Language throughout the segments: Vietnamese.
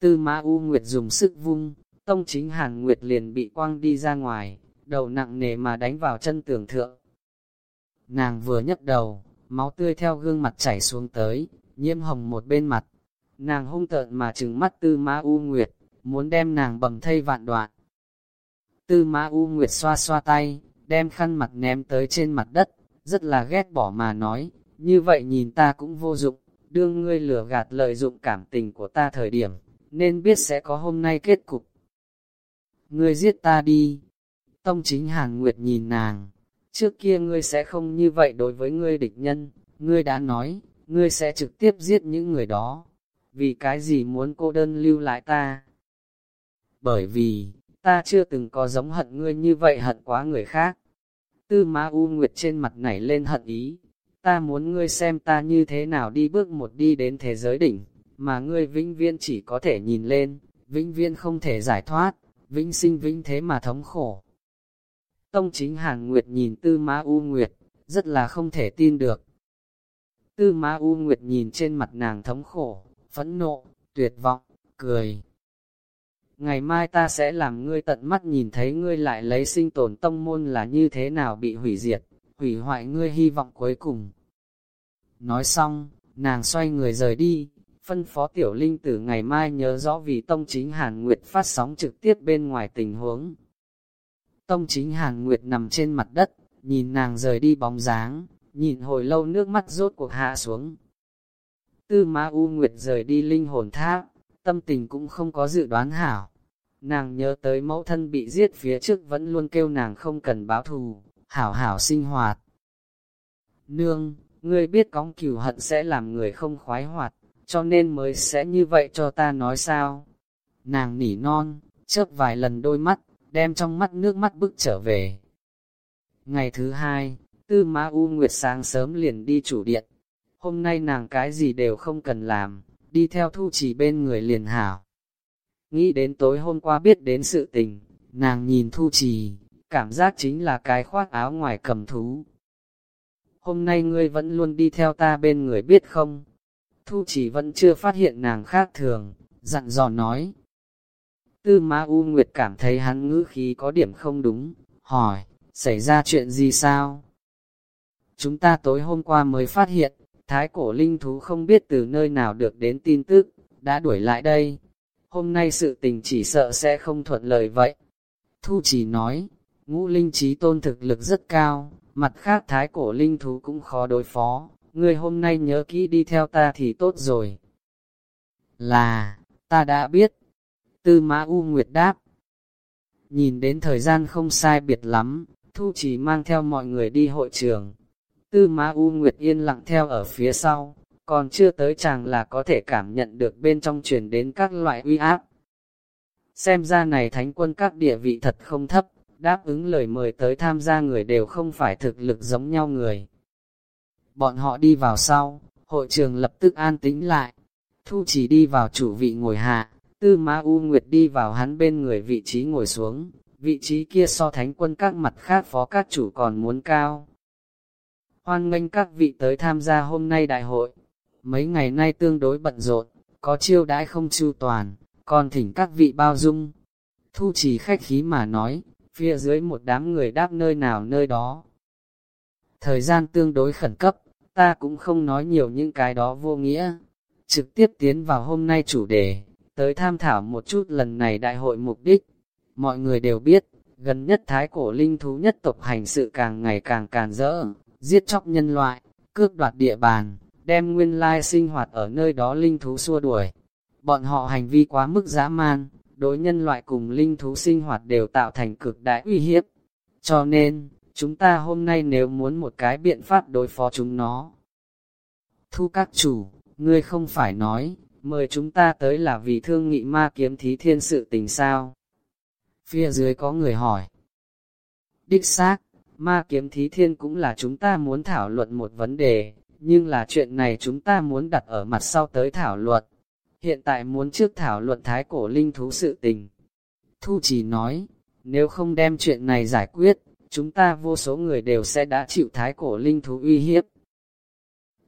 Tư Mã U Nguyệt dùng sức vung, tông chính Hàn Nguyệt liền bị quăng đi ra ngoài, đầu nặng nề mà đánh vào chân tường thượng. Nàng vừa nhấc đầu, máu tươi theo gương mặt chảy xuống tới, nhiễm hồng một bên mặt. Nàng hung tợn mà trừng mắt Tư Mã U Nguyệt, muốn đem nàng bầm thây vạn đoạn. Tư Mã U Nguyệt xoa xoa tay, đem khăn mặt ném tới trên mặt đất, rất là ghét bỏ mà nói, như vậy nhìn ta cũng vô dụng, đương ngươi lừa gạt lợi dụng cảm tình của ta thời điểm, nên biết sẽ có hôm nay kết cục. Ngươi giết ta đi. Tông chính Hàn Nguyệt nhìn nàng, trước kia ngươi sẽ không như vậy đối với ngươi địch nhân, ngươi đã nói, ngươi sẽ trực tiếp giết những người đó. Vì cái gì muốn cô đơn lưu lại ta? Bởi vì, ta chưa từng có giống hận ngươi như vậy hận quá người khác. Tư Ma U Nguyệt trên mặt nảy lên hận ý, ta muốn ngươi xem ta như thế nào đi bước một đi đến thế giới đỉnh, mà ngươi vĩnh viên chỉ có thể nhìn lên, vĩnh viên không thể giải thoát, vĩnh sinh vĩnh thế mà thống khổ. Tông chính Hàn Nguyệt nhìn Tư Ma U Nguyệt, rất là không thể tin được. Tư Ma U Nguyệt nhìn trên mặt nàng thống khổ, phẫn nộ, tuyệt vọng, cười. Ngày mai ta sẽ làm ngươi tận mắt nhìn thấy ngươi lại lấy sinh tồn tông môn là như thế nào bị hủy diệt, hủy hoại ngươi hy vọng cuối cùng. Nói xong, nàng xoay người rời đi, phân phó tiểu linh tử ngày mai nhớ rõ vì tông chính Hàn Nguyệt phát sóng trực tiếp bên ngoài tình huống. Tông chính Hàn Nguyệt nằm trên mặt đất, nhìn nàng rời đi bóng dáng, nhìn hồi lâu nước mắt rốt cuộc hạ xuống. Tư Ma U Nguyệt rời đi linh hồn tháp, tâm tình cũng không có dự đoán hảo. Nàng nhớ tới mẫu thân bị giết phía trước vẫn luôn kêu nàng không cần báo thù, hảo hảo sinh hoạt. Nương, ngươi biết cóng cửu hận sẽ làm người không khoái hoạt, cho nên mới sẽ như vậy cho ta nói sao. Nàng nỉ non, chớp vài lần đôi mắt, đem trong mắt nước mắt bức trở về. Ngày thứ hai, Tư Ma U Nguyệt sáng sớm liền đi chủ điện. Hôm nay nàng cái gì đều không cần làm, đi theo thu chỉ bên người liền hảo. Nghĩ đến tối hôm qua biết đến sự tình, nàng nhìn thu trì, cảm giác chính là cái khoác áo ngoài cầm thú. Hôm nay ngươi vẫn luôn đi theo ta bên người biết không? Thu chỉ vẫn chưa phát hiện nàng khác thường, dặn dò nói. Tư Ma U Nguyệt cảm thấy hắn ngữ khí có điểm không đúng, hỏi, xảy ra chuyện gì sao? Chúng ta tối hôm qua mới phát hiện, thái cổ linh thú không biết từ nơi nào được đến tin tức, đã đuổi lại đây. Hôm nay sự tình chỉ sợ sẽ không thuận lời vậy. Thu chỉ nói, ngũ linh trí tôn thực lực rất cao, mặt khác thái cổ linh thú cũng khó đối phó, Ngươi hôm nay nhớ kỹ đi theo ta thì tốt rồi. Là, ta đã biết. Tư Mã U Nguyệt đáp. Nhìn đến thời gian không sai biệt lắm, Thu chỉ mang theo mọi người đi hội trường. Tư Mã U Nguyệt yên lặng theo ở phía sau, còn chưa tới chàng là có thể cảm nhận được bên trong truyền đến các loại uy áp. Xem ra này thánh quân các địa vị thật không thấp, đáp ứng lời mời tới tham gia người đều không phải thực lực giống nhau người. Bọn họ đi vào sau, hội trường lập tức an tĩnh lại. Thu chỉ đi vào chủ vị ngồi hạ, tư ma u nguyệt đi vào hắn bên người vị trí ngồi xuống, vị trí kia so thánh quân các mặt khác phó các chủ còn muốn cao. Hoan nghênh các vị tới tham gia hôm nay đại hội. Mấy ngày nay tương đối bận rộn, có chiêu đãi không chu toàn, còn thỉnh các vị bao dung. Thu chỉ khách khí mà nói, phía dưới một đám người đáp nơi nào nơi đó. Thời gian tương đối khẩn cấp, ta cũng không nói nhiều những cái đó vô nghĩa. Trực tiếp tiến vào hôm nay chủ đề, tới tham thảo một chút lần này đại hội mục đích. Mọi người đều biết, gần nhất thái cổ linh thú nhất tộc hành sự càng ngày càng càn rỡ, giết chóc nhân loại, cướp đoạt địa bàn, đem nguyên lai sinh hoạt ở nơi đó linh thú xua đuổi. Bọn họ hành vi quá mức dã man, đối nhân loại cùng linh thú sinh hoạt đều tạo thành cực đại uy hiếp. Cho nên, chúng ta hôm nay nếu muốn một cái biện pháp đối phó chúng nó. Thu các chủ, ngươi không phải nói, mời chúng ta tới là vì thương nghị ma kiếm thí thiên sự tình sao? Phía dưới có người hỏi. Đích xác, ma kiếm thí thiên cũng là chúng ta muốn thảo luận một vấn đề, nhưng là chuyện này chúng ta muốn đặt ở mặt sau tới thảo luận. Hiện tại muốn trước thảo luận thái cổ linh thú sự tình. Thu chỉ nói, nếu không đem chuyện này giải quyết, chúng ta vô số người đều sẽ đã chịu thái cổ linh thú uy hiếp.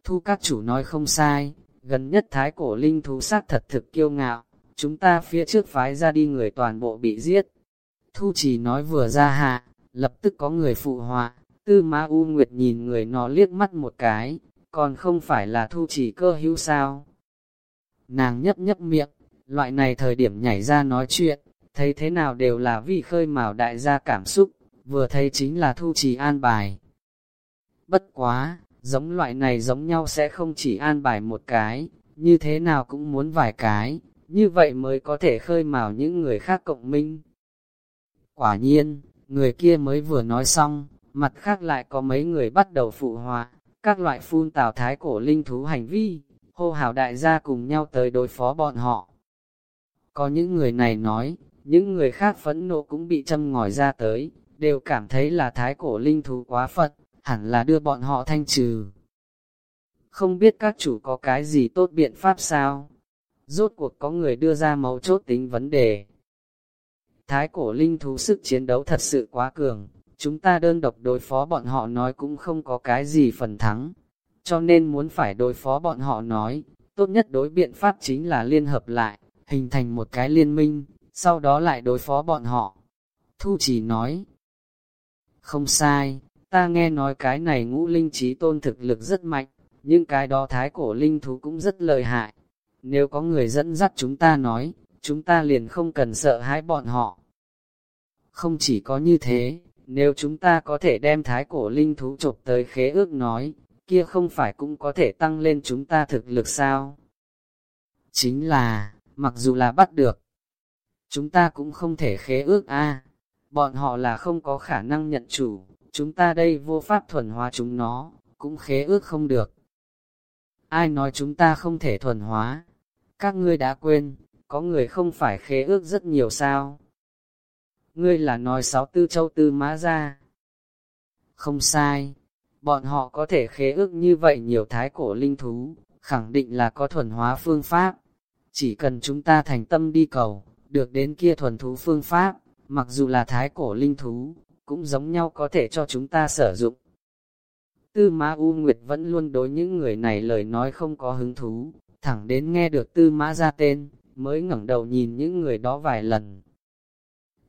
Thu các chủ nói không sai, gần nhất thái cổ linh thú xác thật thực kiêu ngạo, chúng ta phía trước phái ra đi người toàn bộ bị giết. Thu chỉ nói vừa ra hạ, lập tức có người phụ họa, tư ma u nguyệt nhìn người nó liếc mắt một cái, còn không phải là thu chỉ cơ hữu sao. Nàng nhấp nhấp miệng, loại này thời điểm nhảy ra nói chuyện, thấy thế nào đều là vì khơi mào đại gia cảm xúc, vừa thấy chính là thu trì an bài. Bất quá, giống loại này giống nhau sẽ không chỉ an bài một cái, như thế nào cũng muốn vài cái, như vậy mới có thể khơi mào những người khác cộng minh. Quả nhiên, người kia mới vừa nói xong, mặt khác lại có mấy người bắt đầu phụ họa, các loại phun tào thái cổ linh thú hành vi, hô hào đại gia cùng nhau tới đối phó bọn họ. Có những người này nói, những người khác phẫn nộ cũng bị châm ngòi ra tới, đều cảm thấy là thái cổ linh thú quá phật, hẳn là đưa bọn họ thanh trừ. Không biết các chủ có cái gì tốt biện pháp sao? Rốt cuộc có người đưa ra mấu chốt tính vấn đề. Thái cổ linh thú sức chiến đấu thật sự quá cường, chúng ta đơn độc đối phó bọn họ nói cũng không có cái gì phần thắng. Cho nên muốn phải đối phó bọn họ nói, tốt nhất đối biện pháp chính là liên hợp lại, hình thành một cái liên minh, sau đó lại đối phó bọn họ. Thu chỉ nói, không sai, ta nghe nói cái này ngũ linh trí tôn thực lực rất mạnh, nhưng cái đó thái cổ linh thú cũng rất lợi hại. Nếu có người dẫn dắt chúng ta nói, chúng ta liền không cần sợ hãi bọn họ. Không chỉ có như thế, nếu chúng ta có thể đem thái cổ linh thú chụp tới khế ước nói, kia không phải cũng có thể tăng lên chúng ta thực lực sao? Chính là, mặc dù là bắt được, chúng ta cũng không thể khế ước a bọn họ là không có khả năng nhận chủ, chúng ta đây vô pháp thuần hóa chúng nó, cũng khế ước không được. Ai nói chúng ta không thể thuần hóa? Các ngươi đã quên, có người không phải khế ước rất nhiều sao? Ngươi là nói sáu tư châu tư mã ra. Không sai, bọn họ có thể khế ước như vậy nhiều thái cổ linh thú, khẳng định là có thuần hóa phương pháp. Chỉ cần chúng ta thành tâm đi cầu, được đến kia thuần thú phương pháp, mặc dù là thái cổ linh thú, cũng giống nhau có thể cho chúng ta sử dụng. Tư Mã U Nguyệt vẫn luôn đối những người này lời nói không có hứng thú, thẳng đến nghe được Tư Mã ra tên, mới ngẩng đầu nhìn những người đó vài lần.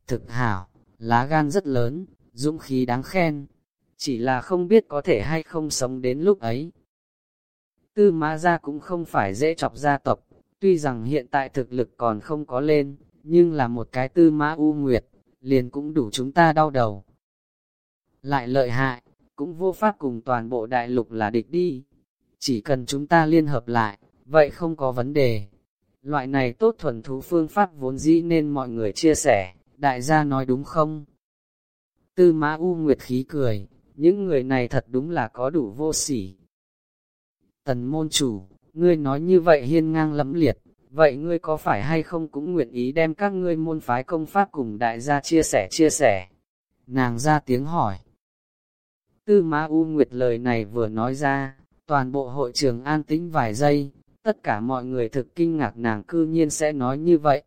Thực hảo, lá gan rất lớn, dũng khí đáng khen, chỉ là không biết có thể hay không sống đến lúc ấy. Tư Mã gia cũng không phải dễ chọc gia tộc, tuy rằng hiện tại thực lực còn không có lên, nhưng là một cái Tư Mã U Nguyệt, liền cũng đủ chúng ta đau đầu. Lại lợi hại, cũng vô pháp cùng toàn bộ đại lục là địch đi. Chỉ cần chúng ta liên hợp lại, vậy không có vấn đề. Loại này tốt thuần thú phương pháp vốn dĩ nên mọi người chia sẻ, đại gia nói đúng không? Tư mã U Nguyệt khí cười, những người này thật đúng là có đủ vô sỉ. Tần môn chủ, ngươi nói như vậy hiên ngang lẫm liệt, vậy ngươi có phải hay không cũng nguyện ý đem các ngươi môn phái công pháp cùng đại gia chia sẻ chia sẻ? Nàng ra tiếng hỏi. Tư Ma U Nguyệt lời này vừa nói ra, toàn bộ hội trường an tĩnh vài giây, tất cả mọi người thực kinh ngạc nàng cư nhiên sẽ nói như vậy.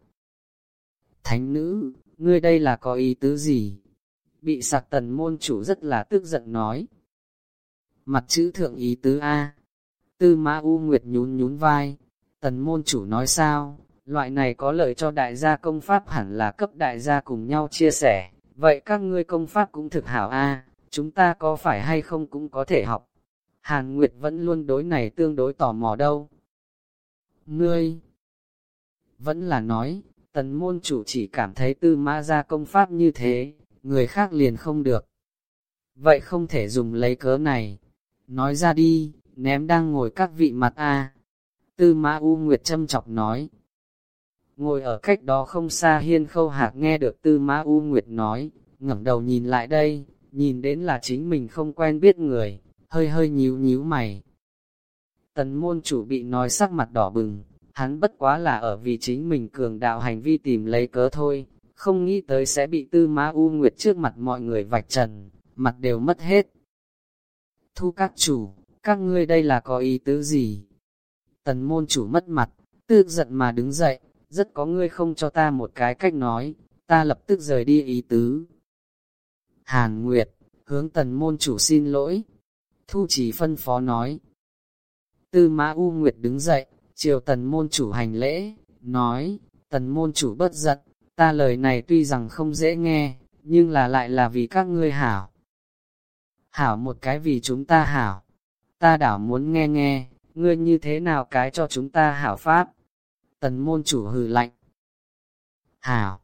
Thánh nữ, ngươi đây là có ý tứ gì? Bị sạc tần môn chủ rất là tức giận nói. Mặt chữ thượng ý tứ A. Tư Ma U Nguyệt nhún nhún vai, Tần môn chủ nói sao, loại này có lợi cho đại gia công pháp hẳn là cấp đại gia cùng nhau chia sẻ, vậy các ngươi công pháp cũng thực hảo a chúng ta có phải hay không cũng có thể học. Hàn Nguyệt vẫn luôn đối này tương đối tò mò đâu. Ngươi, vẫn là nói, tần môn chủ chỉ cảm thấy tư mã ra công pháp như thế, người khác liền không được. Vậy không thể dùng lấy cớ này. Nói ra đi, ném đang ngồi các vị mặt a Tư Mã U Nguyệt châm chọc nói. Ngồi ở cách đó không xa hiên khâu hạc nghe được Tư Mã U Nguyệt nói, ngẩng đầu nhìn lại đây, nhìn đến là chính mình không quen biết người, hơi hơi nhíu nhíu mày. Tần môn chủ bị nói sắc mặt đỏ bừng, hắn bất quá là ở vì chính mình cường đạo hành vi tìm lấy cớ thôi, không nghĩ tới sẽ bị Tư má U Nguyệt trước mặt mọi người vạch trần, mặt đều mất hết. Thu các chủ, các ngươi đây là có ý tứ gì? Tần môn chủ mất mặt, tức giận mà đứng dậy, rất có ngươi không cho ta một cái cách nói, ta lập tức rời đi ý tứ. Hàn Nguyệt, hướng tần môn chủ xin lỗi. Thu chỉ phân phó nói. Tư mã U Nguyệt đứng dậy, chiều tần môn chủ hành lễ, nói, Tần môn chủ bất giận, ta lời này tuy rằng không dễ nghe, nhưng là lại là vì các ngươi hảo. Hảo một cái vì chúng ta hảo. Ta đảo muốn nghe nghe, ngươi như thế nào cái cho chúng ta hảo pháp. Tần môn chủ hừ lạnh. Hảo,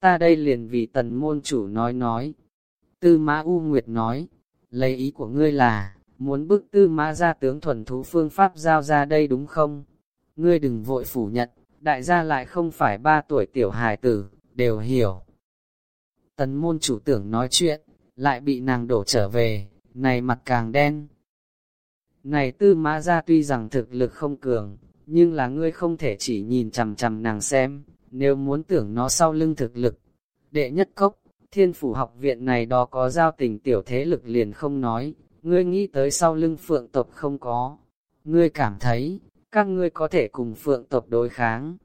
ta đây liền vì tần môn chủ nói nói. Tư mã U Nguyệt nói, lấy ý của ngươi là, muốn bức tư mã ra tướng thuần thú phương pháp giao ra đây đúng không? Ngươi đừng vội phủ nhận, đại gia lại không phải ba tuổi tiểu hài tử, đều hiểu. Tần môn chủ tưởng nói chuyện, lại bị nàng đổ trở về, này mặt càng đen. Này tư mã ra tuy rằng thực lực không cường, nhưng là ngươi không thể chỉ nhìn chằm chằm nàng xem, nếu muốn tưởng nó sau lưng thực lực. Đệ nhất cốc, thiên phủ học viện này đó có giao tình tiểu thế lực liền không nói, ngươi nghĩ tới sau lưng phượng tộc không có. Ngươi cảm thấy, các ngươi có thể cùng phượng tộc đối kháng.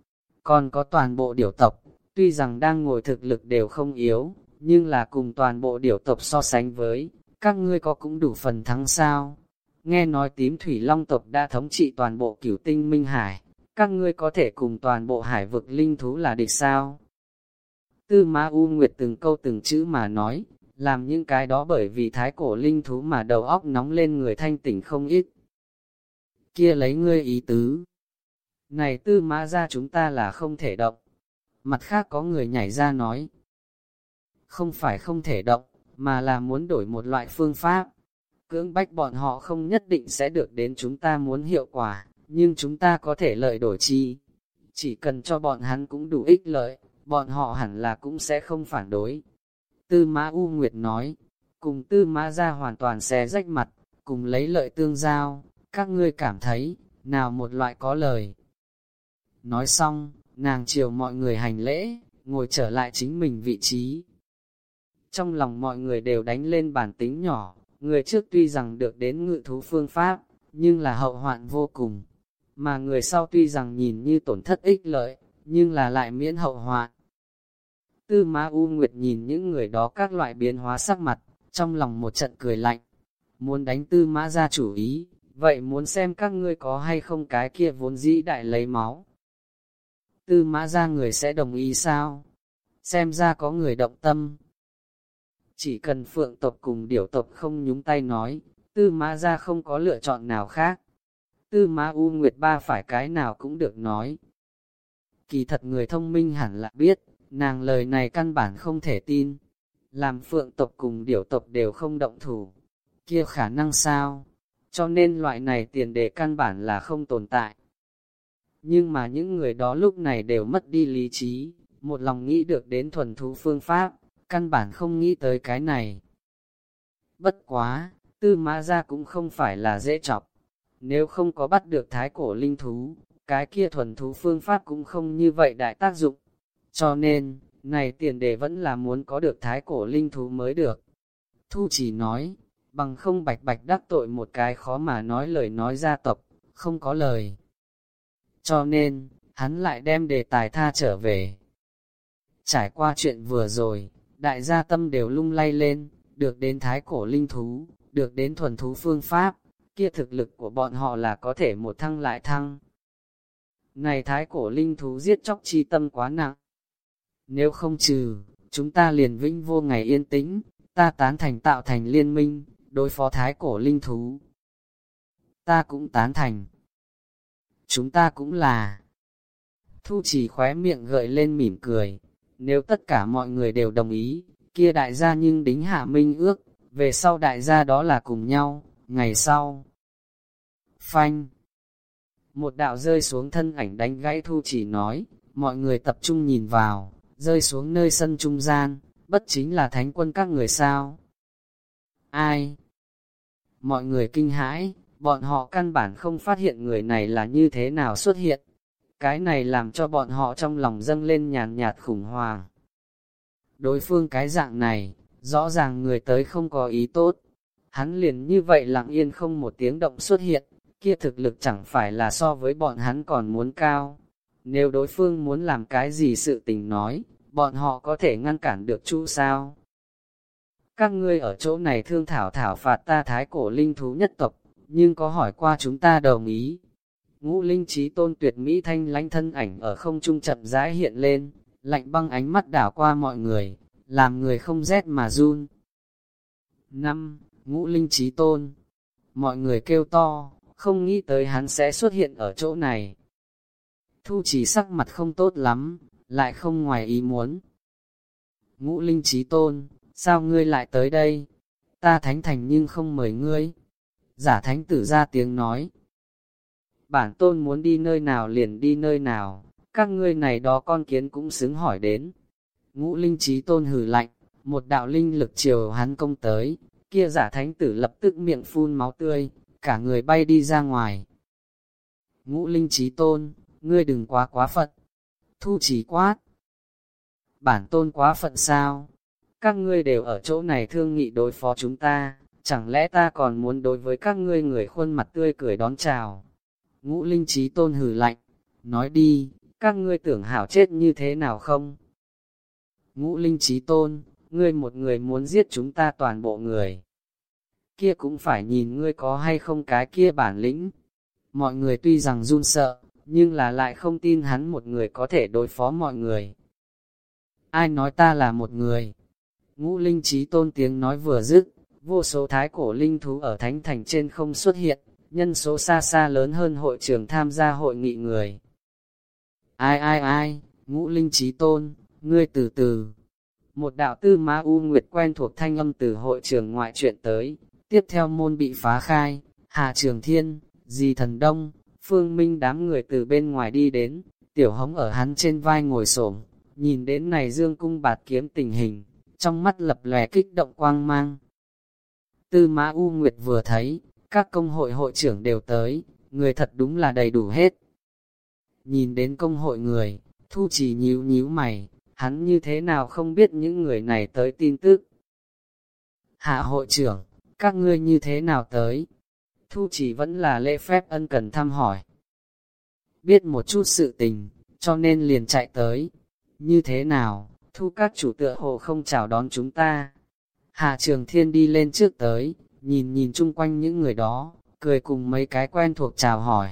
Còn có toàn bộ điểu tộc, tuy rằng đang ngồi thực lực đều không yếu, nhưng là cùng toàn bộ điểu tộc so sánh với, các ngươi có cũng đủ phần thắng sao. Nghe nói tím thủy long tộc đã thống trị toàn bộ cửu tinh minh hải, các ngươi có thể cùng toàn bộ hải vực linh thú là địch sao? Tư Ma U Nguyệt từng câu từng chữ mà nói, làm những cái đó bởi vì thái cổ linh thú mà đầu óc nóng lên người thanh tỉnh không ít. Kia lấy ngươi ý tứ. Này tư mã ra chúng ta là không thể động. Mặt khác có người nhảy ra nói. Không phải không thể động, mà là muốn đổi một loại phương pháp. Cưỡng bách bọn họ không nhất định sẽ được đến chúng ta muốn hiệu quả, nhưng chúng ta có thể lợi đổi chi. Chỉ cần cho bọn hắn cũng đủ ích lợi, bọn họ hẳn là cũng sẽ không phản đối. Tư Mã U Nguyệt nói, cùng Tư Mã ra hoàn toàn xé rách mặt, cùng lấy lợi tương giao, các ngươi cảm thấy, nào một loại có lời. Nói xong, nàng chiều mọi người hành lễ, ngồi trở lại chính mình vị trí. Trong lòng mọi người đều đánh lên bản tính nhỏ, người trước tuy rằng được đến ngự thú phương pháp, nhưng là hậu hoạn vô cùng. Mà người sau tuy rằng nhìn như tổn thất ích lợi, nhưng là lại miễn hậu họa. Tư Ma U Nguyệt nhìn những người đó các loại biến hóa sắc mặt, trong lòng một trận cười lạnh. Muốn đánh tư mã ra chủ ý, vậy muốn xem các ngươi có hay không cái kia vốn dĩ đại lấy máu. Tư mã ra người sẽ đồng ý sao? Xem ra có người động tâm. Chỉ cần phượng tộc cùng điểu tộc không nhúng tay nói, tư mã ra không có lựa chọn nào khác. Tư mã U Nguyệt ba phải cái nào cũng được nói. Kỳ thật người thông minh hẳn là biết, nàng lời này căn bản không thể tin. Làm phượng tộc cùng điểu tộc đều không động thủ. Kia khả năng sao? Cho nên loại này tiền đề căn bản là không tồn tại. Nhưng mà những người đó lúc này đều mất đi lý trí, một lòng nghĩ được đến thuần thú phương pháp, căn bản không nghĩ tới cái này. Bất quá, tư mã ra cũng không phải là dễ chọc. Nếu không có bắt được thái cổ linh thú, cái kia thuần thú phương pháp cũng không như vậy đại tác dụng. Cho nên, này tiền đề vẫn là muốn có được thái cổ linh thú mới được. Thu chỉ nói, bằng không bạch bạch đắc tội một cái khó mà nói lời nói gia tộc, không có lời. Cho nên, hắn lại đem đề tài tha trở về. Trải qua chuyện vừa rồi, đại gia tâm đều lung lay lên, được đến thái cổ linh thú, được đến thuần thú phương pháp, kia thực lực của bọn họ là có thể một thăng lại thăng. Này thái cổ linh thú giết chóc chi tâm quá nặng. Nếu không trừ, chúng ta liền vĩnh vô ngày yên tĩnh, ta tán thành tạo thành liên minh, đối phó thái cổ linh thú. Ta cũng tán thành. Chúng ta cũng là. Thu chỉ khóe miệng gợi lên mỉm cười. Nếu tất cả mọi người đều đồng ý, kia đại gia nhưng đính hạ minh ước, về sau đại gia đó là cùng nhau, ngày sau. Phanh. Một đạo rơi xuống thân ảnh đánh gãy thu chỉ nói, mọi người tập trung nhìn vào, rơi xuống nơi sân trung gian, bất chính là thánh quân các người sao. Ai? Mọi người kinh hãi, bọn họ căn bản không phát hiện người này là như thế nào xuất hiện. Cái này làm cho bọn họ trong lòng dâng lên nhàn nhạt khủng hoảng. Đối phương cái dạng này, rõ ràng người tới không có ý tốt. Hắn liền như vậy lặng yên không một tiếng động xuất hiện, kia thực lực chẳng phải là so với bọn hắn còn muốn cao. Nếu đối phương muốn làm cái gì sự tình nói, bọn họ có thể ngăn cản được chu sao? Các ngươi ở chỗ này thương thảo thảo phạt ta thái cổ linh thú nhất tộc, nhưng có hỏi qua chúng ta đồng ý. ngũ linh trí tôn tuyệt mỹ thanh lánh thân ảnh ở không trung chậm rãi hiện lên, lạnh băng ánh mắt đảo qua mọi người, làm người không rét mà run. năm Ngũ linh trí tôn Mọi người kêu to, không nghĩ tới hắn sẽ xuất hiện ở chỗ này. Thu chỉ sắc mặt không tốt lắm, lại không ngoài ý muốn. Ngũ linh trí tôn, sao ngươi lại tới đây? Ta thánh thành nhưng không mời ngươi. Giả thánh tử ra tiếng nói. Bản tôn muốn đi nơi nào liền đi nơi nào, các ngươi này đó con kiến cũng xứng hỏi đến. Ngũ linh trí tôn hừ lạnh, một đạo linh lực chiều hắn công tới, kia giả thánh tử lập tức miệng phun máu tươi, cả người bay đi ra ngoài. Ngũ linh trí tôn, ngươi đừng quá quá phận. Thu chỉ quát. Bản tôn quá phận sao? Các ngươi đều ở chỗ này thương nghị đối phó chúng ta, chẳng lẽ ta còn muốn đối với các ngươi người khuôn mặt tươi cười đón chào? Ngũ linh trí tôn hử lạnh, nói đi, các ngươi tưởng hảo chết như thế nào không? Ngũ linh trí tôn, ngươi một người muốn giết chúng ta toàn bộ người. Kia cũng phải nhìn ngươi có hay không cái kia bản lĩnh. Mọi người tuy rằng run sợ, nhưng là lại không tin hắn một người có thể đối phó mọi người. Ai nói ta là một người? Ngũ linh trí tôn tiếng nói vừa dứt, vô số thái cổ linh thú ở thánh thành trên không xuất hiện, nhân số xa xa lớn hơn hội trường tham gia hội nghị người. Ai ai ai, ngũ linh trí tôn, ngươi từ từ. Một đạo tư ma u nguyệt quen thuộc thanh âm từ hội trường ngoại chuyện tới, tiếp theo môn bị phá khai, Hà Trường Thiên, Di Thần Đông, Phương Minh đám người từ bên ngoài đi đến, tiểu hống ở hắn trên vai ngồi xổm nhìn đến này dương cung bạt kiếm tình hình, trong mắt lập lòe kích động quang mang. Tư Mã U Nguyệt vừa thấy, các công hội hội trưởng đều tới, người thật đúng là đầy đủ hết. Nhìn đến công hội người, Thu chỉ nhíu nhíu mày, hắn như thế nào không biết những người này tới tin tức. Hạ hội trưởng, các ngươi như thế nào tới? Thu chỉ vẫn là lễ phép ân cần thăm hỏi. Biết một chút sự tình, cho nên liền chạy tới. Như thế nào, thu các chủ tựa hồ không chào đón chúng ta. hà trường thiên đi lên trước tới, nhìn nhìn chung quanh những người đó, cười cùng mấy cái quen thuộc chào hỏi.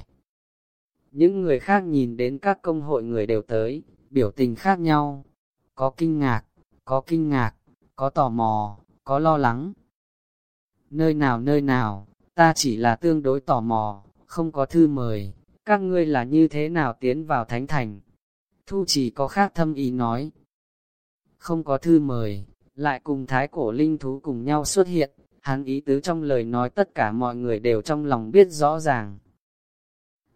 Những người khác nhìn đến các công hội người đều tới, biểu tình khác nhau. Có kinh ngạc, có kinh ngạc, có tò mò, có lo lắng. Nơi nào nơi nào, ta chỉ là tương đối tò mò, không có thư mời, các ngươi là như thế nào tiến vào thánh thành. Thu chỉ có khác thâm ý nói. Không có thư mời, lại cùng thái cổ linh thú cùng nhau xuất hiện, hắn ý tứ trong lời nói tất cả mọi người đều trong lòng biết rõ ràng.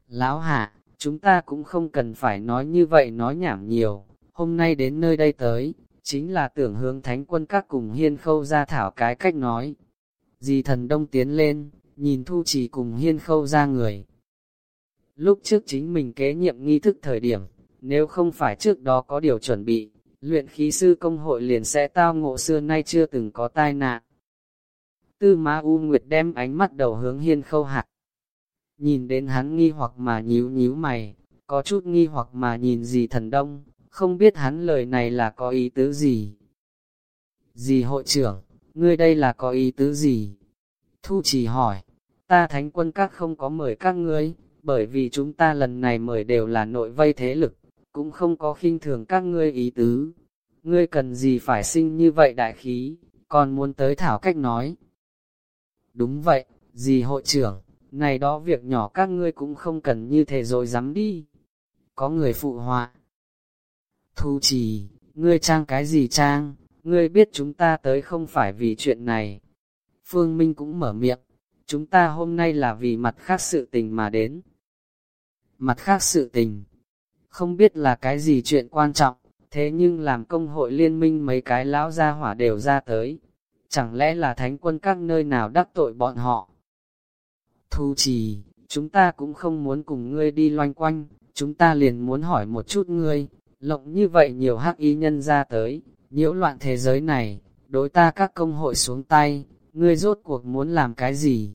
Lão hạ, chúng ta cũng không cần phải nói như vậy nói nhảm nhiều, hôm nay đến nơi đây tới, chính là tưởng hướng thánh quân các cùng hiên khâu ra thảo cái cách nói. Dì thần đông tiến lên, nhìn thu chỉ cùng hiên khâu ra người. Lúc trước chính mình kế nhiệm nghi thức thời điểm, nếu không phải trước đó có điều chuẩn bị, luyện khí sư công hội liền sẽ tao ngộ xưa nay chưa từng có tai nạn. Tư Ma U Nguyệt đem ánh mắt đầu hướng hiên khâu hạt. Nhìn đến hắn nghi hoặc mà nhíu nhíu mày, có chút nghi hoặc mà nhìn gì thần đông, không biết hắn lời này là có ý tứ gì. Dì hội trưởng, ngươi đây là có ý tứ gì? Thu chỉ hỏi, ta thánh quân các không có mời các ngươi, bởi vì chúng ta lần này mời đều là nội vây thế lực, cũng không có khinh thường các ngươi ý tứ. Ngươi cần gì phải sinh như vậy đại khí, còn muốn tới thảo cách nói. Đúng vậy, dì hội trưởng, này đó việc nhỏ các ngươi cũng không cần như thế rồi dám đi. Có người phụ họa. Thu trì, ngươi trang cái gì trang, ngươi biết chúng ta tới không phải vì chuyện này. Phương Minh cũng mở miệng, chúng ta hôm nay là vì mặt khác sự tình mà đến. Mặt khác sự tình, không biết là cái gì chuyện quan trọng, thế nhưng làm công hội liên minh mấy cái lão gia hỏa đều ra tới. Chẳng lẽ là thánh quân các nơi nào đắc tội bọn họ? Thu trì, chúng ta cũng không muốn cùng ngươi đi loanh quanh, chúng ta liền muốn hỏi một chút ngươi, lộng như vậy nhiều hắc y nhân ra tới, nhiễu loạn thế giới này, đối ta các công hội xuống tay, ngươi rốt cuộc muốn làm cái gì?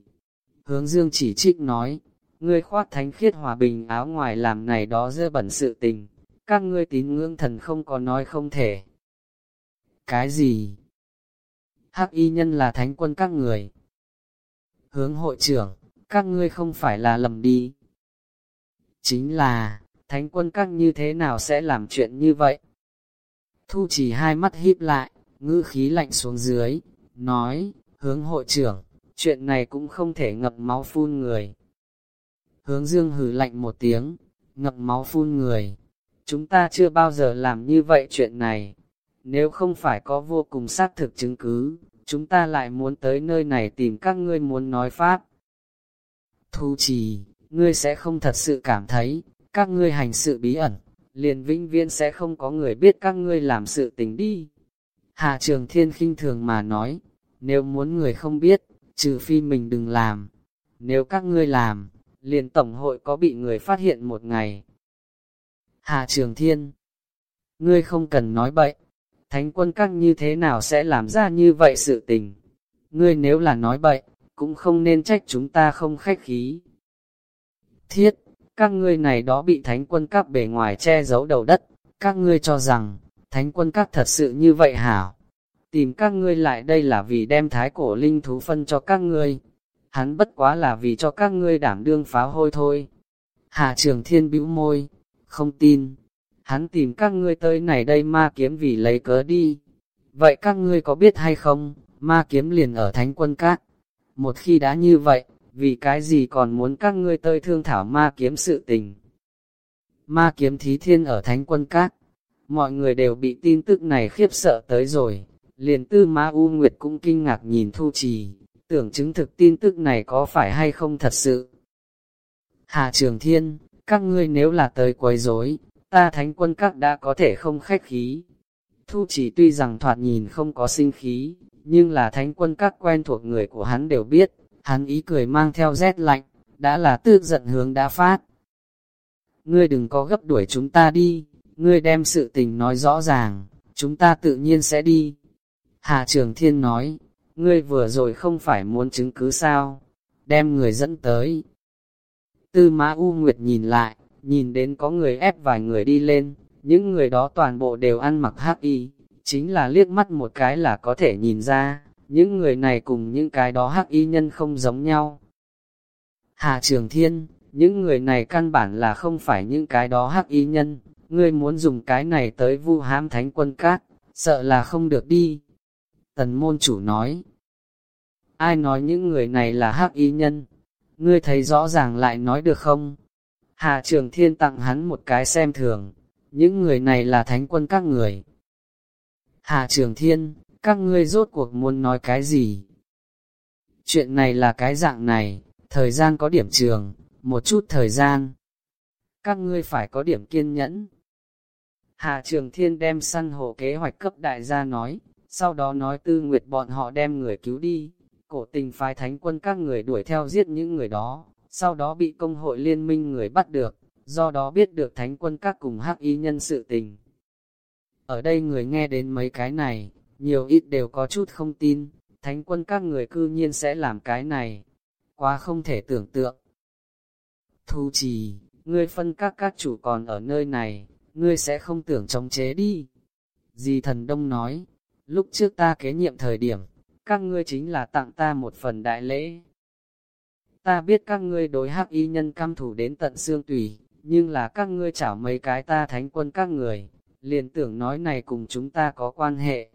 Hướng dương chỉ trích nói, ngươi khoác thánh khiết hòa bình áo ngoài làm này đó dơ bẩn sự tình, các ngươi tín ngưỡng thần không có nói không thể. Cái gì? Hắc y nhân là thánh quân các người. Hướng hội trưởng, các ngươi không phải là lầm đi. Chính là, thánh quân các như thế nào sẽ làm chuyện như vậy? Thu chỉ hai mắt híp lại, ngữ khí lạnh xuống dưới, nói, hướng hội trưởng, chuyện này cũng không thể ngập máu phun người. Hướng dương hử lạnh một tiếng, ngập máu phun người. Chúng ta chưa bao giờ làm như vậy chuyện này. Nếu không phải có vô cùng xác thực chứng cứ, chúng ta lại muốn tới nơi này tìm các ngươi muốn nói pháp. Thu trì, ngươi sẽ không thật sự cảm thấy, các ngươi hành sự bí ẩn, liền vĩnh viễn sẽ không có người biết các ngươi làm sự tình đi. Hạ trường thiên khinh thường mà nói, nếu muốn người không biết, trừ phi mình đừng làm. Nếu các ngươi làm, liền tổng hội có bị người phát hiện một ngày. Hạ trường thiên, ngươi không cần nói bậy, thánh quân các như thế nào sẽ làm ra như vậy sự tình. Ngươi nếu là nói bậy, cũng không nên trách chúng ta không khách khí. Thiết, các ngươi này đó bị thánh quân các bề ngoài che giấu đầu đất, các ngươi cho rằng, thánh quân các thật sự như vậy hảo. Tìm các ngươi lại đây là vì đem thái cổ linh thú phân cho các ngươi. Hắn bất quá là vì cho các ngươi đảm đương phá hôi thôi. Hạ trường thiên bĩu môi, không tin. Hắn tìm các ngươi tới này đây ma kiếm vì lấy cớ đi. Vậy các ngươi có biết hay không, ma kiếm liền ở thánh quân các. Một khi đã như vậy, vì cái gì còn muốn các ngươi tơi thương thảo ma kiếm sự tình. Ma kiếm thí thiên ở thánh quân các, mọi người đều bị tin tức này khiếp sợ tới rồi, liền tư ma U Nguyệt cũng kinh ngạc nhìn Thu Trì, tưởng chứng thực tin tức này có phải hay không thật sự. Hà Trường Thiên, các ngươi nếu là tới quấy rối, ta thánh quân các đã có thể không khách khí. Thu Trì tuy rằng thoạt nhìn không có sinh khí, nhưng là thánh quân các quen thuộc người của hắn đều biết, Hắn ý cười mang theo rét lạnh, đã là tư giận hướng đã phát. Ngươi đừng có gấp đuổi chúng ta đi, ngươi đem sự tình nói rõ ràng, chúng ta tự nhiên sẽ đi. Hà Trường Thiên nói, ngươi vừa rồi không phải muốn chứng cứ sao, đem người dẫn tới. Tư Mã U Nguyệt nhìn lại, nhìn đến có người ép vài người đi lên, những người đó toàn bộ đều ăn mặc hắc y, chính là liếc mắt một cái là có thể nhìn ra, những người này cùng những cái đó hắc y nhân không giống nhau. Hà Trường Thiên, những người này căn bản là không phải những cái đó hắc y nhân, ngươi muốn dùng cái này tới vu hãm thánh quân cát, sợ là không được đi. Tần môn chủ nói, ai nói những người này là hắc y nhân, ngươi thấy rõ ràng lại nói được không? Hà Trường Thiên tặng hắn một cái xem thường, những người này là thánh quân các người. Hà Trường Thiên, các ngươi rốt cuộc muốn nói cái gì? Chuyện này là cái dạng này, thời gian có điểm trường, một chút thời gian. Các ngươi phải có điểm kiên nhẫn. hạ Trường Thiên đem săn hộ kế hoạch cấp đại gia nói, sau đó nói tư nguyệt bọn họ đem người cứu đi, cổ tình phái thánh quân các người đuổi theo giết những người đó, sau đó bị công hội liên minh người bắt được, do đó biết được thánh quân các cùng hắc y nhân sự tình. Ở đây người nghe đến mấy cái này, nhiều ít đều có chút không tin, thánh quân các người cư nhiên sẽ làm cái này, quá không thể tưởng tượng. Thu trì, ngươi phân các các chủ còn ở nơi này, ngươi sẽ không tưởng chống chế đi. di thần đông nói, lúc trước ta kế nhiệm thời điểm, các ngươi chính là tặng ta một phần đại lễ. Ta biết các ngươi đối hắc y nhân cam thủ đến tận xương tùy, nhưng là các ngươi chảo mấy cái ta thánh quân các người, liền tưởng nói này cùng chúng ta có quan hệ.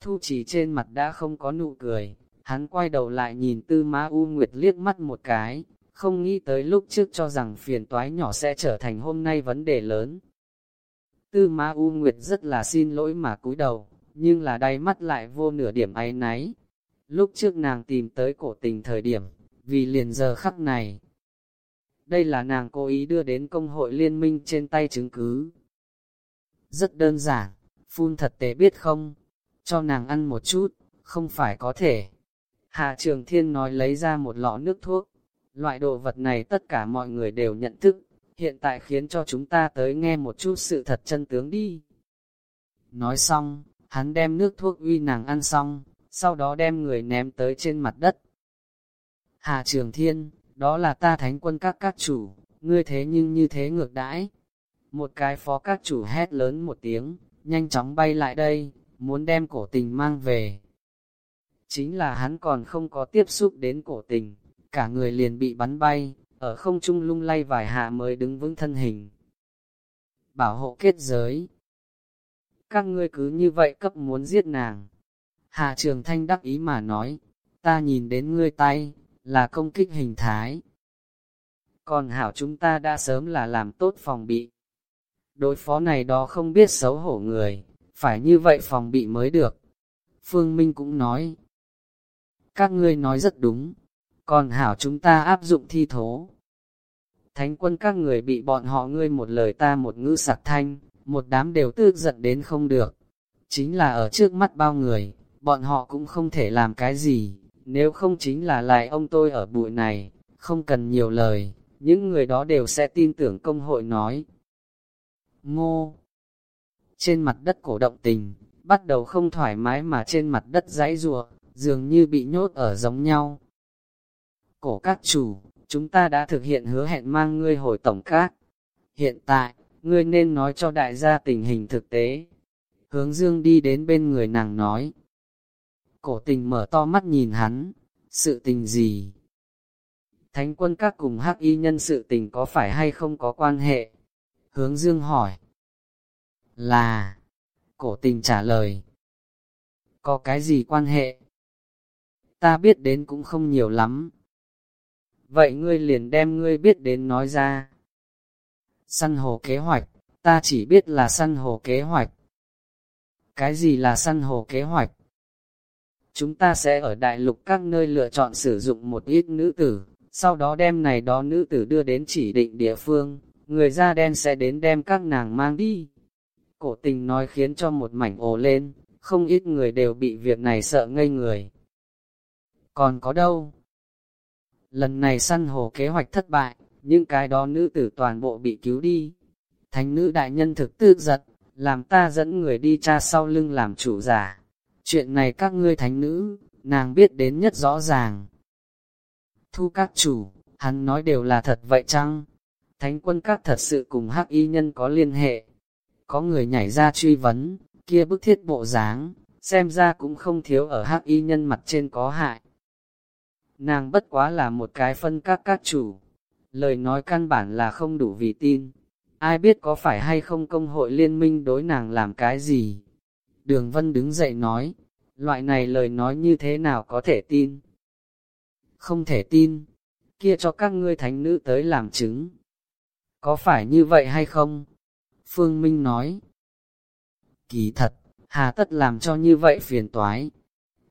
Thu chỉ trên mặt đã không có nụ cười, hắn quay đầu lại nhìn tư Ma U Nguyệt liếc mắt một cái, không nghĩ tới lúc trước cho rằng phiền toái nhỏ sẽ trở thành hôm nay vấn đề lớn. Tư Ma U Nguyệt rất là xin lỗi mà cúi đầu, nhưng là đáy mắt lại vô nửa điểm áy náy. Lúc trước nàng tìm tới cổ tình thời điểm, vì liền giờ khắc này. Đây là nàng cố ý đưa đến công hội liên minh trên tay chứng cứ. Rất đơn giản, phun thật tế biết không, cho nàng ăn một chút, không phải có thể. Hạ Trường Thiên nói lấy ra một lọ nước thuốc. Loại đồ vật này tất cả mọi người đều nhận thức, hiện tại khiến cho chúng ta tới nghe một chút sự thật chân tướng đi. Nói xong, hắn đem nước thuốc uy nàng ăn xong, sau đó đem người ném tới trên mặt đất. Hà Trường Thiên, đó là ta thánh quân các các chủ, ngươi thế nhưng như thế ngược đãi. Một cái phó các chủ hét lớn một tiếng, nhanh chóng bay lại đây, muốn đem cổ tình mang về. Chính là hắn còn không có tiếp xúc đến cổ tình, cả người liền bị bắn bay, ở không trung lung lay vài hạ mới đứng vững thân hình. Bảo hộ kết giới. Các ngươi cứ như vậy cấp muốn giết nàng. Hạ trường thanh đắc ý mà nói, ta nhìn đến ngươi tay, là công kích hình thái. Còn hảo chúng ta đã sớm là làm tốt phòng bị. Đối phó này đó không biết xấu hổ người, phải như vậy phòng bị mới được. Phương Minh cũng nói, các ngươi nói rất đúng, còn hảo chúng ta áp dụng thi thố. Thánh quân các người bị bọn họ ngươi một lời ta một ngữ sạc thanh, một đám đều tức giận đến không được. Chính là ở trước mắt bao người, bọn họ cũng không thể làm cái gì, nếu không chính là lại ông tôi ở bụi này, không cần nhiều lời, những người đó đều sẽ tin tưởng công hội nói. Ngô trên mặt đất cổ động tình, bắt đầu không thoải mái mà trên mặt đất dãy rùa, dường như bị nhốt ở giống nhau. Cổ các chủ, chúng ta đã thực hiện hứa hẹn mang ngươi hồi tổng các. Hiện tại, ngươi nên nói cho đại gia tình hình thực tế. Hướng dương đi đến bên người nàng nói. Cổ tình mở to mắt nhìn hắn, sự tình gì? Thánh quân các cùng hắc y nhân sự tình có phải hay không có quan hệ? Hướng dương hỏi. Là, cổ tình trả lời. Có cái gì quan hệ? Ta biết đến cũng không nhiều lắm. Vậy ngươi liền đem ngươi biết đến nói ra. Săn hồ kế hoạch, ta chỉ biết là săn hồ kế hoạch. Cái gì là săn hồ kế hoạch? Chúng ta sẽ ở đại lục các nơi lựa chọn sử dụng một ít nữ tử, sau đó đem này đó nữ tử đưa đến chỉ định địa phương, người da đen sẽ đến đem các nàng mang đi. Cổ tình nói khiến cho một mảnh ồ lên, không ít người đều bị việc này sợ ngây người. Còn có đâu? Lần này săn hồ kế hoạch thất bại, những cái đó nữ tử toàn bộ bị cứu đi. Thánh nữ đại nhân thực tư giật, làm ta dẫn người đi cha sau lưng làm chủ giả. Chuyện này các ngươi thánh nữ, nàng biết đến nhất rõ ràng. Thu các chủ, hắn nói đều là thật vậy chăng? Thánh quân các thật sự cùng hắc y nhân có liên hệ. Có người nhảy ra truy vấn, kia bức thiết bộ dáng, xem ra cũng không thiếu ở hắc y nhân mặt trên có hại. Nàng bất quá là một cái phân các các chủ, lời nói căn bản là không đủ vì tin. Ai biết có phải hay không công hội liên minh đối nàng làm cái gì? Đường Vân đứng dậy nói, loại này lời nói như thế nào có thể tin? Không thể tin, kia cho các ngươi thánh nữ tới làm chứng. Có phải như vậy hay không? Phương Minh nói, kỳ thật, hà tất làm cho như vậy phiền toái.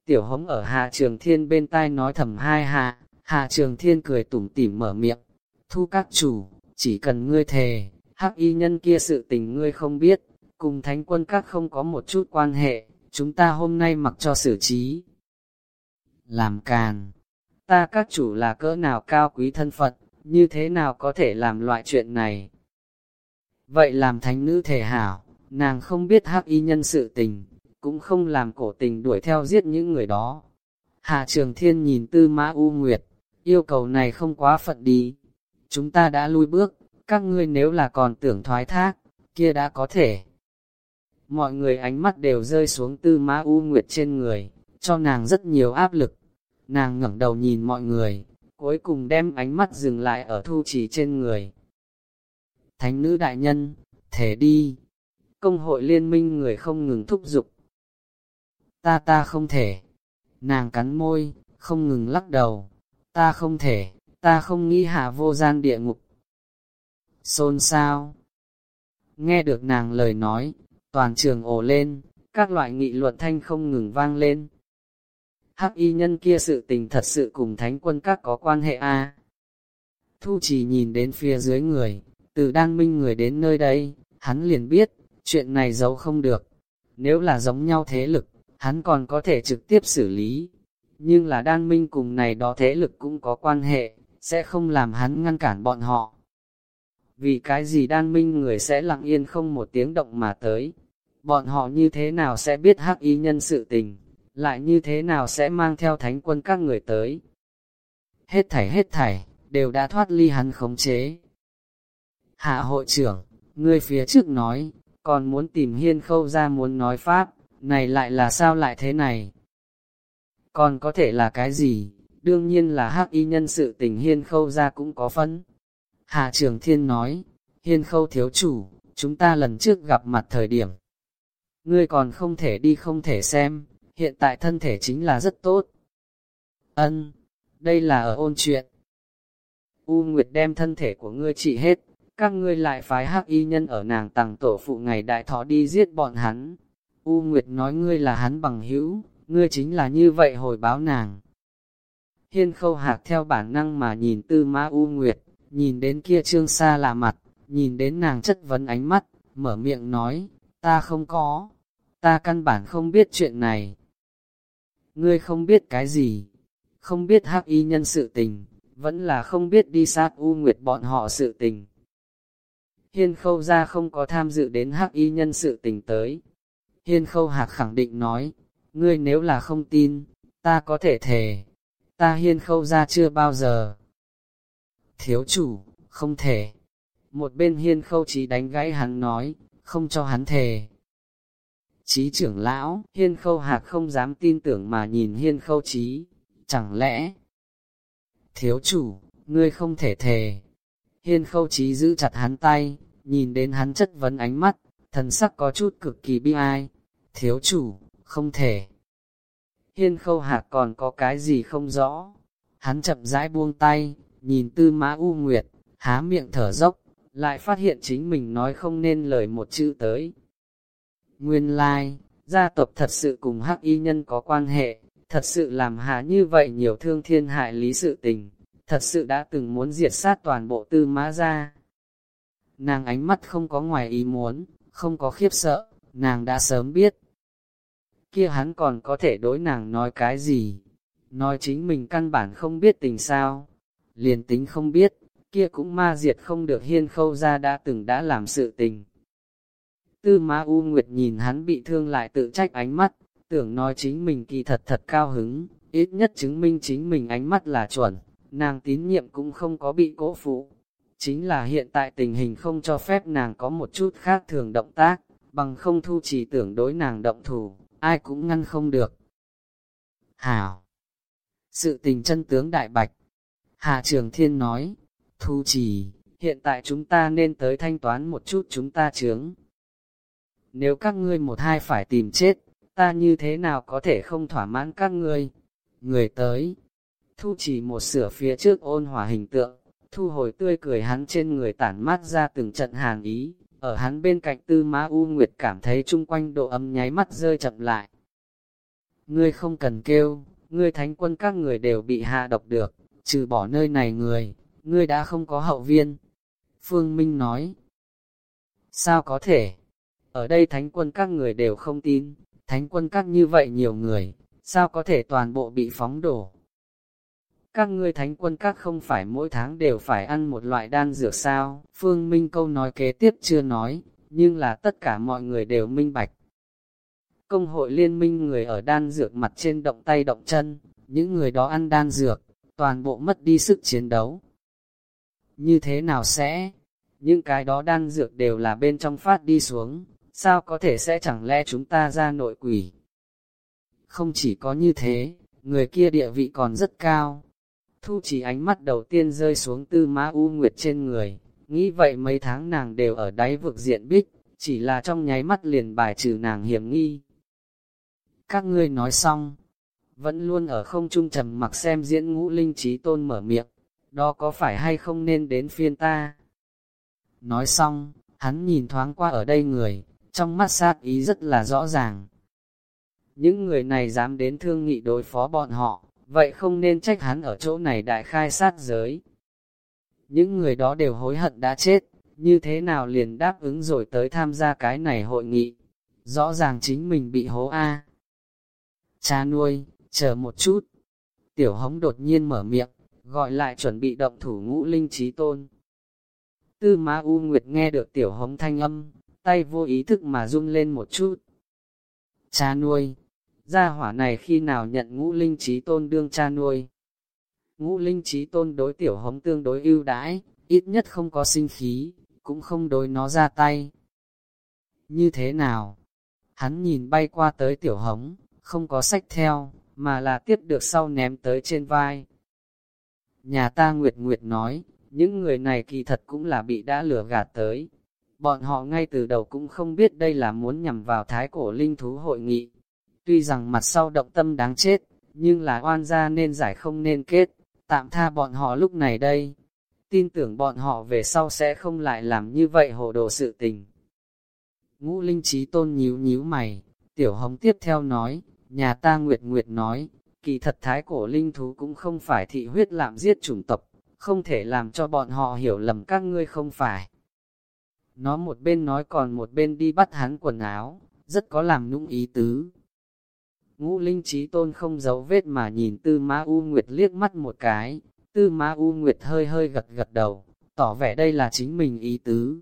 Tiểu hống ở Hạ Trường Thiên bên tai nói thầm hai hạ, Hạ Trường Thiên cười tủm tỉm mở miệng, thu các chủ, chỉ cần ngươi thề, hắc y nhân kia sự tình ngươi không biết, cùng thánh quân các không có một chút quan hệ, chúng ta hôm nay mặc cho xử trí. Làm càn, ta các chủ là cỡ nào cao quý thân phận, như thế nào có thể làm loại chuyện này? Vậy làm thánh nữ thể hảo, nàng không biết hắc y nhân sự tình, cũng không làm cổ tình đuổi theo giết những người đó. Hạ Trường Thiên nhìn Tư Mã U Nguyệt, yêu cầu này không quá phận đi. Chúng ta đã lui bước, các ngươi nếu là còn tưởng thoái thác, kia đã có thể. Mọi người ánh mắt đều rơi xuống Tư Mã U Nguyệt trên người, cho nàng rất nhiều áp lực. Nàng ngẩng đầu nhìn mọi người, cuối cùng đem ánh mắt dừng lại ở thu chỉ trên người. Thánh nữ đại nhân, thể đi. Công hội liên minh người không ngừng thúc giục, ta ta không thể. Nàng cắn môi, không ngừng lắc đầu, ta không thể, ta không nghĩ hạ vô gian địa ngục. Xôn sao? Nghe được nàng lời nói, toàn trường ồ lên, các loại nghị luận thanh không ngừng vang lên. Hắc y nhân kia sự tình thật sự cùng thánh quân các có quan hệ a. Thu chỉ nhìn đến phía dưới người, từ đan minh người đến nơi đây, hắn liền biết, chuyện này giấu không được. Nếu là giống nhau thế lực, hắn còn có thể trực tiếp xử lý. Nhưng là đan minh cùng này đó thế lực cũng có quan hệ, sẽ không làm hắn ngăn cản bọn họ. Vì cái gì đan minh người sẽ lặng yên không một tiếng động mà tới. Bọn họ như thế nào sẽ biết hắc y nhân sự tình, lại như thế nào sẽ mang theo thánh quân các người tới. Hết thảy hết thảy, đều đã thoát ly hắn khống chế. Hạ hội trưởng, ngươi phía trước nói, còn muốn tìm hiên khâu ra muốn nói pháp, này lại là sao lại thế này? Còn có thể là cái gì? đương nhiên là hắc y nhân sự tình hiên khâu ra cũng có phân. Hạ Trường Thiên nói, hiên khâu thiếu chủ, chúng ta lần trước gặp mặt thời điểm. Ngươi còn không thể đi không thể xem, hiện tại thân thể chính là rất tốt. Ân, đây là ở ôn chuyện. U Nguyệt đem thân thể của ngươi trị hết, các ngươi lại phái hắc y nhân ở nàng tàng tổ phụ ngày đại thọ đi giết bọn hắn. U Nguyệt nói ngươi là hắn bằng hữu, ngươi chính là như vậy hồi báo nàng. Hiên khâu hạc theo bản năng mà nhìn tư ma U Nguyệt, nhìn đến kia trương xa lạ mặt, nhìn đến nàng chất vấn ánh mắt, mở miệng nói, ta không có, ta căn bản không biết chuyện này. Ngươi không biết cái gì, không biết hắc y nhân sự tình, vẫn là không biết đi sát U Nguyệt bọn họ sự tình. Hiên khâu ra không có tham dự đến hắc y nhân sự tình tới. Hiên khâu hạc khẳng định nói, ngươi nếu là không tin, ta có thể thề, ta hiên khâu ra chưa bao giờ. Thiếu chủ, không thể. Một bên hiên khâu Chí đánh gãy hắn nói, không cho hắn thề. Chí trưởng lão, hiên khâu hạc không dám tin tưởng mà nhìn hiên khâu Chí. chẳng lẽ? Thiếu chủ, ngươi không thể thề. Hiên khâu Chí giữ chặt hắn tay, nhìn đến hắn chất vấn ánh mắt, thần sắc có chút cực kỳ bi ai. Thiếu chủ, không thể. Hiên khâu hạc còn có cái gì không rõ. Hắn chậm rãi buông tay, nhìn tư mã u nguyệt, há miệng thở dốc, lại phát hiện chính mình nói không nên lời một chữ tới. Nguyên lai, gia tộc thật sự cùng hắc y nhân có quan hệ, thật sự làm hạ như vậy nhiều thương thiên hại lý sự tình, thật sự đã từng muốn diệt sát toàn bộ tư mã gia. Nàng ánh mắt không có ngoài ý muốn, không có khiếp sợ, nàng đã sớm biết. Kia hắn còn có thể đối nàng nói cái gì? Nói chính mình căn bản không biết tình sao? Liền tính không biết, kia cũng ma diệt không được hiên khâu ra đã từng đã làm sự tình. Tư Ma U Nguyệt nhìn hắn bị thương lại tự trách ánh mắt, tưởng nói chính mình kỳ thật thật cao hứng, ít nhất chứng minh chính mình ánh mắt là chuẩn, nàng tín nhiệm cũng không có bị cố phụ. Chính là hiện tại tình hình không cho phép nàng có một chút khác thường động tác, bằng không thu chỉ tưởng đối nàng động thủ, ai cũng ngăn không được. Hảo! Sự tình chân tướng đại bạch. Hà Trường Thiên nói, thu chỉ, hiện tại chúng ta nên tới thanh toán một chút chúng ta chướng. Nếu các ngươi một hai phải tìm chết, ta như thế nào có thể không thỏa mãn các ngươi? Người tới, thu chỉ một sửa phía trước ôn hòa hình tượng, thu hồi tươi cười hắn trên người tản mát ra từng trận hàn ý, ở hắn bên cạnh tư má U Nguyệt cảm thấy chung quanh độ ấm nháy mắt rơi chậm lại. Ngươi không cần kêu, ngươi thánh quân các người đều bị hạ độc được, trừ bỏ nơi này người, ngươi đã không có hậu viên. Phương Minh nói, sao có thể? Ở đây thánh quân các người đều không tin, thánh quân các như vậy nhiều người, sao có thể toàn bộ bị phóng đổ? Các ngươi thánh quân các không phải mỗi tháng đều phải ăn một loại đan dược sao? Phương Minh câu nói kế tiếp chưa nói, nhưng là tất cả mọi người đều minh bạch. Công hội liên minh người ở đan dược mặt trên động tay động chân, những người đó ăn đan dược, toàn bộ mất đi sức chiến đấu. Như thế nào sẽ? Những cái đó đan dược đều là bên trong phát đi xuống, sao có thể sẽ chẳng lẽ chúng ta ra nội quỷ? Không chỉ có như thế, người kia địa vị còn rất cao. Thu chỉ ánh mắt đầu tiên rơi xuống tư má u nguyệt trên người, nghĩ vậy mấy tháng nàng đều ở đáy vực diện bích, chỉ là trong nháy mắt liền bài trừ nàng hiểm nghi. Các ngươi nói xong, vẫn luôn ở không trung trầm mặc xem diễn ngũ linh trí tôn mở miệng, đó có phải hay không nên đến phiên ta? Nói xong, hắn nhìn thoáng qua ở đây người, trong mắt sát ý rất là rõ ràng. Những người này dám đến thương nghị đối phó bọn họ, vậy không nên trách hắn ở chỗ này đại khai sát giới. Những người đó đều hối hận đã chết, như thế nào liền đáp ứng rồi tới tham gia cái này hội nghị. Rõ ràng chính mình bị hố A. Cha nuôi, chờ một chút. Tiểu hống đột nhiên mở miệng, gọi lại chuẩn bị động thủ ngũ linh trí tôn. Tư Ma U Nguyệt nghe được tiểu hống thanh âm, tay vô ý thức mà run lên một chút. Cha nuôi, gia hỏa này khi nào nhận ngũ linh trí tôn đương cha nuôi. Ngũ linh trí tôn đối tiểu hống tương đối ưu đãi, ít nhất không có sinh khí, cũng không đối nó ra tay. Như thế nào? Hắn nhìn bay qua tới tiểu hống, không có sách theo, mà là tiếp được sau ném tới trên vai. Nhà ta Nguyệt Nguyệt nói, những người này kỳ thật cũng là bị đã lừa gạt tới. Bọn họ ngay từ đầu cũng không biết đây là muốn nhằm vào thái cổ linh thú hội nghị. Tuy rằng mặt sau động tâm đáng chết, nhưng là oan gia nên giải không nên kết, tạm tha bọn họ lúc này đây. Tin tưởng bọn họ về sau sẽ không lại làm như vậy hồ đồ sự tình. Ngũ Linh Trí Tôn nhíu nhíu mày, Tiểu Hồng tiếp theo nói, nhà ta Nguyệt Nguyệt nói, kỳ thật thái cổ linh thú cũng không phải thị huyết làm giết chủng tộc, không thể làm cho bọn họ hiểu lầm các ngươi không phải. Nó một bên nói còn một bên đi bắt hắn quần áo, rất có làm nũng ý tứ. Ngũ Linh Trí Tôn không giấu vết mà nhìn Tư Ma U Nguyệt liếc mắt một cái, Tư Ma U Nguyệt hơi hơi gật gật đầu, tỏ vẻ đây là chính mình ý tứ.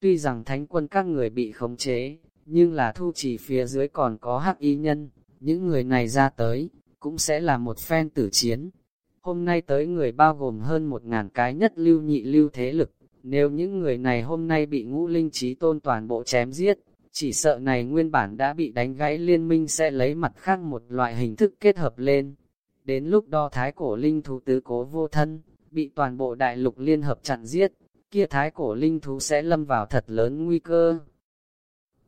Tuy rằng thánh quân các người bị khống chế, nhưng là thu chỉ phía dưới còn có hắc y nhân, những người này ra tới, cũng sẽ là một phen tử chiến. Hôm nay tới người bao gồm hơn một ngàn cái nhất lưu nhị lưu thế lực, nếu những người này hôm nay bị ngũ linh trí tôn toàn bộ chém giết, chỉ sợ này nguyên bản đã bị đánh gãy liên minh sẽ lấy mặt khác một loại hình thức kết hợp lên. Đến lúc đo thái cổ linh thú tứ cố vô thân, bị toàn bộ đại lục liên hợp chặn giết, kia thái cổ linh thú sẽ lâm vào thật lớn nguy cơ.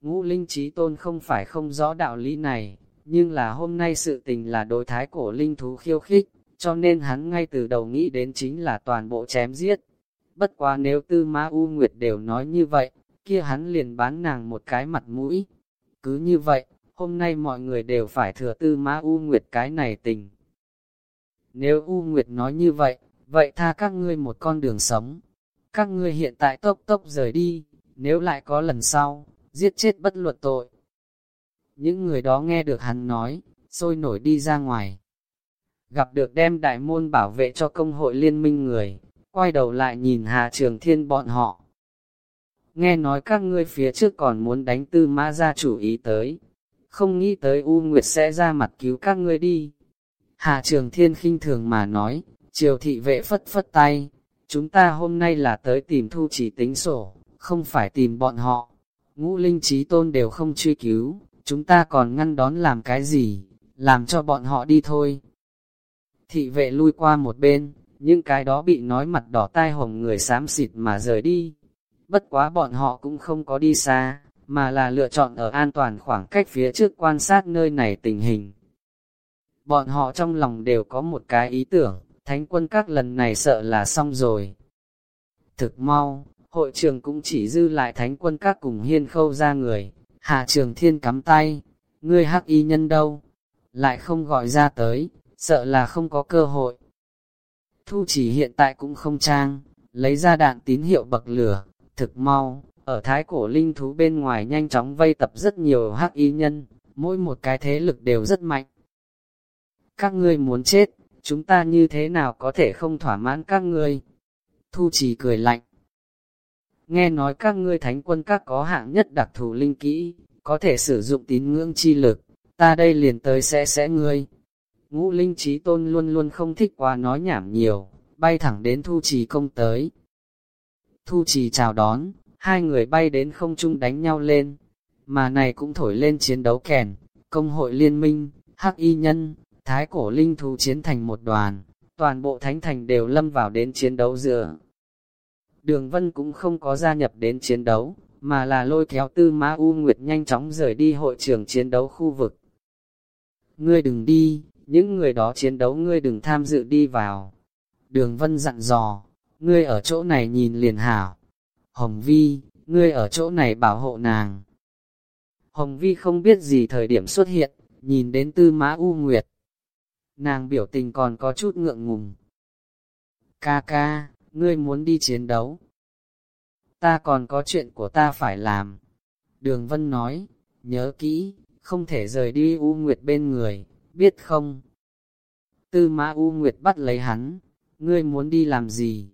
Ngũ linh trí tôn không phải không rõ đạo lý này, nhưng là hôm nay sự tình là đối thái cổ linh thú khiêu khích, cho nên hắn ngay từ đầu nghĩ đến chính là toàn bộ chém giết. Bất quá nếu tư ma U Nguyệt đều nói như vậy, kia hắn liền bán nàng một cái mặt mũi. Cứ như vậy, hôm nay mọi người đều phải thừa tư ma U Nguyệt cái này tình. Nếu U Nguyệt nói như vậy, vậy tha các ngươi một con đường sống. Các ngươi hiện tại tốc tốc rời đi, nếu lại có lần sau, giết chết bất luật tội. Những người đó nghe được hắn nói, sôi nổi đi ra ngoài. Gặp được đem đại môn bảo vệ cho công hội liên minh người, quay đầu lại nhìn Hà Trường Thiên bọn họ. Nghe nói các ngươi phía trước còn muốn đánh tư mã ra chủ ý tới, không nghĩ tới U Nguyệt sẽ ra mặt cứu các ngươi đi. Hà Trường Thiên khinh thường mà nói, triều thị vệ phất phất tay, chúng ta hôm nay là tới tìm thu chỉ tính sổ, không phải tìm bọn họ. Ngũ linh trí tôn đều không truy cứu, chúng ta còn ngăn đón làm cái gì, làm cho bọn họ đi thôi. Thị vệ lui qua một bên, những cái đó bị nói mặt đỏ tai hồng người xám xịt mà rời đi. Bất quá bọn họ cũng không có đi xa, mà là lựa chọn ở an toàn khoảng cách phía trước quan sát nơi này tình hình. Bọn họ trong lòng đều có một cái ý tưởng, thánh quân các lần này sợ là xong rồi. Thực mau, hội trường cũng chỉ dư lại thánh quân các cùng hiên khâu ra người, hạ trường thiên cắm tay, ngươi hắc y nhân đâu, lại không gọi ra tới, sợ là không có cơ hội. Thu chỉ hiện tại cũng không trang, lấy ra đạn tín hiệu bậc lửa, thực mau, ở thái cổ linh thú bên ngoài nhanh chóng vây tập rất nhiều hắc y nhân, mỗi một cái thế lực đều rất mạnh. Các ngươi muốn chết, chúng ta như thế nào có thể không thỏa mãn các ngươi? Thu chỉ cười lạnh. Nghe nói các ngươi thánh quân các có hạng nhất đặc thù linh kỹ, có thể sử dụng tín ngưỡng chi lực, ta đây liền tới sẽ sẽ ngươi. Ngũ linh trí tôn luôn luôn không thích quá nói nhảm nhiều, bay thẳng đến thu trì công tới. Thu trì chào đón, hai người bay đến không trung đánh nhau lên, mà này cũng thổi lên chiến đấu kèn, công hội liên minh, hắc y nhân, thái cổ linh thú chiến thành một đoàn, toàn bộ thánh thành đều lâm vào đến chiến đấu dựa. Đường Vân cũng không có gia nhập đến chiến đấu, mà là lôi kéo tư Ma U Nguyệt nhanh chóng rời đi hội trường chiến đấu khu vực. Ngươi đừng đi, những người đó chiến đấu ngươi đừng tham dự đi vào. Đường Vân dặn dò, ngươi ở chỗ này nhìn liền hảo. Hồng Vi, ngươi ở chỗ này bảo hộ nàng. Hồng Vi không biết gì thời điểm xuất hiện, nhìn đến tư mã U Nguyệt. Nàng biểu tình còn có chút ngượng ngùng. Ca ca, ngươi muốn đi chiến đấu. Ta còn có chuyện của ta phải làm. Đường Vân nói, nhớ kỹ, không thể rời đi U Nguyệt bên người, biết không? Tư mã U Nguyệt bắt lấy hắn, ngươi muốn đi làm gì?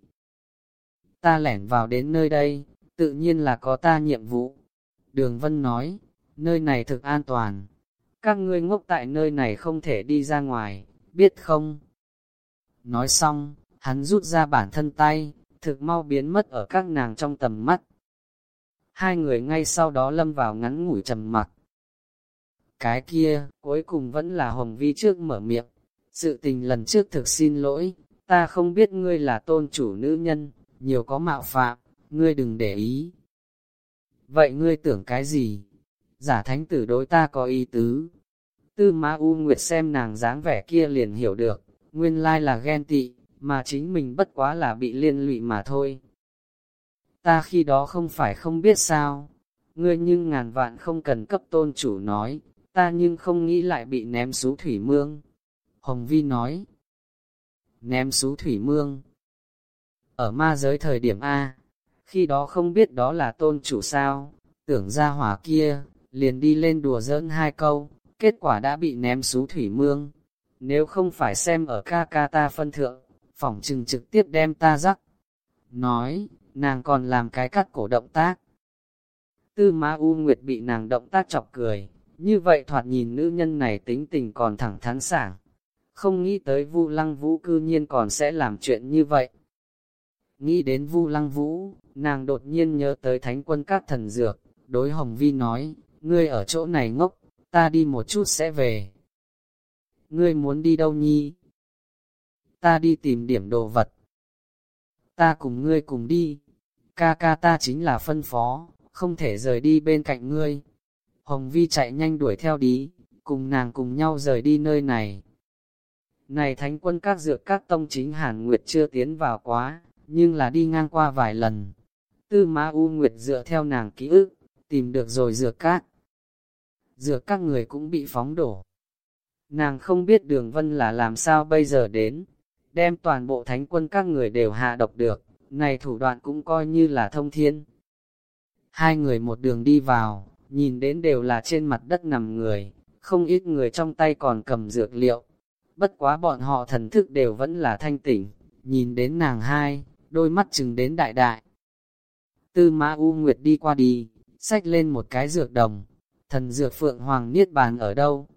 Ta lẻn vào đến nơi đây, tự nhiên là có ta nhiệm vụ. Đường Vân nói, nơi này thực an toàn. Các ngươi ngốc tại nơi này không thể đi ra ngoài, biết không? Nói xong, hắn rút ra bản thân tay, thực mau biến mất ở các nàng trong tầm mắt. Hai người ngay sau đó lâm vào ngắn ngủi trầm mặc. Cái kia, cuối cùng vẫn là Hồng Vi trước mở miệng. Sự tình lần trước thực xin lỗi, ta không biết ngươi là tôn chủ nữ nhân, nhiều có mạo phạm, ngươi đừng để ý. Vậy ngươi tưởng cái gì? Giả thánh tử đối ta có ý tứ. Tư Ma U Nguyệt xem nàng dáng vẻ kia liền hiểu được, nguyên lai là ghen tị, mà chính mình bất quá là bị liên lụy mà thôi. Ta khi đó không phải không biết sao, ngươi nhưng ngàn vạn không cần cấp tôn chủ nói, ta nhưng không nghĩ lại bị ném xuống thủy mương. Hồng Vi nói, ném xuống thủy mương. Ở ma giới thời điểm A, khi đó không biết đó là tôn chủ sao, tưởng ra hỏa kia, liền đi lên đùa giỡn hai câu, kết quả đã bị ném xuống thủy mương. Nếu không phải xem ở ca ca ta phân thượng, phỏng chừng trực tiếp đem ta rắc. Nói, nàng còn làm cái cắt cổ động tác. Tư Ma U Nguyệt bị nàng động tác chọc cười, như vậy thoạt nhìn nữ nhân này tính tình còn thẳng thắn sảng. Không nghĩ tới Vu Lăng Vũ cư nhiên còn sẽ làm chuyện như vậy. Nghĩ đến Vu Lăng Vũ, nàng đột nhiên nhớ tới thánh quân các thần dược, đối Hồng Vi nói, ngươi ở chỗ này ngốc, ta đi một chút sẽ về. Ngươi muốn đi đâu nhi? Ta đi tìm điểm đồ vật. Ta cùng ngươi cùng đi. Ca ca ta chính là phân phó, không thể rời đi bên cạnh ngươi. Hồng Vi chạy nhanh đuổi theo đi, cùng nàng cùng nhau rời đi nơi này. Này thánh quân các dược các tông chính Hàn Nguyệt chưa tiến vào quá, nhưng là đi ngang qua vài lần. Tư Ma U Nguyệt dựa theo nàng ký ức, tìm được rồi dược các. Dược các người cũng bị phóng đổ. Nàng không biết đường vân là làm sao bây giờ đến, đem toàn bộ thánh quân các người đều hạ độc được, này thủ đoạn cũng coi như là thông thiên. Hai người một đường đi vào, nhìn đến đều là trên mặt đất nằm người, không ít người trong tay còn cầm dược liệu. Bất quá bọn họ thần thức đều vẫn là thanh tỉnh, nhìn đến nàng hai, đôi mắt chừng đến đại đại. Tư Ma U Nguyệt đi qua đi, xách lên một cái dược đồng, thần dược Phượng Hoàng Niết Bàn ở đâu?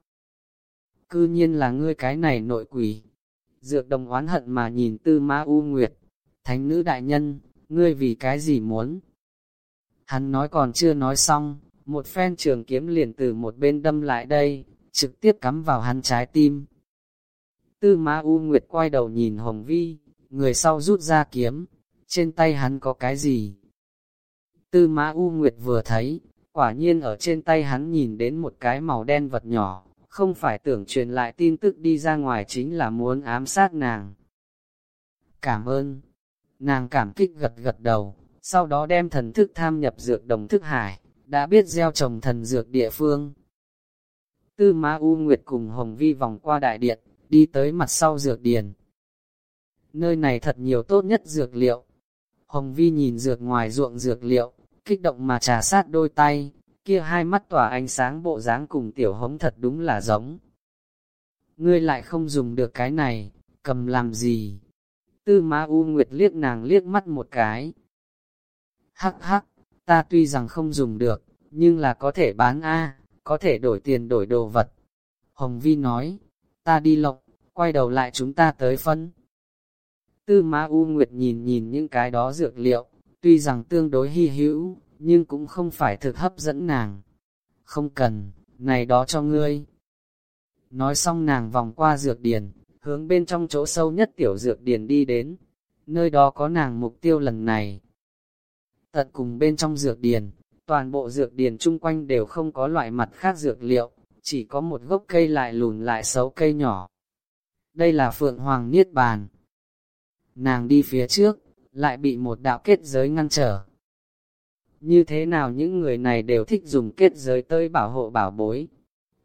Cư nhiên là ngươi cái này nội quỷ. Dược đồng oán hận mà nhìn Tư Ma U Nguyệt, thánh nữ đại nhân, ngươi vì cái gì muốn? Hắn nói còn chưa nói xong, một phen trường kiếm liền từ một bên đâm lại đây, trực tiếp cắm vào hắn trái tim. Tư Ma U Nguyệt quay đầu nhìn Hồng Vi, người sau rút ra kiếm, trên tay hắn có cái gì? Tư Ma U Nguyệt vừa thấy, quả nhiên ở trên tay hắn nhìn đến một cái màu đen vật nhỏ, không phải tưởng truyền lại tin tức đi ra ngoài chính là muốn ám sát nàng. Cảm ơn. Nàng cảm kích gật gật đầu, sau đó đem thần thức tham nhập dược đồng thức hải, đã biết gieo trồng thần dược địa phương. Tư Ma U Nguyệt cùng Hồng Vi vòng qua đại điện, đi tới mặt sau dược điền. Nơi này thật nhiều tốt nhất dược liệu. Hồng Vi nhìn dược ngoài ruộng dược liệu, kích động mà trà sát đôi tay, kia hai mắt tỏa ánh sáng bộ dáng cùng tiểu hống thật đúng là giống. Ngươi lại không dùng được cái này, cầm làm gì? Tư Ma U Nguyệt liếc nàng liếc mắt một cái. Hắc hắc, ta tuy rằng không dùng được, nhưng là có thể bán A, có thể đổi tiền đổi đồ vật. Hồng Vi nói, ta đi lộng, quay đầu lại chúng ta tới phân. Tư Ma U Nguyệt nhìn nhìn những cái đó dược liệu, tuy rằng tương đối hy hữu, nhưng cũng không phải thực hấp dẫn nàng. Không cần, này đó cho ngươi. Nói xong nàng vòng qua dược điền, hướng bên trong chỗ sâu nhất tiểu dược điền đi đến. Nơi đó có nàng mục tiêu lần này. Tận cùng bên trong dược điền, toàn bộ dược điền chung quanh đều không có loại mặt khác dược liệu, chỉ có một gốc cây lại lùn lại xấu cây nhỏ. Đây là Phượng Hoàng Niết Bàn. Nàng đi phía trước, lại bị một đạo kết giới ngăn trở. Như thế nào những người này đều thích dùng kết giới tới bảo hộ bảo bối.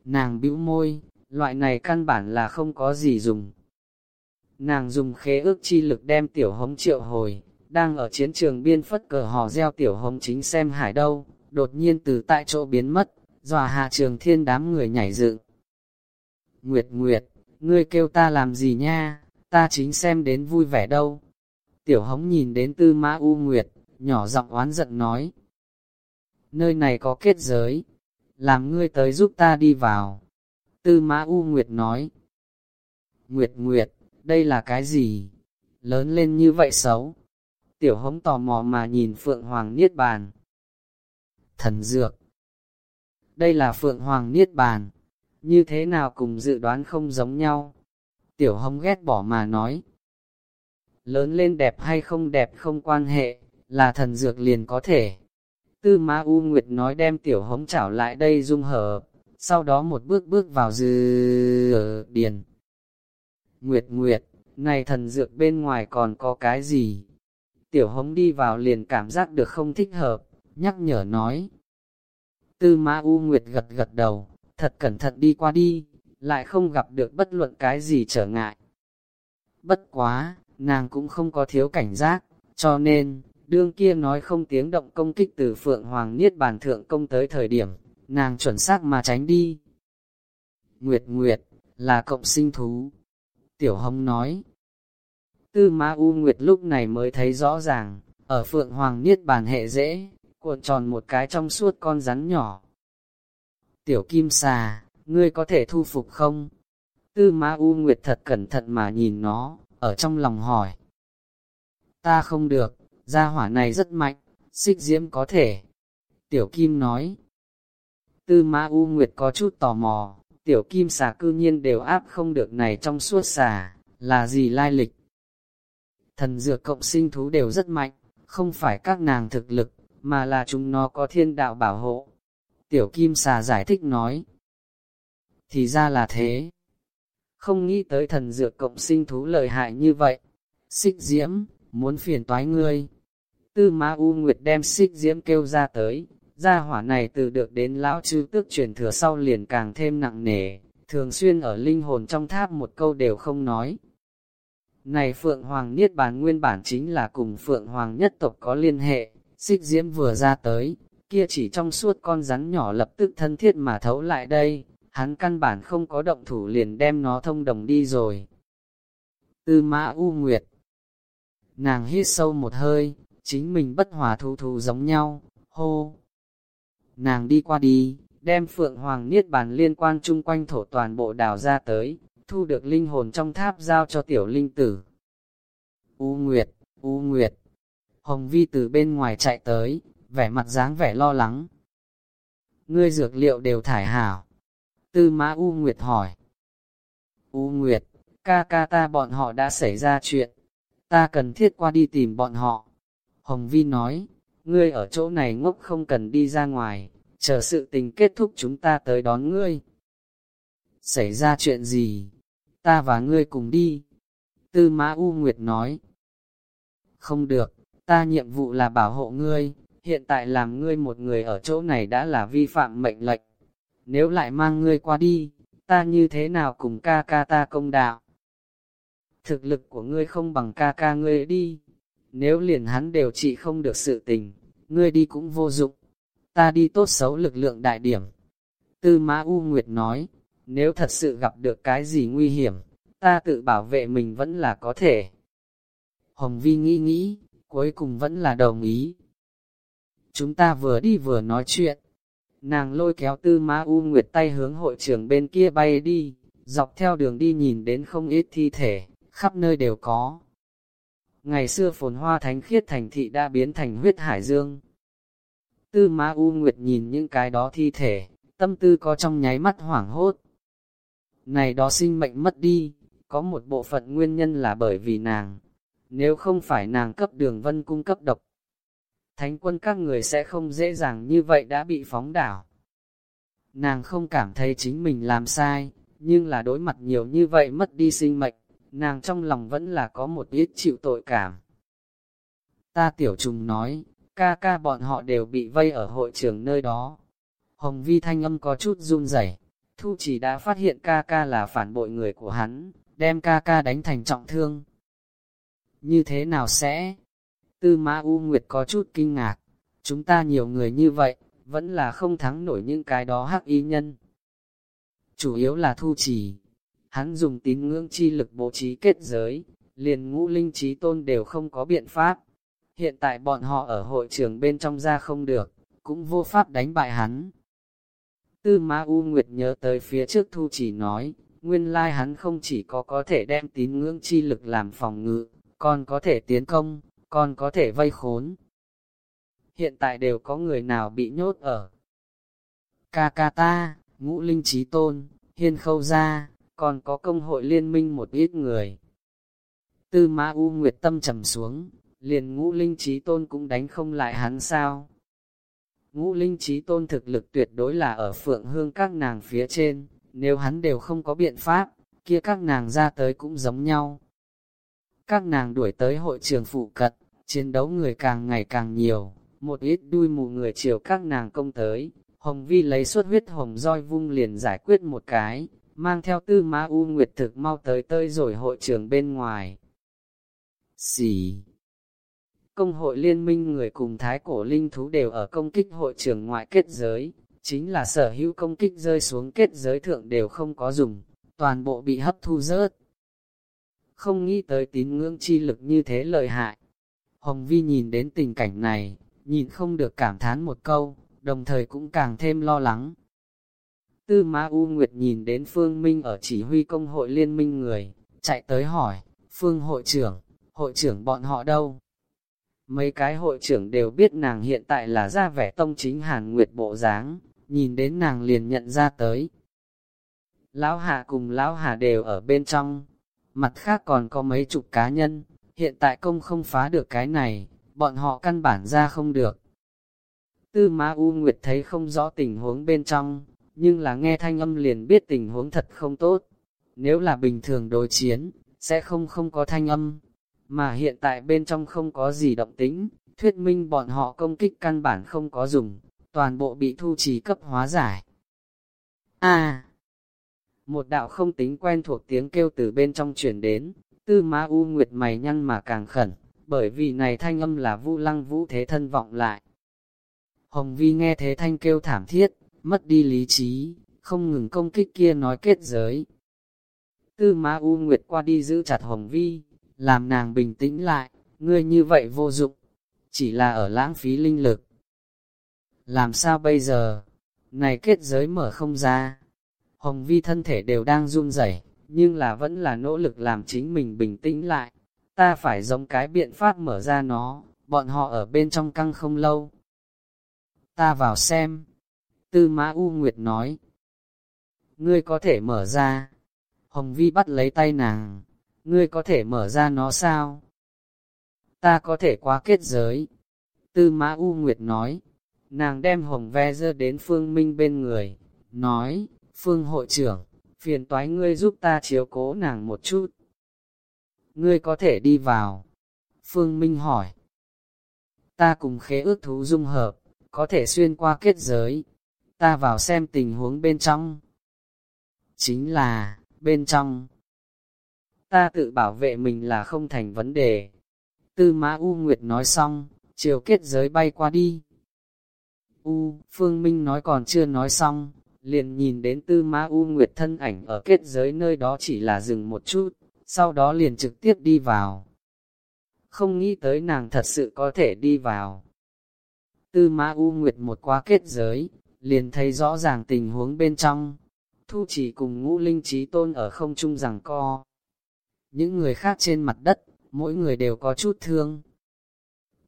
Nàng bĩu môi, loại này căn bản là không có gì dùng. Nàng dùng khế ước chi lực đem tiểu hống triệu hồi, đang ở chiến trường biên phất cờ hò reo tiểu hống chính xem hải đâu, đột nhiên từ tại chỗ biến mất, dòa hạ trường thiên đám người nhảy dựng. Nguyệt Nguyệt, ngươi kêu ta làm gì nha, ta chính xem đến vui vẻ đâu. Tiểu hống nhìn đến tư mã U Nguyệt, nhỏ giọng oán giận nói. Nơi này có kết giới, làm ngươi tới giúp ta đi vào. Tư mã U Nguyệt nói. Nguyệt Nguyệt, đây là cái gì? Lớn lên như vậy xấu. Tiểu hống tò mò mà nhìn Phượng Hoàng Niết Bàn. Thần Dược Đây là Phượng Hoàng Niết Bàn, như thế nào cùng dự đoán không giống nhau. Tiểu hồng ghét bỏ mà nói. Lớn lên đẹp hay không đẹp không quan hệ, là thần dược liền có thể. Tư Ma U Nguyệt nói đem tiểu hống chảo lại đây dung hợp, sau đó một bước bước vào dư điền. Nguyệt Nguyệt, này thần dược bên ngoài còn có cái gì? Tiểu hống đi vào liền cảm giác được không thích hợp, nhắc nhở nói. Tư Ma U Nguyệt gật gật đầu, thật cẩn thận đi qua đi, lại không gặp được bất luận cái gì trở ngại. Bất quá, nàng cũng không có thiếu cảnh giác, cho nên, đương kia nói không tiếng động công kích từ Phượng Hoàng Niết Bàn Thượng công tới thời điểm, nàng chuẩn xác mà tránh đi. Nguyệt Nguyệt, là cộng sinh thú. Tiểu Hồng nói. Tư Ma U Nguyệt lúc này mới thấy rõ ràng, ở Phượng Hoàng Niết Bàn hệ dễ, cuộn tròn một cái trong suốt con rắn nhỏ. Tiểu Kim Xà, ngươi có thể thu phục không? Tư Ma U Nguyệt thật cẩn thận mà nhìn nó, ở trong lòng hỏi. Ta không được, gia hỏa này rất mạnh, xích diễm có thể. Tiểu Kim nói. Tư Ma U Nguyệt có chút tò mò, tiểu Kim xà cư nhiên đều áp không được này trong suốt xà, là gì lai lịch? Thần dược cộng sinh thú đều rất mạnh, không phải các nàng thực lực, mà là chúng nó có thiên đạo bảo hộ. Tiểu Kim xà giải thích nói. Thì ra là thế. Không nghĩ tới thần dược cộng sinh thú lợi hại như vậy. Xích diễm, muốn phiền toái ngươi. Tư Ma U Nguyệt đem xích diễm kêu ra tới, gia hỏa này từ được đến lão chư tước truyền thừa sau liền càng thêm nặng nề, thường xuyên ở linh hồn trong tháp một câu đều không nói. Này Phượng Hoàng Niết Bàn nguyên bản chính là cùng Phượng Hoàng nhất tộc có liên hệ, xích diễm vừa ra tới, kia chỉ trong suốt con rắn nhỏ lập tức thân thiết mà thấu lại đây, hắn căn bản không có động thủ liền đem nó thông đồng đi rồi. Tư Mã U Nguyệt Nàng hít sâu một hơi, chính mình bất hòa thù thù giống nhau, hô. Nàng đi qua đi, đem Phượng Hoàng Niết Bàn liên quan chung quanh thổ toàn bộ đào ra tới, thu được linh hồn trong tháp giao cho tiểu linh tử. U Nguyệt, U Nguyệt, Hồng Vi từ bên ngoài chạy tới, vẻ mặt dáng vẻ lo lắng. Ngươi dược liệu đều thải hảo. Tư Mã U Nguyệt hỏi. U Nguyệt, ca ca ta bọn họ đã xảy ra chuyện. Ta cần thiết qua đi tìm bọn họ. Hồng Vi nói, ngươi ở chỗ này ngốc không cần đi ra ngoài, chờ sự tình kết thúc chúng ta tới đón ngươi. Xảy ra chuyện gì? Ta và ngươi cùng đi. Tư Mã U Nguyệt nói. Không được, ta nhiệm vụ là bảo hộ ngươi, hiện tại làm ngươi một người ở chỗ này đã là vi phạm mệnh lệnh. Nếu lại mang ngươi qua đi, ta như thế nào cùng ca ca ta công đạo? Thực lực của ngươi không bằng ca ca ngươi đi, nếu liền hắn đều trị không được sự tình, ngươi đi cũng vô dụng, ta đi tốt xấu lực lượng đại điểm. Tư Mã U Nguyệt nói, nếu thật sự gặp được cái gì nguy hiểm, ta tự bảo vệ mình vẫn là có thể. Hồng Vi nghĩ nghĩ, cuối cùng vẫn là đồng ý. Chúng ta vừa đi vừa nói chuyện. Nàng lôi kéo tư Ma U Nguyệt tay hướng hội trường bên kia bay đi, dọc theo đường đi nhìn đến không ít thi thể, khắp nơi đều có. Ngày xưa phồn hoa thánh khiết thành thị đã biến thành huyết hải dương. Tư Ma U Nguyệt nhìn những cái đó thi thể, tâm tư có trong nháy mắt hoảng hốt. Này đó sinh mệnh mất đi, có một bộ phận nguyên nhân là bởi vì nàng. Nếu không phải nàng cấp đường vân cung cấp độc, thánh quân các người sẽ không dễ dàng như vậy đã bị phóng đảo. Nàng không cảm thấy chính mình làm sai, nhưng là đối mặt nhiều như vậy mất đi sinh mệnh, nàng trong lòng vẫn là có một ít chịu tội cảm. Ta tiểu trùng nói, ca ca bọn họ đều bị vây ở hội trường nơi đó. Hồng vi thanh âm có chút run rẩy. Thu chỉ đã phát hiện ca ca là phản bội người của hắn, đem ca ca đánh thành trọng thương. Như thế nào sẽ? Tư Mã U Nguyệt có chút kinh ngạc, chúng ta nhiều người như vậy, vẫn là không thắng nổi những cái đó hắc y nhân. Chủ yếu là thu trì, hắn dùng tín ngưỡng chi lực bố trí kết giới, liền ngũ linh trí tôn đều không có biện pháp. Hiện tại bọn họ ở hội trường bên trong ra không được, cũng vô pháp đánh bại hắn. Tư Ma U Nguyệt nhớ tới phía trước thu chỉ nói, nguyên lai hắn không chỉ có có thể đem tín ngưỡng chi lực làm phòng ngự, còn có thể tiến công, còn có thể vây khốn. Hiện tại đều có người nào bị nhốt ở. Ca ca ta, ngũ linh trí tôn, hiên khâu ra, còn có công hội liên minh một ít người. Tư mã U Nguyệt tâm trầm xuống, liền ngũ linh trí tôn cũng đánh không lại hắn sao. Ngũ linh trí tôn thực lực tuyệt đối là ở phượng hương các nàng phía trên, nếu hắn đều không có biện pháp, kia các nàng ra tới cũng giống nhau. Các nàng đuổi tới hội trường phụ cận, chiến đấu người càng ngày càng nhiều, một ít đuôi mù người chiều các nàng công tới. Hồng Vi lấy suốt huyết hồng roi vung liền giải quyết một cái, mang theo tư ma u nguyệt thực mau tới tơi rồi hội trường bên ngoài. Xì! Công hội liên minh người cùng thái cổ linh thú đều ở công kích hội trường ngoại kết giới, chính là sở hữu công kích rơi xuống kết giới thượng đều không có dùng, toàn bộ bị hấp thu rớt. Không nghĩ tới tín ngưỡng chi lực như thế lợi hại. Hồng Vi nhìn đến tình cảnh này, nhìn không được cảm thán một câu, đồng thời cũng càng thêm lo lắng. Tư Ma U Nguyệt nhìn đến Phương Minh ở chỉ huy công hội liên minh người, chạy tới hỏi, Phương hội trưởng, hội trưởng bọn họ đâu? Mấy cái hội trưởng đều biết nàng hiện tại là ra vẻ tông chính Hàn Nguyệt bộ dáng, nhìn đến nàng liền nhận ra tới. Lão Hạ cùng Lão Hà đều ở bên trong, mặt khác còn có mấy chục cá nhân, hiện tại công không phá được cái này, bọn họ căn bản ra không được. Tư Ma U Nguyệt thấy không rõ tình huống bên trong, nhưng là nghe thanh âm liền biết tình huống thật không tốt. Nếu là bình thường đối chiến, sẽ không không có thanh âm, mà hiện tại bên trong không có gì động tính, thuyết minh bọn họ công kích căn bản không có dùng, toàn bộ bị thu trì cấp hóa giải. À! Một đạo không tính quen thuộc tiếng kêu từ bên trong chuyển đến, tư ma u nguyệt mày nhăn mà càng khẩn, bởi vì này thanh âm là vu lăng vũ thế thân vọng lại. Hồng Vi nghe thế thanh kêu thảm thiết, mất đi lý trí, không ngừng công kích kia nói kết giới. Tư Ma U Nguyệt qua đi giữ chặt Hồng Vi, làm nàng bình tĩnh lại, ngươi như vậy vô dụng, chỉ là ở lãng phí linh lực. Làm sao bây giờ? Này kết giới mở không ra. Hồng Vi thân thể đều đang run rẩy, nhưng là vẫn là nỗ lực làm chính mình bình tĩnh lại. Ta phải giống cái biện pháp mở ra nó, bọn họ ở bên trong căng không lâu. Ta vào xem. Tư Mã U Nguyệt nói. Ngươi có thể mở ra. Hồng Vi bắt lấy tay nàng. Ngươi có thể mở ra nó sao? Ta có thể qua kết giới. Tư Mã U Nguyệt nói. Nàng đem hồng ve dơ đến Phương Minh bên người. Nói, Phương hội trưởng, phiền toái ngươi giúp ta chiếu cố nàng một chút. Ngươi có thể đi vào. Phương Minh hỏi. Ta cùng khế ước thú dung hợp, có thể xuyên qua kết giới. Ta vào xem tình huống bên trong. Chính là, bên trong. Ta tự bảo vệ mình là không thành vấn đề. Tư Mã U Nguyệt nói xong, chiều kết giới bay qua đi. U, Phương Minh nói còn chưa nói xong, liền nhìn đến Tư Ma U Nguyệt thân ảnh ở kết giới nơi đó chỉ là dừng một chút, sau đó liền trực tiếp đi vào. Không nghĩ tới nàng thật sự có thể đi vào. Tư Ma U Nguyệt một qua kết giới, liền thấy rõ ràng tình huống bên trong. Thu chỉ cùng ngũ linh trí tôn ở không trung rằng co. Những người khác trên mặt đất, mỗi người đều có chút thương.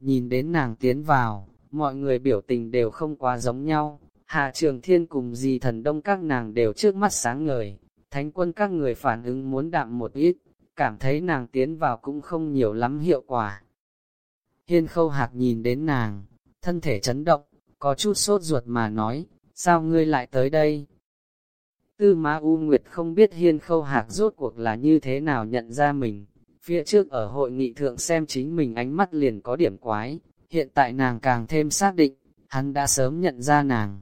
Nhìn đến nàng tiến vào, mọi người biểu tình đều không quá giống nhau. Hạ Trường Thiên cùng dì thần đông các nàng đều trước mắt sáng ngời. Thánh quân các người phản ứng muốn đạm một ít, cảm thấy nàng tiến vào cũng không nhiều lắm hiệu quả. Hiên khâu hạc nhìn đến nàng, thân thể chấn động, có chút sốt ruột mà nói, sao ngươi lại tới đây? Tư Ma U Nguyệt không biết hiên khâu hạc rốt cuộc là như thế nào nhận ra mình. Phía trước ở hội nghị thượng xem chính mình ánh mắt liền có điểm quái, hiện tại nàng càng thêm xác định, hắn đã sớm nhận ra nàng.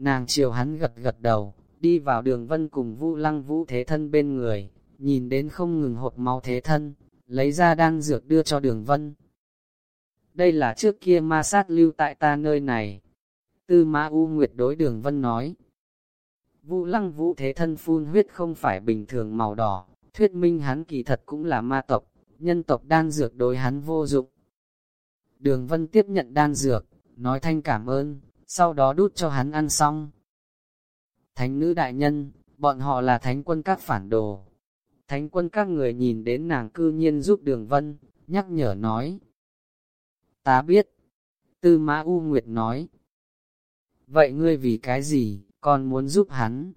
Nàng chiều hắn gật gật đầu, đi vào đường vân cùng vu lăng vũ thế thân bên người, nhìn đến không ngừng hộp máu thế thân, lấy ra đan dược đưa cho đường vân. Đây là trước kia ma sát lưu tại ta nơi này. Tư Ma U Nguyệt đối đường vân nói, Vũ lăng vũ thế thân phun huyết không phải bình thường màu đỏ, thuyết minh hắn kỳ thật cũng là ma tộc, nhân tộc đan dược đối hắn vô dụng. Đường vân tiếp nhận đan dược, nói thanh cảm ơn, sau đó đút cho hắn ăn xong. Thánh nữ đại nhân, bọn họ là thánh quân các phản đồ. Thánh quân các người nhìn đến nàng cư nhiên giúp đường vân, nhắc nhở nói. Ta biết. Tư Mã U Nguyệt nói. Vậy ngươi vì cái gì? còn muốn giúp hắn.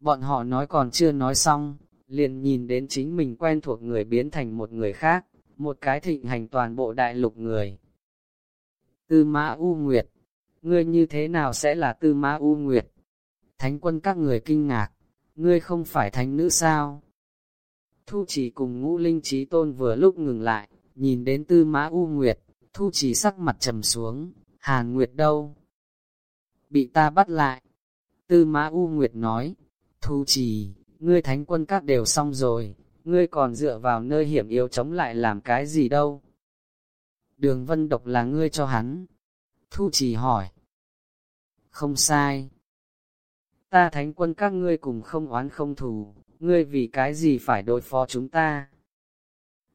Bọn họ nói còn chưa nói xong, liền nhìn đến chính mình quen thuộc người biến thành một người khác, một cái thịnh hành toàn bộ đại lục người. Tư Mã U Nguyệt, ngươi như thế nào sẽ là Tư Ma U Nguyệt? Thánh quân các người kinh ngạc, ngươi không phải thánh nữ sao? Thu chỉ cùng ngũ linh trí tôn vừa lúc ngừng lại, nhìn đến Tư Mã U Nguyệt, Thu chỉ sắc mặt trầm xuống, Hàn Nguyệt đâu? Bị ta bắt lại. Tư Mã U Nguyệt nói, Thu chỉ, ngươi thánh quân các đều xong rồi, ngươi còn dựa vào nơi hiểm yếu chống lại làm cái gì đâu. Đường vân độc là ngươi cho hắn. Thu chỉ hỏi. Không sai. Ta thánh quân các ngươi cùng không oán không thù, ngươi vì cái gì phải đối phó chúng ta.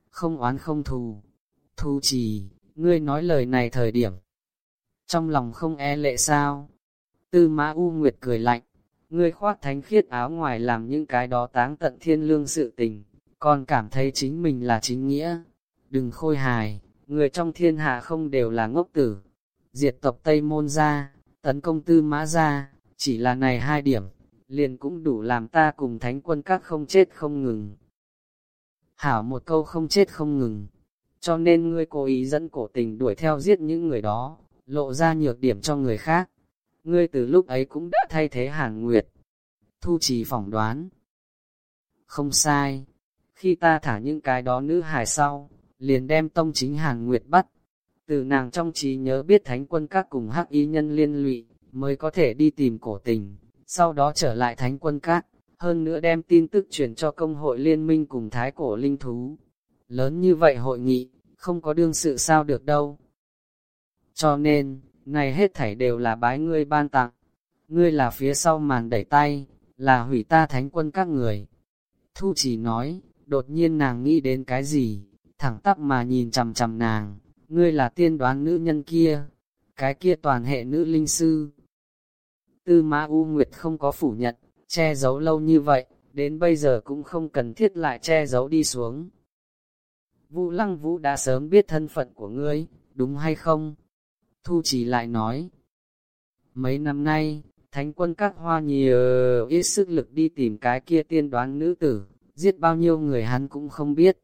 Không oán không thù. Thu chỉ, ngươi nói lời này thời điểm. Trong lòng không e lệ sao? Tư mã U Nguyệt cười lạnh ngươi khoác thánh khiết áo ngoài làm những cái đó táng tận thiên lương sự tình, còn cảm thấy chính mình là chính nghĩa. Đừng khôi hài, người trong thiên hạ không đều là ngốc tử. Diệt tộc Tây Môn ra, tấn công tư mã ra, chỉ là này hai điểm, liền cũng đủ làm ta cùng thánh quân các không chết không ngừng. Hảo một câu không chết không ngừng, cho nên ngươi cố ý dẫn cổ tình đuổi theo giết những người đó, lộ ra nhược điểm cho người khác ngươi từ lúc ấy cũng đã thay thế Hàn Nguyệt. Thu trì phỏng đoán. Không sai, khi ta thả những cái đó nữ hài sau, liền đem tông chính Hàn Nguyệt bắt. Từ nàng trong trí nhớ biết thánh quân các cùng hắc y nhân liên lụy, mới có thể đi tìm cổ tình, sau đó trở lại thánh quân các, hơn nữa đem tin tức truyền cho công hội liên minh cùng thái cổ linh thú. Lớn như vậy hội nghị, không có đương sự sao được đâu. Cho nên, này hết thảy đều là bái ngươi ban tặng. Ngươi là phía sau màn đẩy tay, là hủy ta thánh quân các người. Thu chỉ nói, đột nhiên nàng nghĩ đến cái gì, thẳng tắp mà nhìn chằm chằm nàng, ngươi là tiên đoán nữ nhân kia, cái kia toàn hệ nữ linh sư. Tư Ma U Nguyệt không có phủ nhận, che giấu lâu như vậy, đến bây giờ cũng không cần thiết lại che giấu đi xuống. Vũ Lăng Vũ đã sớm biết thân phận của ngươi, đúng hay không? Thu chỉ lại nói, mấy năm nay, thánh quân các hoa nhiều ờ, ít sức lực đi tìm cái kia tiên đoán nữ tử, giết bao nhiêu người hắn cũng không biết.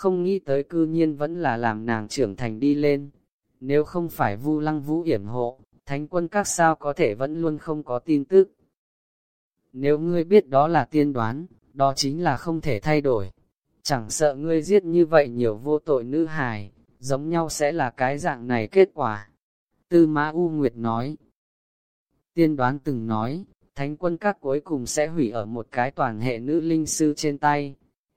Không nghĩ tới cư nhiên vẫn là làm nàng trưởng thành đi lên. Nếu không phải vu lăng vũ yểm hộ, thánh quân các sao có thể vẫn luôn không có tin tức. Nếu ngươi biết đó là tiên đoán, đó chính là không thể thay đổi. Chẳng sợ ngươi giết như vậy nhiều vô tội nữ hài, giống nhau sẽ là cái dạng này kết quả. Tư Mã U Nguyệt nói. Tiên đoán từng nói, thánh quân các cuối cùng sẽ hủy ở một cái toàn hệ nữ linh sư trên tay.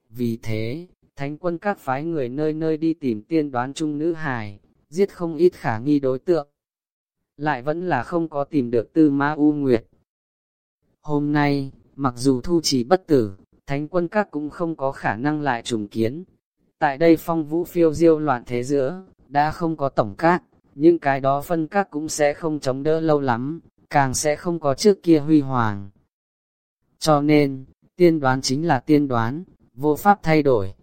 Vì thế, thánh quân các phái người nơi nơi đi tìm tiên đoán chung nữ hài, giết không ít khả nghi đối tượng. Lại vẫn là không có tìm được tư ma U Nguyệt. Hôm nay, mặc dù thu chỉ bất tử, thánh quân các cũng không có khả năng lại trùng kiến. Tại đây phong vũ phiêu diêu loạn thế giữa, đã không có tổng các nhưng cái đó phân các cũng sẽ không chống đỡ lâu lắm, càng sẽ không có trước kia huy hoàng. Cho nên, tiên đoán chính là tiên đoán, vô pháp thay đổi.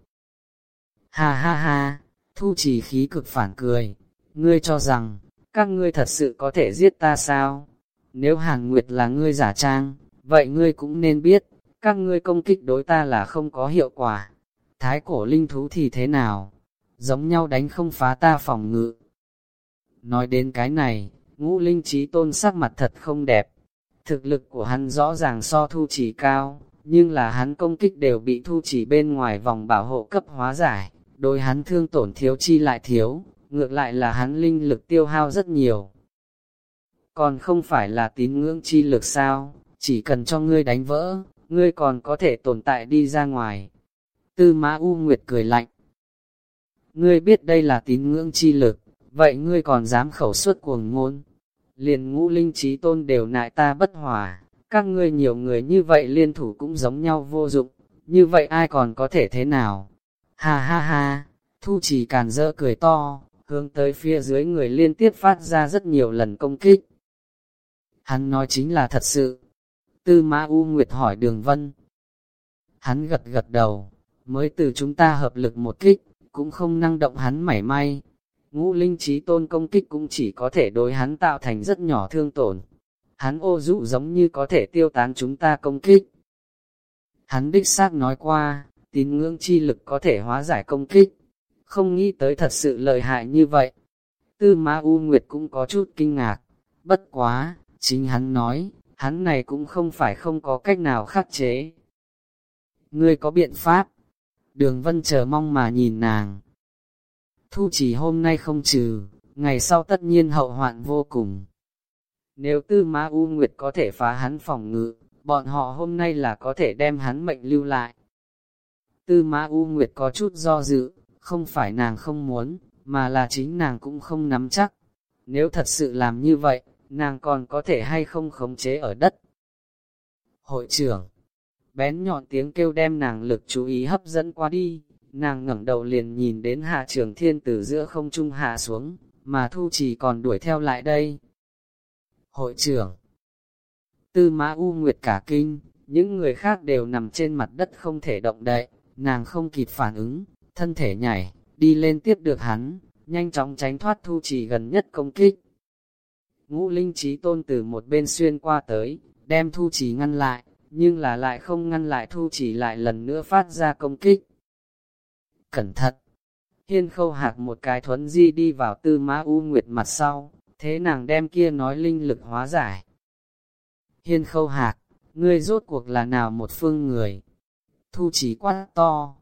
Ha ha ha, thu chỉ khí cực phản cười, ngươi cho rằng, các ngươi thật sự có thể giết ta sao? Nếu Hàn Nguyệt là ngươi giả trang, vậy ngươi cũng nên biết, các ngươi công kích đối ta là không có hiệu quả. Thái cổ linh thú thì thế nào? Giống nhau đánh không phá ta phòng ngự, Nói đến cái này, ngũ linh trí tôn sắc mặt thật không đẹp. Thực lực của hắn rõ ràng so thu chỉ cao, nhưng là hắn công kích đều bị thu chỉ bên ngoài vòng bảo hộ cấp hóa giải, đôi hắn thương tổn thiếu chi lại thiếu, ngược lại là hắn linh lực tiêu hao rất nhiều. Còn không phải là tín ngưỡng chi lực sao, chỉ cần cho ngươi đánh vỡ, ngươi còn có thể tồn tại đi ra ngoài. Tư Mã U Nguyệt cười lạnh. Ngươi biết đây là tín ngưỡng chi lực, vậy ngươi còn dám khẩu suất cuồng ngôn. Liền ngũ linh trí tôn đều nại ta bất hòa, các ngươi nhiều người như vậy liên thủ cũng giống nhau vô dụng, như vậy ai còn có thể thế nào? Ha ha ha, thu chỉ càn dỡ cười to, hướng tới phía dưới người liên tiếp phát ra rất nhiều lần công kích. Hắn nói chính là thật sự. Tư Mã U Nguyệt hỏi Đường Vân. Hắn gật gật đầu, mới từ chúng ta hợp lực một kích, cũng không năng động hắn mảy may, ngũ linh trí tôn công kích cũng chỉ có thể đối hắn tạo thành rất nhỏ thương tổn. Hắn ô dụ giống như có thể tiêu tán chúng ta công kích. Hắn đích xác nói qua, tín ngưỡng chi lực có thể hóa giải công kích, không nghĩ tới thật sự lợi hại như vậy. Tư Ma U Nguyệt cũng có chút kinh ngạc, bất quá, chính hắn nói, hắn này cũng không phải không có cách nào khắc chế. Ngươi có biện pháp? Đường Vân chờ mong mà nhìn nàng. Thu chỉ hôm nay không trừ, ngày sau tất nhiên hậu hoạn vô cùng. Nếu tư ma U Nguyệt có thể phá hắn phòng ngự, bọn họ hôm nay là có thể đem hắn mệnh lưu lại. Tư ma U Nguyệt có chút do dự, không phải nàng không muốn, mà là chính nàng cũng không nắm chắc. Nếu thật sự làm như vậy, nàng còn có thể hay không khống chế ở đất. Hội trưởng, bén nhọn tiếng kêu đem nàng lực chú ý hấp dẫn qua đi, nàng ngẩng đầu liền nhìn đến hạ trường thiên từ giữa không trung hạ xuống, mà thu chỉ còn đuổi theo lại đây. Hội trưởng, tư mã u nguyệt cả kinh, những người khác đều nằm trên mặt đất không thể động đậy, nàng không kịp phản ứng, thân thể nhảy, đi lên tiếp được hắn, nhanh chóng tránh thoát thu chỉ gần nhất công kích. Ngũ linh trí tôn từ một bên xuyên qua tới, đem thu chỉ ngăn lại, nhưng là lại không ngăn lại thu chỉ lại lần nữa phát ra công kích. Cẩn thận! Hiên khâu hạc một cái thuấn di đi vào tư mã u nguyệt mặt sau, thế nàng đem kia nói linh lực hóa giải. Hiên khâu hạc, ngươi rốt cuộc là nào một phương người? Thu chỉ quát to.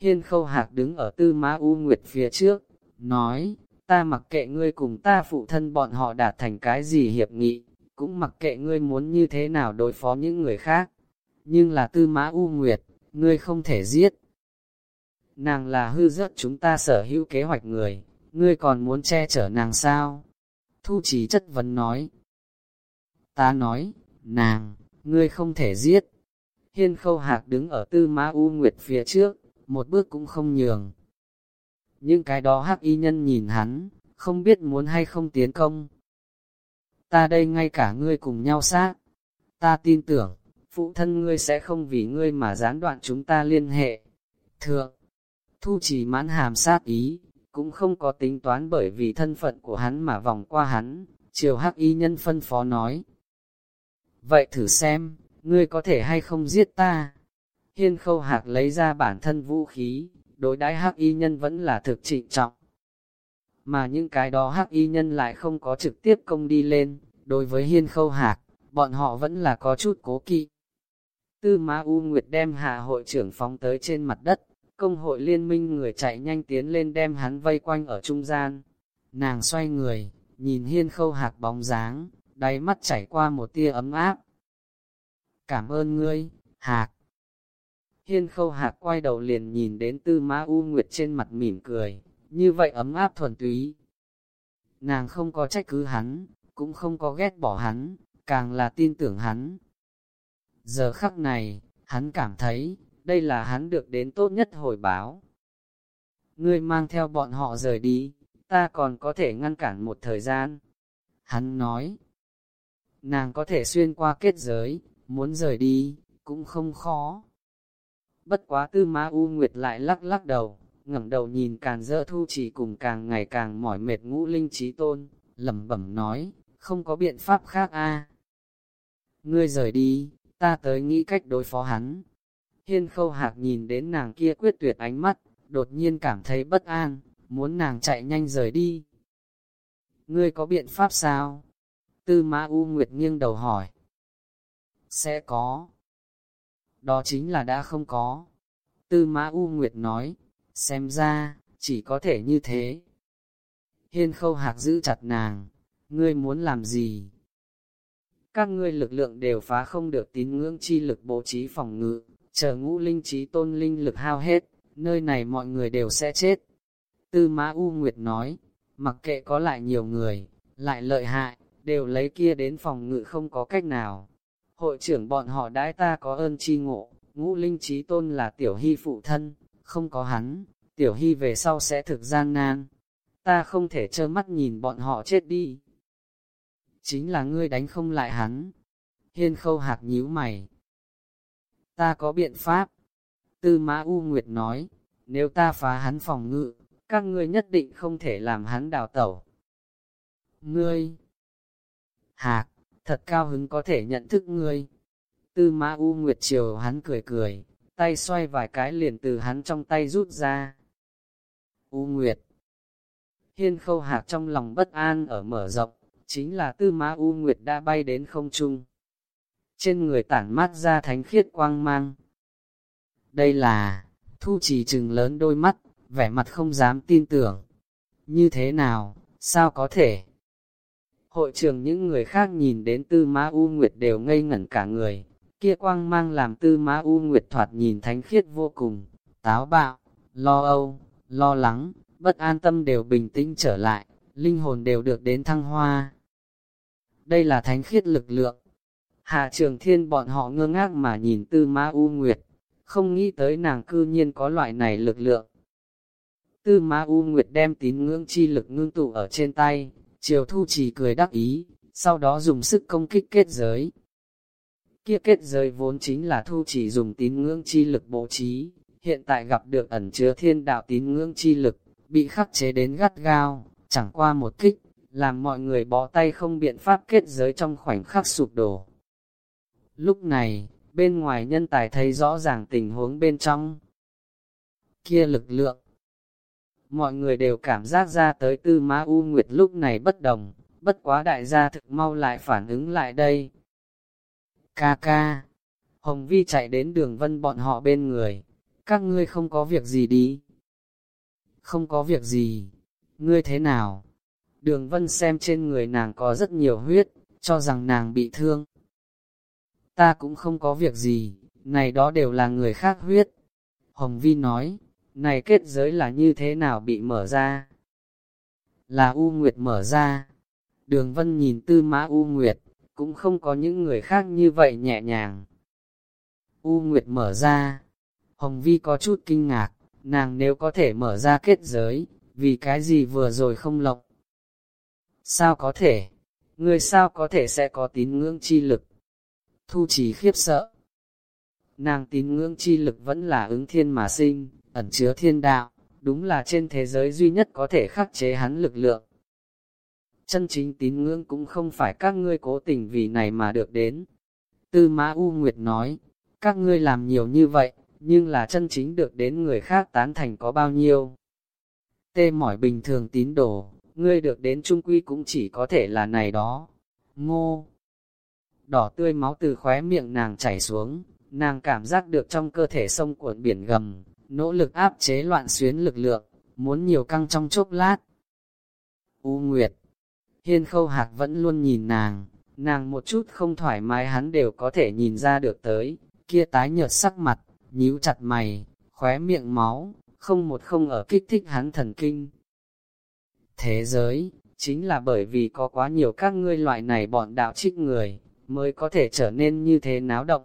Hiên khâu hạc đứng ở tư mã u nguyệt phía trước, nói, ta mặc kệ ngươi cùng ta phụ thân bọn họ đạt thành cái gì hiệp nghị, cũng mặc kệ ngươi muốn như thế nào đối phó những người khác. Nhưng là tư mã u nguyệt, ngươi không thể giết. Nàng là hư rớt chúng ta sở hữu kế hoạch người, ngươi còn muốn che chở nàng sao? Thu chỉ chất vấn nói. Ta nói, nàng, ngươi không thể giết. Hiên khâu hạc đứng ở tư Ma u nguyệt phía trước, một bước cũng không nhường. Nhưng cái đó hắc y nhân nhìn hắn, không biết muốn hay không tiến công. Ta đây ngay cả ngươi cùng nhau sát. Ta tin tưởng, phụ thân ngươi sẽ không vì ngươi mà gián đoạn chúng ta liên hệ. Thượng, thu chỉ mãn hàm sát ý, cũng không có tính toán bởi vì thân phận của hắn mà vòng qua hắn, triều hắc y nhân phân phó nói. Vậy thử xem, ngươi có thể hay không giết ta? Hiên khâu hạc lấy ra bản thân vũ khí, đối đãi hắc y nhân vẫn là thực trịnh trọng. Mà những cái đó hắc y nhân lại không có trực tiếp công đi lên, đối với hiên khâu hạc, bọn họ vẫn là có chút cố kỵ. Tư Ma U Nguyệt đem hạ hội trưởng phóng tới trên mặt đất, công hội liên minh người chạy nhanh tiến lên đem hắn vây quanh ở trung gian. Nàng xoay người, nhìn hiên khâu hạc bóng dáng, đáy mắt chảy qua một tia ấm áp. Cảm ơn ngươi, hạc. Hiên khâu hạc quay đầu liền nhìn đến tư Ma U Nguyệt trên mặt mỉm cười, như vậy ấm áp thuần túy. Nàng không có trách cứ hắn, cũng không có ghét bỏ hắn, càng là tin tưởng hắn. Giờ khắc này, hắn cảm thấy, đây là hắn được đến tốt nhất hồi báo. Ngươi mang theo bọn họ rời đi, ta còn có thể ngăn cản một thời gian. Hắn nói, nàng có thể xuyên qua kết giới, muốn rời đi, cũng không khó. Bất quá tư má U Nguyệt lại lắc lắc đầu, ngẩng đầu nhìn càn dỡ thu chỉ cùng càng ngày càng mỏi mệt ngũ linh trí tôn, lẩm bẩm nói, không có biện pháp khác a. Ngươi rời đi, ta tới nghĩ cách đối phó hắn. Hiên khâu hạc nhìn đến nàng kia quyết tuyệt ánh mắt, đột nhiên cảm thấy bất an, muốn nàng chạy nhanh rời đi. Ngươi có biện pháp sao? Tư Mã U Nguyệt nghiêng đầu hỏi. Sẽ có. Đó chính là đã không có. Tư Mã U Nguyệt nói, xem ra, chỉ có thể như thế. Hiên khâu hạc giữ chặt nàng, ngươi muốn làm gì? Các ngươi lực lượng đều phá không được tín ngưỡng chi lực bố trí phòng ngự, chờ ngũ linh trí tôn linh lực hao hết, nơi này mọi người đều sẽ chết. Tư Mã U Nguyệt nói, mặc kệ có lại nhiều người, lại lợi hại, đều lấy kia đến phòng ngự không có cách nào. Hội trưởng bọn họ đãi ta có ơn chi ngộ, ngũ linh trí tôn là tiểu hy phụ thân, không có hắn, tiểu hy về sau sẽ thực gian nan. Ta không thể trơ mắt nhìn bọn họ chết đi. Chính là ngươi đánh không lại hắn. Hiên khâu hạc nhíu mày. Ta có biện pháp. Tư mã U Nguyệt nói, nếu ta phá hắn phòng ngự, các ngươi nhất định không thể làm hắn đào tẩu. Ngươi! Hạc, thật cao hứng có thể nhận thức ngươi. Tư Mã U Nguyệt chiều hắn cười cười, tay xoay vài cái liền từ hắn trong tay rút ra. U Nguyệt Hiên khâu hạc trong lòng bất an ở mở rộng, chính là Tư Mã U Nguyệt đã bay đến không trung. Trên người tản mát ra thánh khiết quang mang. Đây là, thu Chỉ trừng lớn đôi mắt, vẻ mặt không dám tin tưởng. Như thế nào, sao có thể? Hội trường những người khác nhìn đến Tư ma U Nguyệt đều ngây ngẩn cả người, kia quang mang làm Tư ma U Nguyệt thoạt nhìn thánh khiết vô cùng, táo bạo, lo âu, lo lắng, bất an tâm đều bình tĩnh trở lại, linh hồn đều được đến thăng hoa. Đây là thánh khiết lực lượng. Hạ trường thiên bọn họ ngơ ngác mà nhìn Tư ma U Nguyệt, không nghĩ tới nàng cư nhiên có loại này lực lượng. Tư Ma U Nguyệt đem tín ngưỡng chi lực ngưng tụ ở trên tay, Triều Thu chỉ cười đắc ý, sau đó dùng sức công kích kết giới. Kia kết giới vốn chính là Thu chỉ dùng tín ngưỡng chi lực bố trí, hiện tại gặp được ẩn chứa thiên đạo tín ngưỡng chi lực, bị khắc chế đến gắt gao, chẳng qua một kích, làm mọi người bó tay không biện pháp kết giới trong khoảnh khắc sụp đổ. Lúc này, bên ngoài nhân tài thấy rõ ràng tình huống bên trong. Kia lực lượng, mọi người đều cảm giác ra tới tư má U Nguyệt lúc này bất đồng, bất quá đại gia thực mau lại phản ứng lại đây. Ca ca, Hồng Vi chạy đến đường vân bọn họ bên người, các ngươi không có việc gì đi. Không có việc gì, ngươi thế nào? Đường vân xem trên người nàng có rất nhiều huyết, cho rằng nàng bị thương. Ta cũng không có việc gì, này đó đều là người khác huyết. Hồng Vi nói, này kết giới là như thế nào bị mở ra? Là U Nguyệt mở ra. Đường Vân nhìn tư mã U Nguyệt, cũng không có những người khác như vậy nhẹ nhàng. U Nguyệt mở ra. Hồng Vi có chút kinh ngạc, nàng nếu có thể mở ra kết giới, vì cái gì vừa rồi không lộng? Sao có thể? Người sao có thể sẽ có tín ngưỡng chi lực? Thu chỉ khiếp sợ. Nàng tín ngưỡng chi lực vẫn là ứng thiên mà sinh, ẩn chứa thiên đạo, đúng là trên thế giới duy nhất có thể khắc chế hắn lực lượng. Chân chính tín ngưỡng cũng không phải các ngươi cố tình vì này mà được đến. Tư Mã U Nguyệt nói, các ngươi làm nhiều như vậy, nhưng là chân chính được đến người khác tán thành có bao nhiêu. Tê mỏi bình thường tín đồ, ngươi được đến trung quy cũng chỉ có thể là này đó. Ngô! Đỏ tươi máu từ khóe miệng nàng chảy xuống, nàng cảm giác được trong cơ thể sông cuộn biển gầm, nỗ lực áp chế loạn xuyến lực lượng, muốn nhiều căng trong chốc lát. U Nguyệt Hiên khâu hạc vẫn luôn nhìn nàng, nàng một chút không thoải mái hắn đều có thể nhìn ra được tới, kia tái nhợt sắc mặt, nhíu chặt mày, khóe miệng máu, không một không ở kích thích hắn thần kinh. Thế giới, chính là bởi vì có quá nhiều các ngươi loại này bọn đạo trích người, mới có thể trở nên như thế náo động.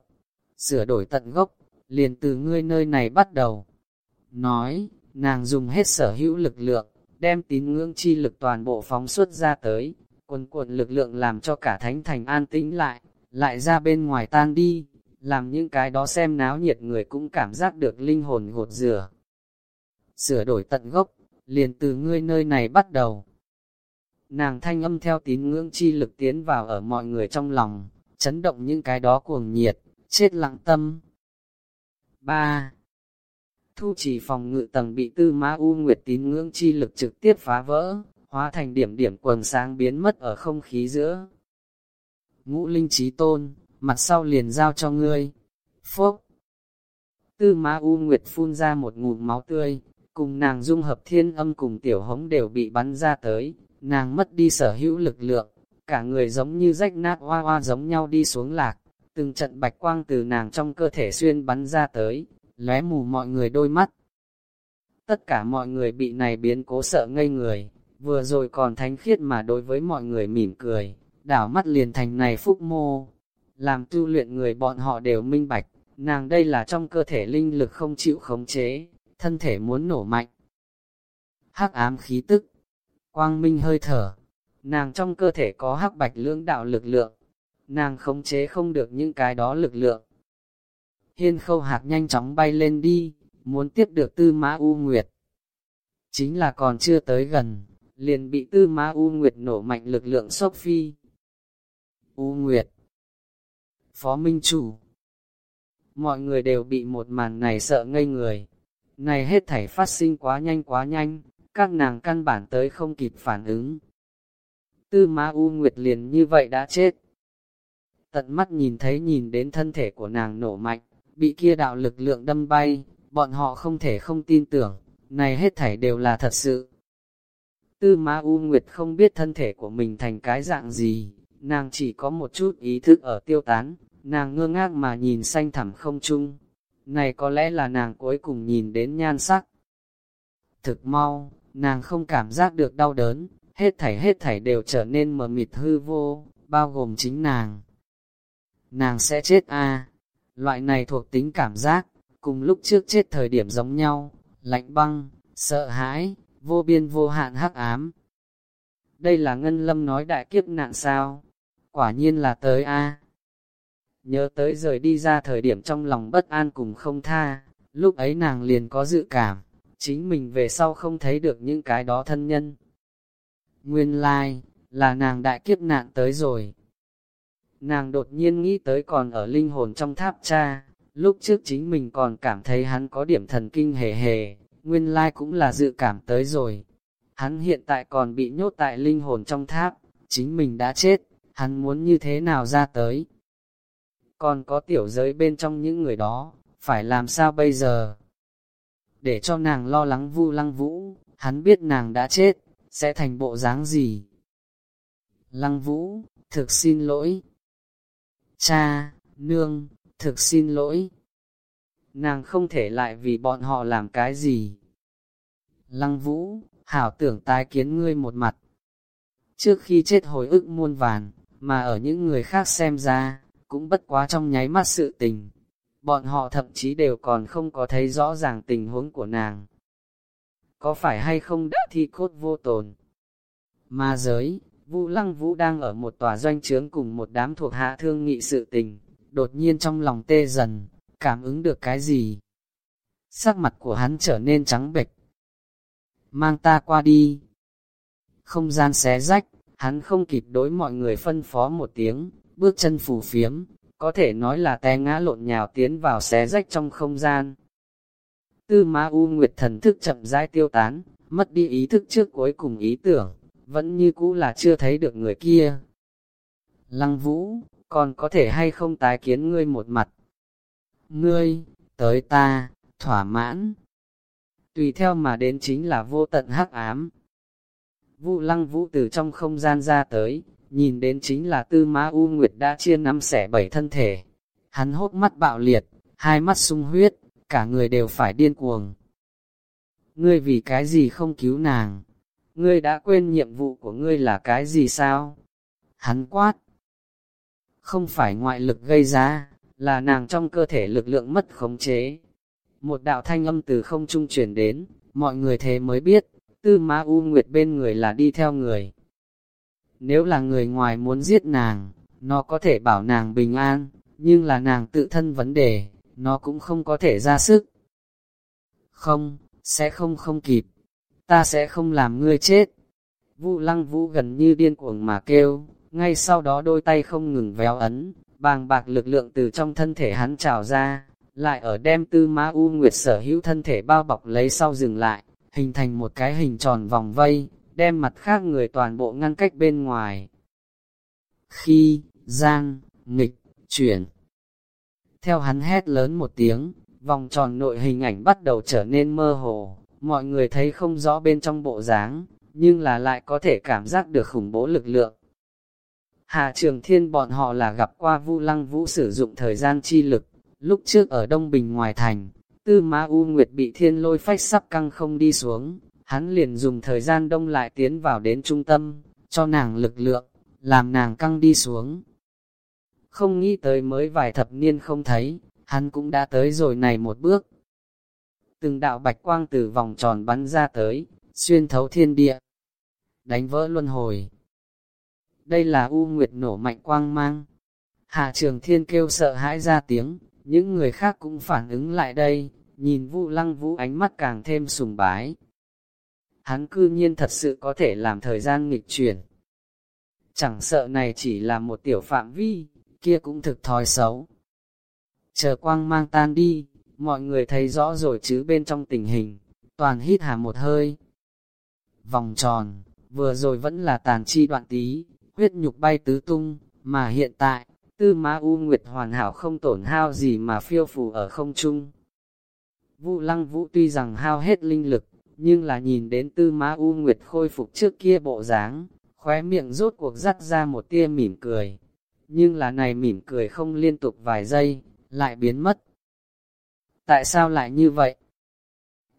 Sửa đổi tận gốc, liền từ ngươi nơi này bắt đầu. Nói, nàng dùng hết sở hữu lực lượng, đem tín ngưỡng chi lực toàn bộ phóng xuất ra tới, quần cuộn lực lượng làm cho cả thánh thành an tĩnh lại, lại ra bên ngoài tan đi, làm những cái đó xem náo nhiệt người cũng cảm giác được linh hồn gột rửa. Sửa đổi tận gốc, liền từ ngươi nơi này bắt đầu. Nàng thanh âm theo tín ngưỡng chi lực tiến vào ở mọi người trong lòng, chấn động những cái đó cuồng nhiệt, chết lặng tâm. 3. Thu chỉ phòng ngự tầng bị tư ma u nguyệt tín ngưỡng chi lực trực tiếp phá vỡ, hóa thành điểm điểm quần sáng biến mất ở không khí giữa. Ngũ linh trí tôn, mặt sau liền giao cho ngươi. Phốc. Tư ma u nguyệt phun ra một ngụm máu tươi, cùng nàng dung hợp thiên âm cùng tiểu hống đều bị bắn ra tới, nàng mất đi sở hữu lực lượng, cả người giống như rách nát hoa hoa giống nhau đi xuống lạc, từng trận bạch quang từ nàng trong cơ thể xuyên bắn ra tới, lóe mù mọi người đôi mắt. Tất cả mọi người bị này biến cố sợ ngây người, vừa rồi còn thánh khiết mà đối với mọi người mỉm cười, đảo mắt liền thành này phúc mô. Làm tu luyện người bọn họ đều minh bạch, nàng đây là trong cơ thể linh lực không chịu khống chế, thân thể muốn nổ mạnh. Hắc ám khí tức, quang minh hơi thở, nàng trong cơ thể có hắc bạch lưỡng đạo lực lượng, nàng khống chế không được những cái đó lực lượng, Hiên khâu hạc nhanh chóng bay lên đi, muốn tiếp được tư mã U Nguyệt. Chính là còn chưa tới gần, liền bị tư mã U Nguyệt nổ mạnh lực lượng sốc phi. U Nguyệt Phó Minh Chủ, mọi người đều bị một màn này sợ ngây người. Này hết thảy phát sinh quá nhanh quá nhanh, các nàng căn bản tới không kịp phản ứng. Tư Ma U Nguyệt liền như vậy đã chết. Tận mắt nhìn thấy nhìn đến thân thể của nàng nổ mạnh, bị kia đạo lực lượng đâm bay, bọn họ không thể không tin tưởng, này hết thảy đều là thật sự. Tư Ma U Nguyệt không biết thân thể của mình thành cái dạng gì, nàng chỉ có một chút ý thức ở tiêu tán, nàng ngơ ngác mà nhìn xanh thẳm không chung. Này có lẽ là nàng cuối cùng nhìn đến nhan sắc. Thực mau, nàng không cảm giác được đau đớn, hết thảy hết thảy đều trở nên mờ mịt hư vô, bao gồm chính nàng. Nàng sẽ chết a loại này thuộc tính cảm giác, cùng lúc trước chết thời điểm giống nhau, lạnh băng, sợ hãi, vô biên vô hạn hắc ám. Đây là Ngân Lâm nói đại kiếp nạn sao? Quả nhiên là tới a Nhớ tới rời đi ra thời điểm trong lòng bất an cùng không tha, lúc ấy nàng liền có dự cảm, chính mình về sau không thấy được những cái đó thân nhân. Nguyên lai, like, là nàng đại kiếp nạn tới rồi. Nàng đột nhiên nghĩ tới còn ở linh hồn trong tháp cha, lúc trước chính mình còn cảm thấy hắn có điểm thần kinh hề hề, nguyên lai like cũng là dự cảm tới rồi. Hắn hiện tại còn bị nhốt tại linh hồn trong tháp, chính mình đã chết, hắn muốn như thế nào ra tới. Còn có tiểu giới bên trong những người đó, phải làm sao bây giờ? Để cho nàng lo lắng vu lăng vũ, hắn biết nàng đã chết, sẽ thành bộ dáng gì? Lăng vũ, thực xin lỗi. Cha, nương, thực xin lỗi. Nàng không thể lại vì bọn họ làm cái gì. Lăng vũ, hảo tưởng tái kiến ngươi một mặt. Trước khi chết hồi ức muôn vàn, mà ở những người khác xem ra, cũng bất quá trong nháy mắt sự tình. Bọn họ thậm chí đều còn không có thấy rõ ràng tình huống của nàng. Có phải hay không đã thi cốt vô tồn? Ma giới, Vũ Lăng Vũ đang ở một tòa doanh trướng cùng một đám thuộc hạ thương nghị sự tình, đột nhiên trong lòng tê dần, cảm ứng được cái gì? Sắc mặt của hắn trở nên trắng bệch. Mang ta qua đi. Không gian xé rách, hắn không kịp đối mọi người phân phó một tiếng, bước chân phù phiếm, có thể nói là té ngã lộn nhào tiến vào xé rách trong không gian. Tư Ma U Nguyệt thần thức chậm rãi tiêu tán, mất đi ý thức trước cuối cùng ý tưởng, vẫn như cũ là chưa thấy được người kia. Lăng Vũ, còn có thể hay không tái kiến ngươi một mặt? Ngươi, tới ta, thỏa mãn. Tùy theo mà đến chính là vô tận hắc ám. Vũ Lăng Vũ từ trong không gian ra tới, nhìn đến chính là tư má U Nguyệt đã chia năm xẻ bảy thân thể. Hắn hốt mắt bạo liệt, hai mắt sung huyết, cả người đều phải điên cuồng. Ngươi vì cái gì không cứu nàng? Ngươi đã quên nhiệm vụ của ngươi là cái gì sao? Hắn quát. Không phải ngoại lực gây ra, là nàng trong cơ thể lực lượng mất khống chế. Một đạo thanh âm từ không trung truyền đến, mọi người thế mới biết, tư má U Nguyệt bên người là đi theo người. Nếu là người ngoài muốn giết nàng, nó có thể bảo nàng bình an, nhưng là nàng tự thân vấn đề, nó cũng không có thể ra sức. Không, sẽ không không kịp, ta sẽ không làm ngươi chết. Vu lăng vũ gần như điên cuồng mà kêu, ngay sau đó đôi tay không ngừng véo ấn, bàng bạc lực lượng từ trong thân thể hắn trào ra, lại ở đem tư ma u nguyệt sở hữu thân thể bao bọc lấy sau dừng lại, hình thành một cái hình tròn vòng vây, đem mặt khác người toàn bộ ngăn cách bên ngoài. Khi, giang, nghịch, chuyển. Theo hắn hét lớn một tiếng, vòng tròn nội hình ảnh bắt đầu trở nên mơ hồ, mọi người thấy không rõ bên trong bộ dáng, nhưng là lại có thể cảm giác được khủng bố lực lượng. Hà Trường Thiên bọn họ là gặp qua Vu Lăng Vũ sử dụng thời gian chi lực, lúc trước ở Đông Bình ngoài thành, Tư Ma U Nguyệt bị thiên lôi phách sắp căng không đi xuống, hắn liền dùng thời gian đông lại tiến vào đến trung tâm, cho nàng lực lượng, làm nàng căng đi xuống. Không nghĩ tới mới vài thập niên không thấy, hắn cũng đã tới rồi này một bước. Từng đạo bạch quang từ vòng tròn bắn ra tới, xuyên thấu thiên địa, đánh vỡ luân hồi. Đây là U Nguyệt nổ mạnh quang mang. Hạ trường thiên kêu sợ hãi ra tiếng, những người khác cũng phản ứng lại đây, nhìn Vu Lăng Vũ ánh mắt càng thêm sùng bái hắn cư nhiên thật sự có thể làm thời gian nghịch chuyển. Chẳng sợ này chỉ là một tiểu phạm vi, kia cũng thực thói xấu. Chờ quang mang tan đi, mọi người thấy rõ rồi chứ bên trong tình hình, toàn hít hà một hơi. Vòng tròn, vừa rồi vẫn là tàn chi đoạn tí, huyết nhục bay tứ tung, mà hiện tại, tư ma u nguyệt hoàn hảo không tổn hao gì mà phiêu phù ở không trung. Vu lăng vũ tuy rằng hao hết linh lực, nhưng là nhìn đến tư ma u nguyệt khôi phục trước kia bộ dáng, khóe miệng rốt cuộc dắt ra một tia mỉm cười. Nhưng là này mỉm cười không liên tục vài giây, lại biến mất. Tại sao lại như vậy?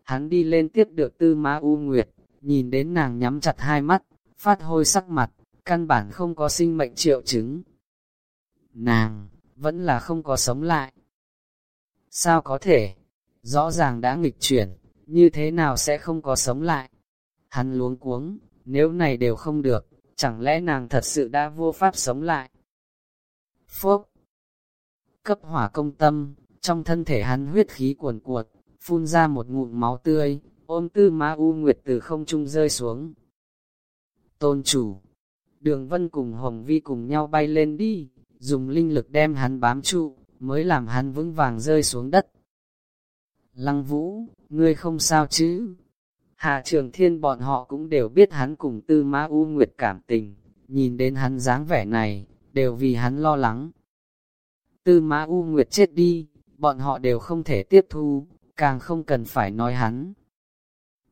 Hắn đi lên tiếp được tư ma u nguyệt, nhìn đến nàng nhắm chặt hai mắt, phát hôi sắc mặt, căn bản không có sinh mệnh triệu chứng. Nàng, vẫn là không có sống lại. Sao có thể? Rõ ràng đã nghịch chuyển, như thế nào sẽ không có sống lại? Hắn luống cuống, nếu này đều không được, chẳng lẽ nàng thật sự đã vô pháp sống lại? Phúc! Cấp hỏa công tâm, trong thân thể hắn huyết khí cuồn cuột, phun ra một ngụm máu tươi, ôm tư ma u nguyệt từ không trung rơi xuống. Tôn chủ, đường vân cùng Hồng Vi cùng nhau bay lên đi, dùng linh lực đem hắn bám trụ, mới làm hắn vững vàng rơi xuống đất. Lăng vũ, ngươi không sao chứ? Hạ trường thiên bọn họ cũng đều biết hắn cùng tư ma u nguyệt cảm tình, nhìn đến hắn dáng vẻ này, đều vì hắn lo lắng. Tư ma u nguyệt chết đi, bọn họ đều không thể tiếp thu, càng không cần phải nói hắn.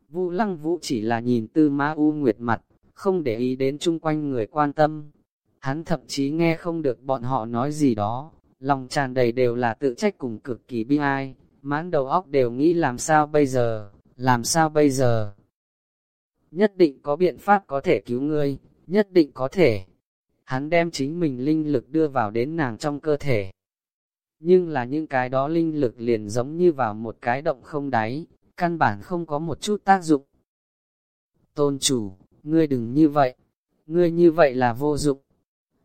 Vũ lăng vũ chỉ là nhìn tư ma u nguyệt mặt, không để ý đến chung quanh người quan tâm. Hắn thậm chí nghe không được bọn họ nói gì đó, lòng tràn đầy đều là tự trách cùng cực kỳ bi ai, mãn đầu óc đều nghĩ làm sao bây giờ, làm sao bây giờ. Nhất định có biện pháp có thể cứu ngươi, nhất định có thể. Hắn đem chính mình linh lực đưa vào đến nàng trong cơ thể. Nhưng là những cái đó linh lực liền giống như vào một cái động không đáy, căn bản không có một chút tác dụng. Tôn chủ, ngươi đừng như vậy, ngươi như vậy là vô dụng.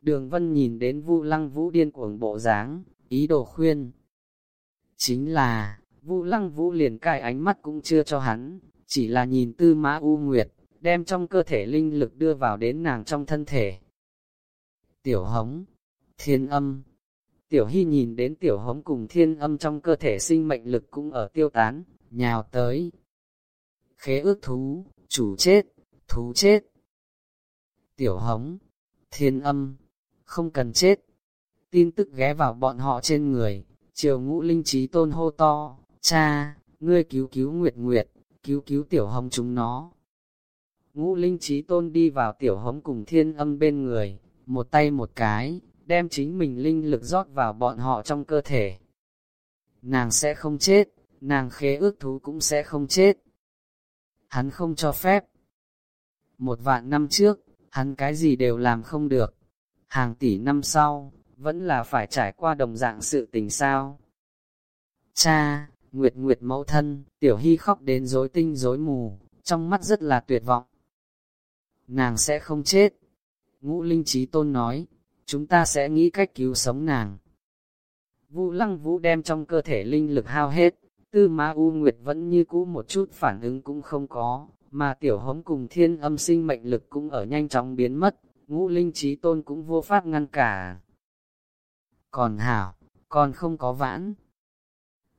Đường vân nhìn đến vu lăng vũ điên cuồng bộ dáng, ý đồ khuyên. Chính là, vu lăng vũ liền cai ánh mắt cũng chưa cho hắn, chỉ là nhìn tư mã u nguyệt, đem trong cơ thể linh lực đưa vào đến nàng trong thân thể. Tiểu hống, thiên âm, tiểu hy nhìn đến tiểu hống cùng thiên âm trong cơ thể sinh mệnh lực cũng ở tiêu tán, nhào tới. Khế ước thú, chủ chết, thú chết. Tiểu hống, thiên âm, không cần chết. Tin tức ghé vào bọn họ trên người, triều ngũ linh trí tôn hô to, cha, ngươi cứu cứu nguyệt nguyệt, cứu cứu tiểu hống chúng nó. Ngũ linh trí tôn đi vào tiểu hống cùng thiên âm bên người, một tay một cái, đem chính mình linh lực rót vào bọn họ trong cơ thể. Nàng sẽ không chết, nàng khế ước thú cũng sẽ không chết. Hắn không cho phép. Một vạn năm trước, hắn cái gì đều làm không được. Hàng tỷ năm sau, vẫn là phải trải qua đồng dạng sự tình sao. Cha, Nguyệt Nguyệt mẫu thân, Tiểu Hy khóc đến rối tinh rối mù, trong mắt rất là tuyệt vọng. Nàng sẽ không chết. Ngũ Linh Trí Tôn nói, chúng ta sẽ nghĩ cách cứu sống nàng. Vũ Lăng Vũ đem trong cơ thể linh lực hao hết, Tư Ma U Nguyệt vẫn như cũ một chút phản ứng cũng không có, mà tiểu hống cùng thiên âm sinh mệnh lực cũng ở nhanh chóng biến mất, ngũ linh trí tôn cũng vô pháp ngăn cả. Còn hảo, còn không có vãn.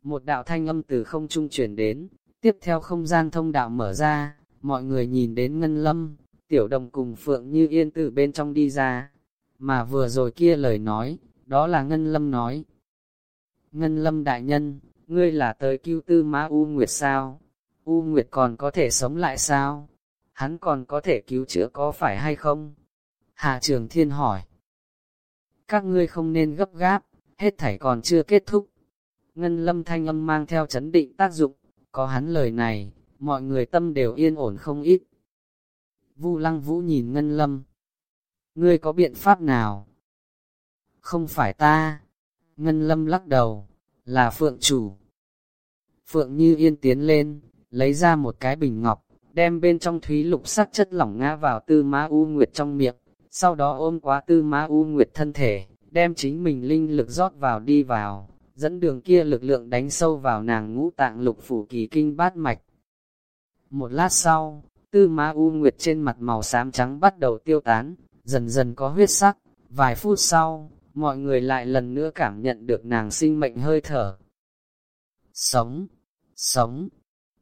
Một đạo thanh âm từ không trung chuyển đến, tiếp theo không gian thông đạo mở ra, mọi người nhìn đến ngân lâm, tiểu đồng cùng phượng như yên từ bên trong đi ra, mà vừa rồi kia lời nói, đó là ngân lâm nói. Ngân lâm đại nhân, ngươi là tới cứu tư ma U Nguyệt sao? U Nguyệt còn có thể sống lại sao? Hắn còn có thể cứu chữa có phải hay không? Hạ Trường Thiên hỏi. Các ngươi không nên gấp gáp, hết thảy còn chưa kết thúc. Ngân lâm thanh âm mang theo chấn định tác dụng, có hắn lời này, mọi người tâm đều yên ổn không ít. Vu lăng vũ nhìn ngân lâm. Ngươi có biện pháp nào? Không phải ta. Ngân lâm lắc đầu, là phượng chủ. Phượng Như Yên tiến lên, lấy ra một cái bình ngọc, đem bên trong thúy lục sắc chất lỏng ngã vào tư ma u nguyệt trong miệng, sau đó ôm quá tư ma u nguyệt thân thể, đem chính mình linh lực rót vào đi vào, dẫn đường kia lực lượng đánh sâu vào nàng ngũ tạng lục phủ kỳ kinh bát mạch. Một lát sau, tư ma u nguyệt trên mặt màu xám trắng bắt đầu tiêu tán, dần dần có huyết sắc, vài phút sau, mọi người lại lần nữa cảm nhận được nàng sinh mệnh hơi thở. Sống, sống.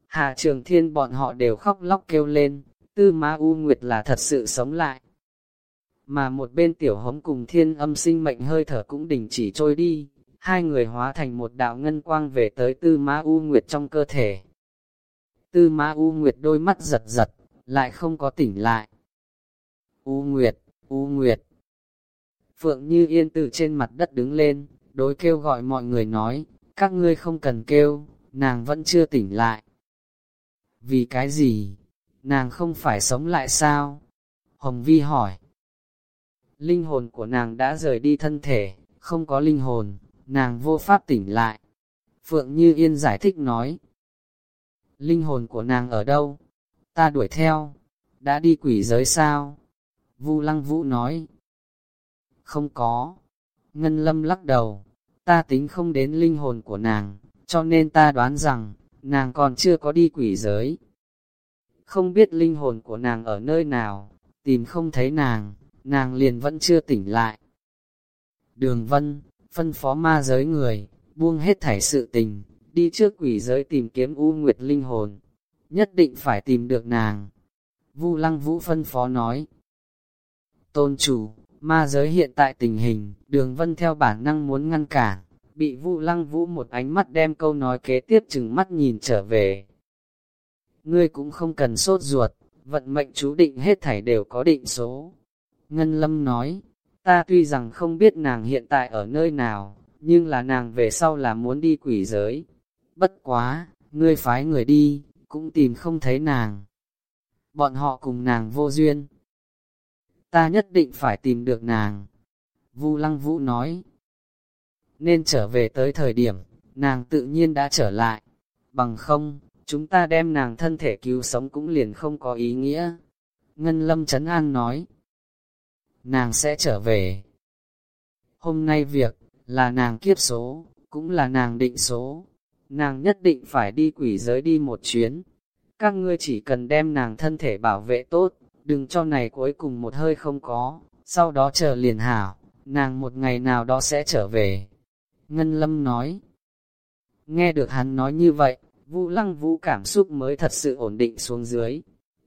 Hạ trường thiên bọn họ đều khóc lóc kêu lên, tư ma u nguyệt là thật sự sống lại. Mà một bên tiểu hống cùng thiên âm sinh mệnh hơi thở cũng đình chỉ trôi đi, hai người hóa thành một đạo ngân quang về tới tư ma u nguyệt trong cơ thể. Tư ma u nguyệt đôi mắt giật giật, lại không có tỉnh lại. U nguyệt, u nguyệt. Phượng Như Yên từ trên mặt đất đứng lên, đối kêu gọi mọi người nói, các ngươi không cần kêu, nàng vẫn chưa tỉnh lại. Vì cái gì? Nàng không phải sống lại sao? Hồng Vi hỏi. Linh hồn của nàng đã rời đi thân thể, không có linh hồn, nàng vô pháp tỉnh lại. Phượng Như Yên giải thích nói. Linh hồn của nàng ở đâu? Ta đuổi theo. Đã đi quỷ giới sao? Vu Lăng Vũ nói. Không có. Ngân Lâm lắc đầu. Ta tính không đến linh hồn của nàng, cho nên ta đoán rằng, nàng còn chưa có đi quỷ giới. Không biết linh hồn của nàng ở nơi nào, tìm không thấy nàng, nàng liền vẫn chưa tỉnh lại. Đường Vân, phân phó ma giới người, buông hết thảy sự tình, đi trước quỷ giới tìm kiếm U Nguyệt linh hồn, nhất định phải tìm được nàng. Vu Lăng Vũ phân phó nói. Tôn chủ, ma giới hiện tại tình hình, đường vân theo bản năng muốn ngăn cản, bị Vu Lăng Vũ một ánh mắt đem câu nói kế tiếp chừng mắt nhìn trở về. Ngươi cũng không cần sốt ruột, vận mệnh chú định hết thảy đều có định số. Ngân Lâm nói, ta tuy rằng không biết nàng hiện tại ở nơi nào, nhưng là nàng về sau là muốn đi quỷ giới. Bất quá, ngươi phái người đi, cũng tìm không thấy nàng. Bọn họ cùng nàng vô duyên. Ta nhất định phải tìm được nàng. Vu Lăng Vũ nói, nên trở về tới thời điểm, nàng tự nhiên đã trở lại. Bằng không, chúng ta đem nàng thân thể cứu sống cũng liền không có ý nghĩa. Ngân Lâm Trấn An nói, nàng sẽ trở về. Hôm nay việc, là nàng kiếp số, cũng là nàng định số. Nàng nhất định phải đi quỷ giới đi một chuyến. Các ngươi chỉ cần đem nàng thân thể bảo vệ tốt, đừng cho này cuối cùng một hơi không có, sau đó chờ liền hảo, nàng một ngày nào đó sẽ trở về. Ngân Lâm nói. Nghe được hắn nói như vậy, Vũ Lăng Vũ cảm xúc mới thật sự ổn định xuống dưới.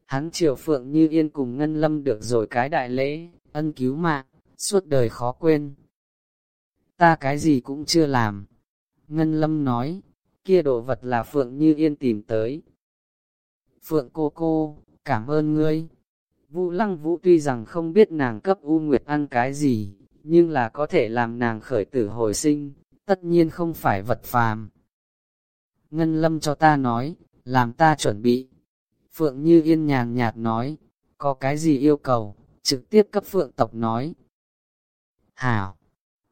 Hắn triều phượng như yên cùng Ngân Lâm được rồi cái đại lễ, ân cứu mạng, suốt đời khó quên. Ta cái gì cũng chưa làm. Ngân Lâm nói, kia đồ vật là Phượng Như Yên tìm tới. Phượng cô cô, cảm ơn ngươi. Vũ Lăng Vũ tuy rằng không biết nàng cấp U Nguyệt ăn cái gì, nhưng là có thể làm nàng khởi tử hồi sinh, tất nhiên không phải vật phàm. Ngân Lâm cho ta nói, làm ta chuẩn bị. Phượng Như Yên nhàn nhạt nói, có cái gì yêu cầu, trực tiếp cấp Phượng tộc nói. Hảo!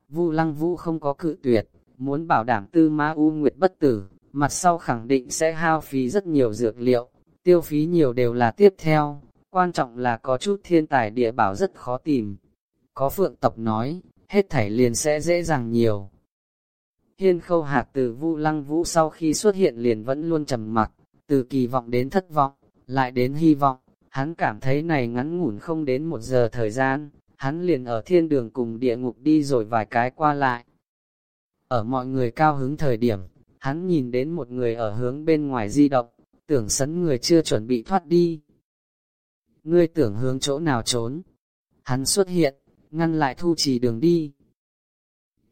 Vu Lăng Vũ không có cự tuyệt, muốn bảo đảm tư ma u nguyệt bất tử, mặt sau khẳng định sẽ hao phí rất nhiều dược liệu, tiêu phí nhiều đều là tiếp theo, quan trọng là có chút thiên tài địa bảo rất khó tìm. Có Phượng tộc nói, hết thảy liền sẽ dễ dàng nhiều. Hiên khâu hạc từ vu lăng vũ sau khi xuất hiện liền vẫn luôn trầm mặc, từ kỳ vọng đến thất vọng, lại đến hy vọng, hắn cảm thấy này ngắn ngủn không đến một giờ thời gian, hắn liền ở thiên đường cùng địa ngục đi rồi vài cái qua lại. Ở mọi người cao hứng thời điểm, hắn nhìn đến một người ở hướng bên ngoài di động, tưởng sấn người chưa chuẩn bị thoát đi. Ngươi tưởng hướng chỗ nào trốn? Hắn xuất hiện, ngăn lại thu trì đường đi.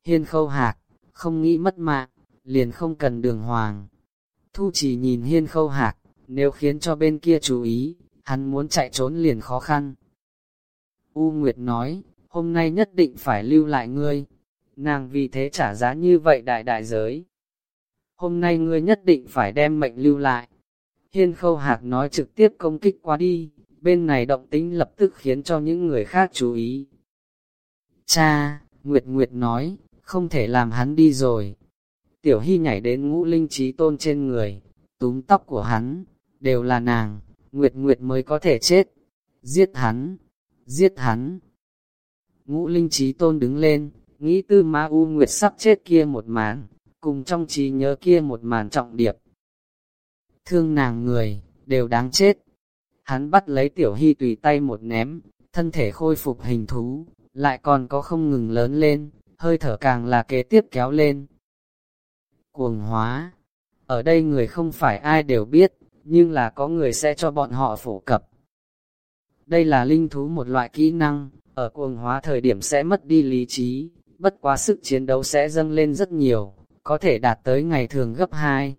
Hiên khâu hạc, không nghĩ mất mạng, liền không cần đường hoàng. Thu chỉ nhìn hiên khâu hạc, nếu khiến cho bên kia chú ý, hắn muốn chạy trốn liền khó khăn. U Nguyệt nói, hôm nay nhất định phải lưu lại ngươi, nàng vì thế trả giá như vậy đại đại giới. Hôm nay ngươi nhất định phải đem mệnh lưu lại. Hiên khâu hạc nói trực tiếp công kích qua đi, bên này động tính lập tức khiến cho những người khác chú ý. Cha, Nguyệt Nguyệt nói, không thể làm hắn đi rồi. Tiểu Hy nhảy đến ngũ linh trí tôn trên người, túm tóc của hắn, đều là nàng, Nguyệt Nguyệt mới có thể chết. Giết hắn, giết hắn. Ngũ linh trí tôn đứng lên, nghĩ tư ma u Nguyệt sắp chết kia một màn, cùng trong trí nhớ kia một màn trọng điệp. Thương nàng người, đều đáng chết. Hắn bắt lấy tiểu hy tùy tay một ném, thân thể khôi phục hình thú, lại còn có không ngừng lớn lên, hơi thở càng là kế tiếp kéo lên. Cuồng hóa Ở đây người không phải ai đều biết, nhưng là có người sẽ cho bọn họ phổ cập. Đây là linh thú một loại kỹ năng, ở cuồng hóa thời điểm sẽ mất đi lý trí, bất quá sức chiến đấu sẽ dâng lên rất nhiều, có thể đạt tới ngày thường gấp 2.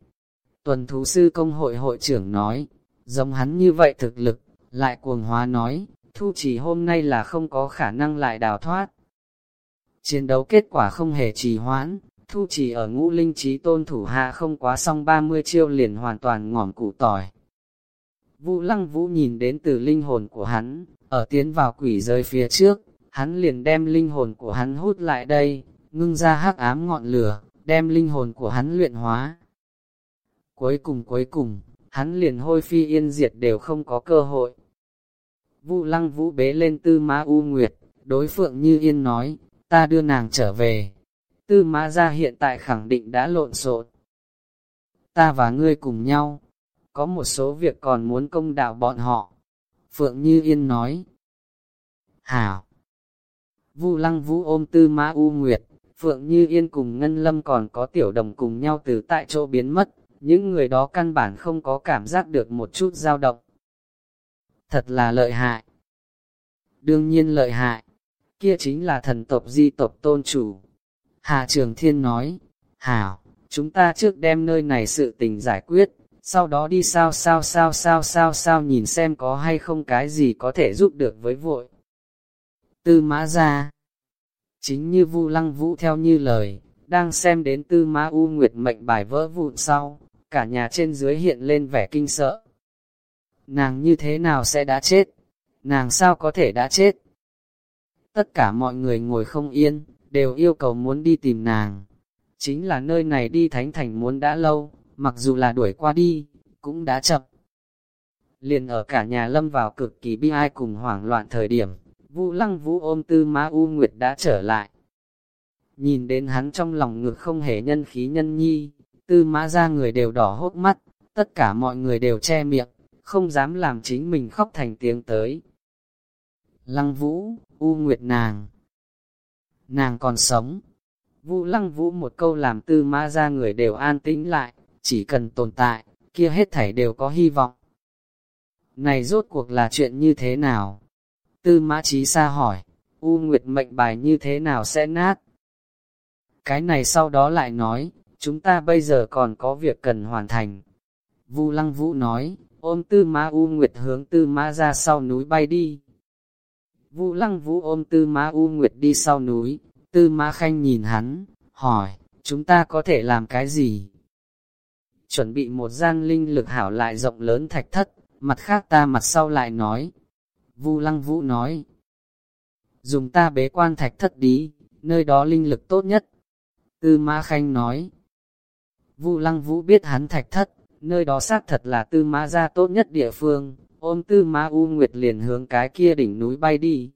Tuần thú sư công hội hội trưởng nói, giống hắn như vậy thực lực, lại cuồng hóa nói, thu chỉ hôm nay là không có khả năng lại đào thoát. Chiến đấu kết quả không hề trì hoãn, thu chỉ ở ngũ linh trí tôn thủ hạ không quá xong 30 chiêu liền hoàn toàn ngỏm củ tỏi. Vũ lăng vũ nhìn đến từ linh hồn của hắn, ở tiến vào quỷ rơi phía trước, hắn liền đem linh hồn của hắn hút lại đây, ngưng ra hắc ám ngọn lửa, đem linh hồn của hắn luyện hóa. Cuối cùng cuối cùng, hắn liền hôi phi yên diệt đều không có cơ hội. Vu lăng vũ bế lên tư mã u nguyệt, đối phượng như yên nói, ta đưa nàng trở về. Tư mã ra hiện tại khẳng định đã lộn xộn. Ta và ngươi cùng nhau, có một số việc còn muốn công đạo bọn họ. Phượng Như Yên nói. Hảo! Vu lăng vũ ôm tư mã u nguyệt, Phượng Như Yên cùng Ngân Lâm còn có tiểu đồng cùng nhau từ tại chỗ biến mất, những người đó căn bản không có cảm giác được một chút dao động. Thật là lợi hại. Đương nhiên lợi hại, kia chính là thần tộc di tộc tôn chủ. Hà Trường Thiên nói, Hảo, chúng ta trước đem nơi này sự tình giải quyết, sau đó đi sao sao sao sao sao sao nhìn xem có hay không cái gì có thể giúp được với vội. Tư mã ra, chính như vu lăng vũ theo như lời, đang xem đến tư mã u nguyệt mệnh bài vỡ vụn sau, cả nhà trên dưới hiện lên vẻ kinh sợ. Nàng như thế nào sẽ đã chết? Nàng sao có thể đã chết? Tất cả mọi người ngồi không yên, đều yêu cầu muốn đi tìm nàng. Chính là nơi này đi thánh thành muốn đã lâu, mặc dù là đuổi qua đi, cũng đã chậm. Liền ở cả nhà lâm vào cực kỳ bi ai cùng hoảng loạn thời điểm, Vũ Lăng Vũ ôm Tư Mã U Nguyệt đã trở lại. Nhìn đến hắn trong lòng ngực không hề nhân khí nhân nhi, Tư Mã ra người đều đỏ hốt mắt, tất cả mọi người đều che miệng, không dám làm chính mình khóc thành tiếng tới. Lăng Vũ, U Nguyệt nàng. Nàng còn sống. Vũ Lăng Vũ một câu làm Tư Mã ra người đều an tĩnh lại, chỉ cần tồn tại, kia hết thảy đều có hy vọng. Này rốt cuộc là chuyện như thế nào? Tư mã trí xa hỏi, U Nguyệt mệnh bài như thế nào sẽ nát? Cái này sau đó lại nói, chúng ta bây giờ còn có việc cần hoàn thành. Vu Lăng Vũ nói, ôm tư Ma U Nguyệt hướng tư Ma ra sau núi bay đi. Vu Lăng Vũ ôm tư Ma U Nguyệt đi sau núi, tư Ma khanh nhìn hắn, hỏi, chúng ta có thể làm cái gì? Chuẩn bị một gian linh lực hảo lại rộng lớn thạch thất, mặt khác ta mặt sau lại nói, Vu Lăng Vũ nói, dùng ta bế quan thạch thất đi, nơi đó linh lực tốt nhất. Tư Ma Khanh nói, Vu Lăng Vũ biết hắn thạch thất, nơi đó xác thật là Tư Mã gia tốt nhất địa phương, ôm Tư Mã U Nguyệt liền hướng cái kia đỉnh núi bay đi.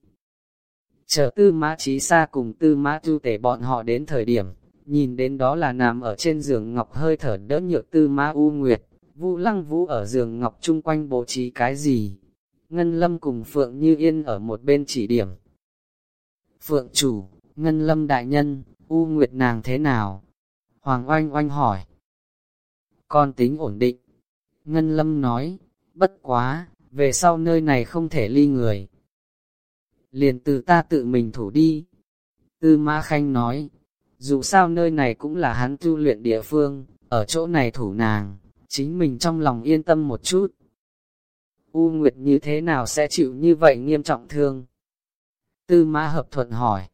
Chờ Tư Mã Chí Sa cùng Tư Mã Tu Tể bọn họ đến thời điểm, nhìn đến đó là nằm ở trên giường ngọc hơi thở đỡ nhược Tư Mã U Nguyệt, Vu Lăng Vũ ở giường ngọc chung quanh bố trí cái gì, Ngân Lâm cùng Phượng Như Yên ở một bên chỉ điểm. Phượng chủ, Ngân Lâm đại nhân, U Nguyệt nàng thế nào? Hoàng Oanh Oanh hỏi. Con tính ổn định. Ngân Lâm nói, bất quá, về sau nơi này không thể ly người. Liền từ ta tự mình thủ đi. Tư Mã Khanh nói, dù sao nơi này cũng là hắn tu luyện địa phương, ở chỗ này thủ nàng, chính mình trong lòng yên tâm một chút. U Nguyệt như thế nào sẽ chịu như vậy nghiêm trọng thương? Tư mã hợp thuận hỏi.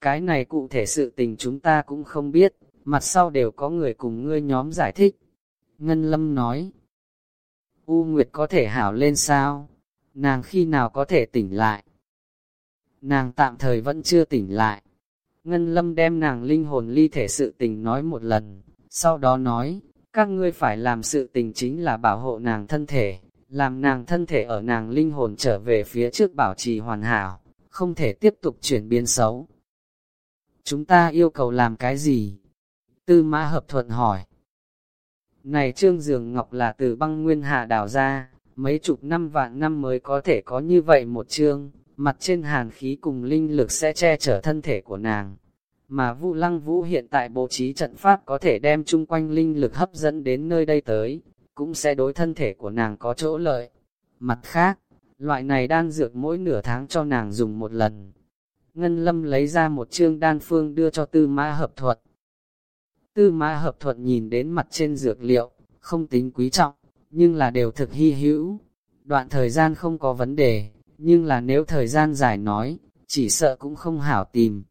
Cái này cụ thể sự tình chúng ta cũng không biết, mặt sau đều có người cùng ngươi nhóm giải thích. Ngân Lâm nói. U Nguyệt có thể hảo lên sao? Nàng khi nào có thể tỉnh lại? Nàng tạm thời vẫn chưa tỉnh lại. Ngân Lâm đem nàng linh hồn ly thể sự tình nói một lần, sau đó nói, các ngươi phải làm sự tình chính là bảo hộ nàng thân thể, làm nàng thân thể ở nàng linh hồn trở về phía trước bảo trì hoàn hảo, không thể tiếp tục chuyển biến xấu. Chúng ta yêu cầu làm cái gì? Tư mã hợp thuận hỏi. Này trương giường ngọc là từ băng nguyên hạ đào ra, mấy chục năm vạn năm mới có thể có như vậy một trương. mặt trên hàn khí cùng linh lực sẽ che chở thân thể của nàng. Mà Vu Lăng Vũ hiện tại bố trí trận pháp có thể đem chung quanh linh lực hấp dẫn đến nơi đây tới, cũng sẽ đối thân thể của nàng có chỗ lợi. Mặt khác, loại này đan dược mỗi nửa tháng cho nàng dùng một lần. Ngân Lâm lấy ra một chương đan phương đưa cho tư mã hợp thuật. Tư Ma hợp thuật nhìn đến mặt trên dược liệu, không tính quý trọng, nhưng là đều thực hy hữu. Đoạn thời gian không có vấn đề, nhưng là nếu thời gian dài nói, chỉ sợ cũng không hảo tìm.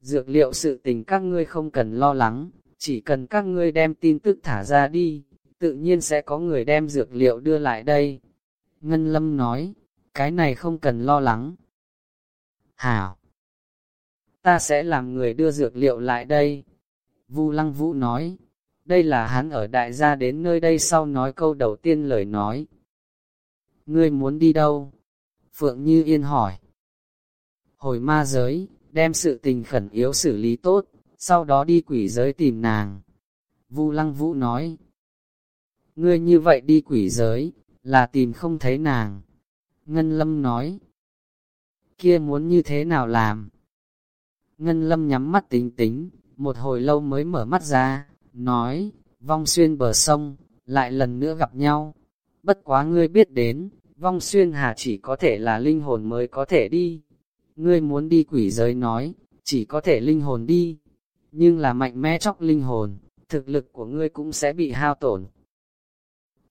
Dược liệu sự tình các ngươi không cần lo lắng, chỉ cần các ngươi đem tin tức thả ra đi, tự nhiên sẽ có người đem dược liệu đưa lại đây. Ngân Lâm nói, cái này không cần lo lắng. Hảo! Ta sẽ làm người đưa dược liệu lại đây. Vu Lăng Vũ nói, đây là hắn ở đại gia đến nơi đây sau nói câu đầu tiên lời nói. Ngươi muốn đi đâu? Phượng Như Yên hỏi. Hồi ma giới, đem sự tình khẩn yếu xử lý tốt, sau đó đi quỷ giới tìm nàng. Vu Lăng Vũ nói. Ngươi như vậy đi quỷ giới, là tìm không thấy nàng. Ngân Lâm nói. Kia muốn như thế nào làm? Ngân Lâm nhắm mắt tính tính, một hồi lâu mới mở mắt ra, nói, vong xuyên bờ sông, lại lần nữa gặp nhau. Bất quá ngươi biết đến, vong xuyên hà chỉ có thể là linh hồn mới có thể đi. Ngươi muốn đi quỷ giới nói, chỉ có thể linh hồn đi. Nhưng là mạnh mẽ chóc linh hồn, thực lực của ngươi cũng sẽ bị hao tổn.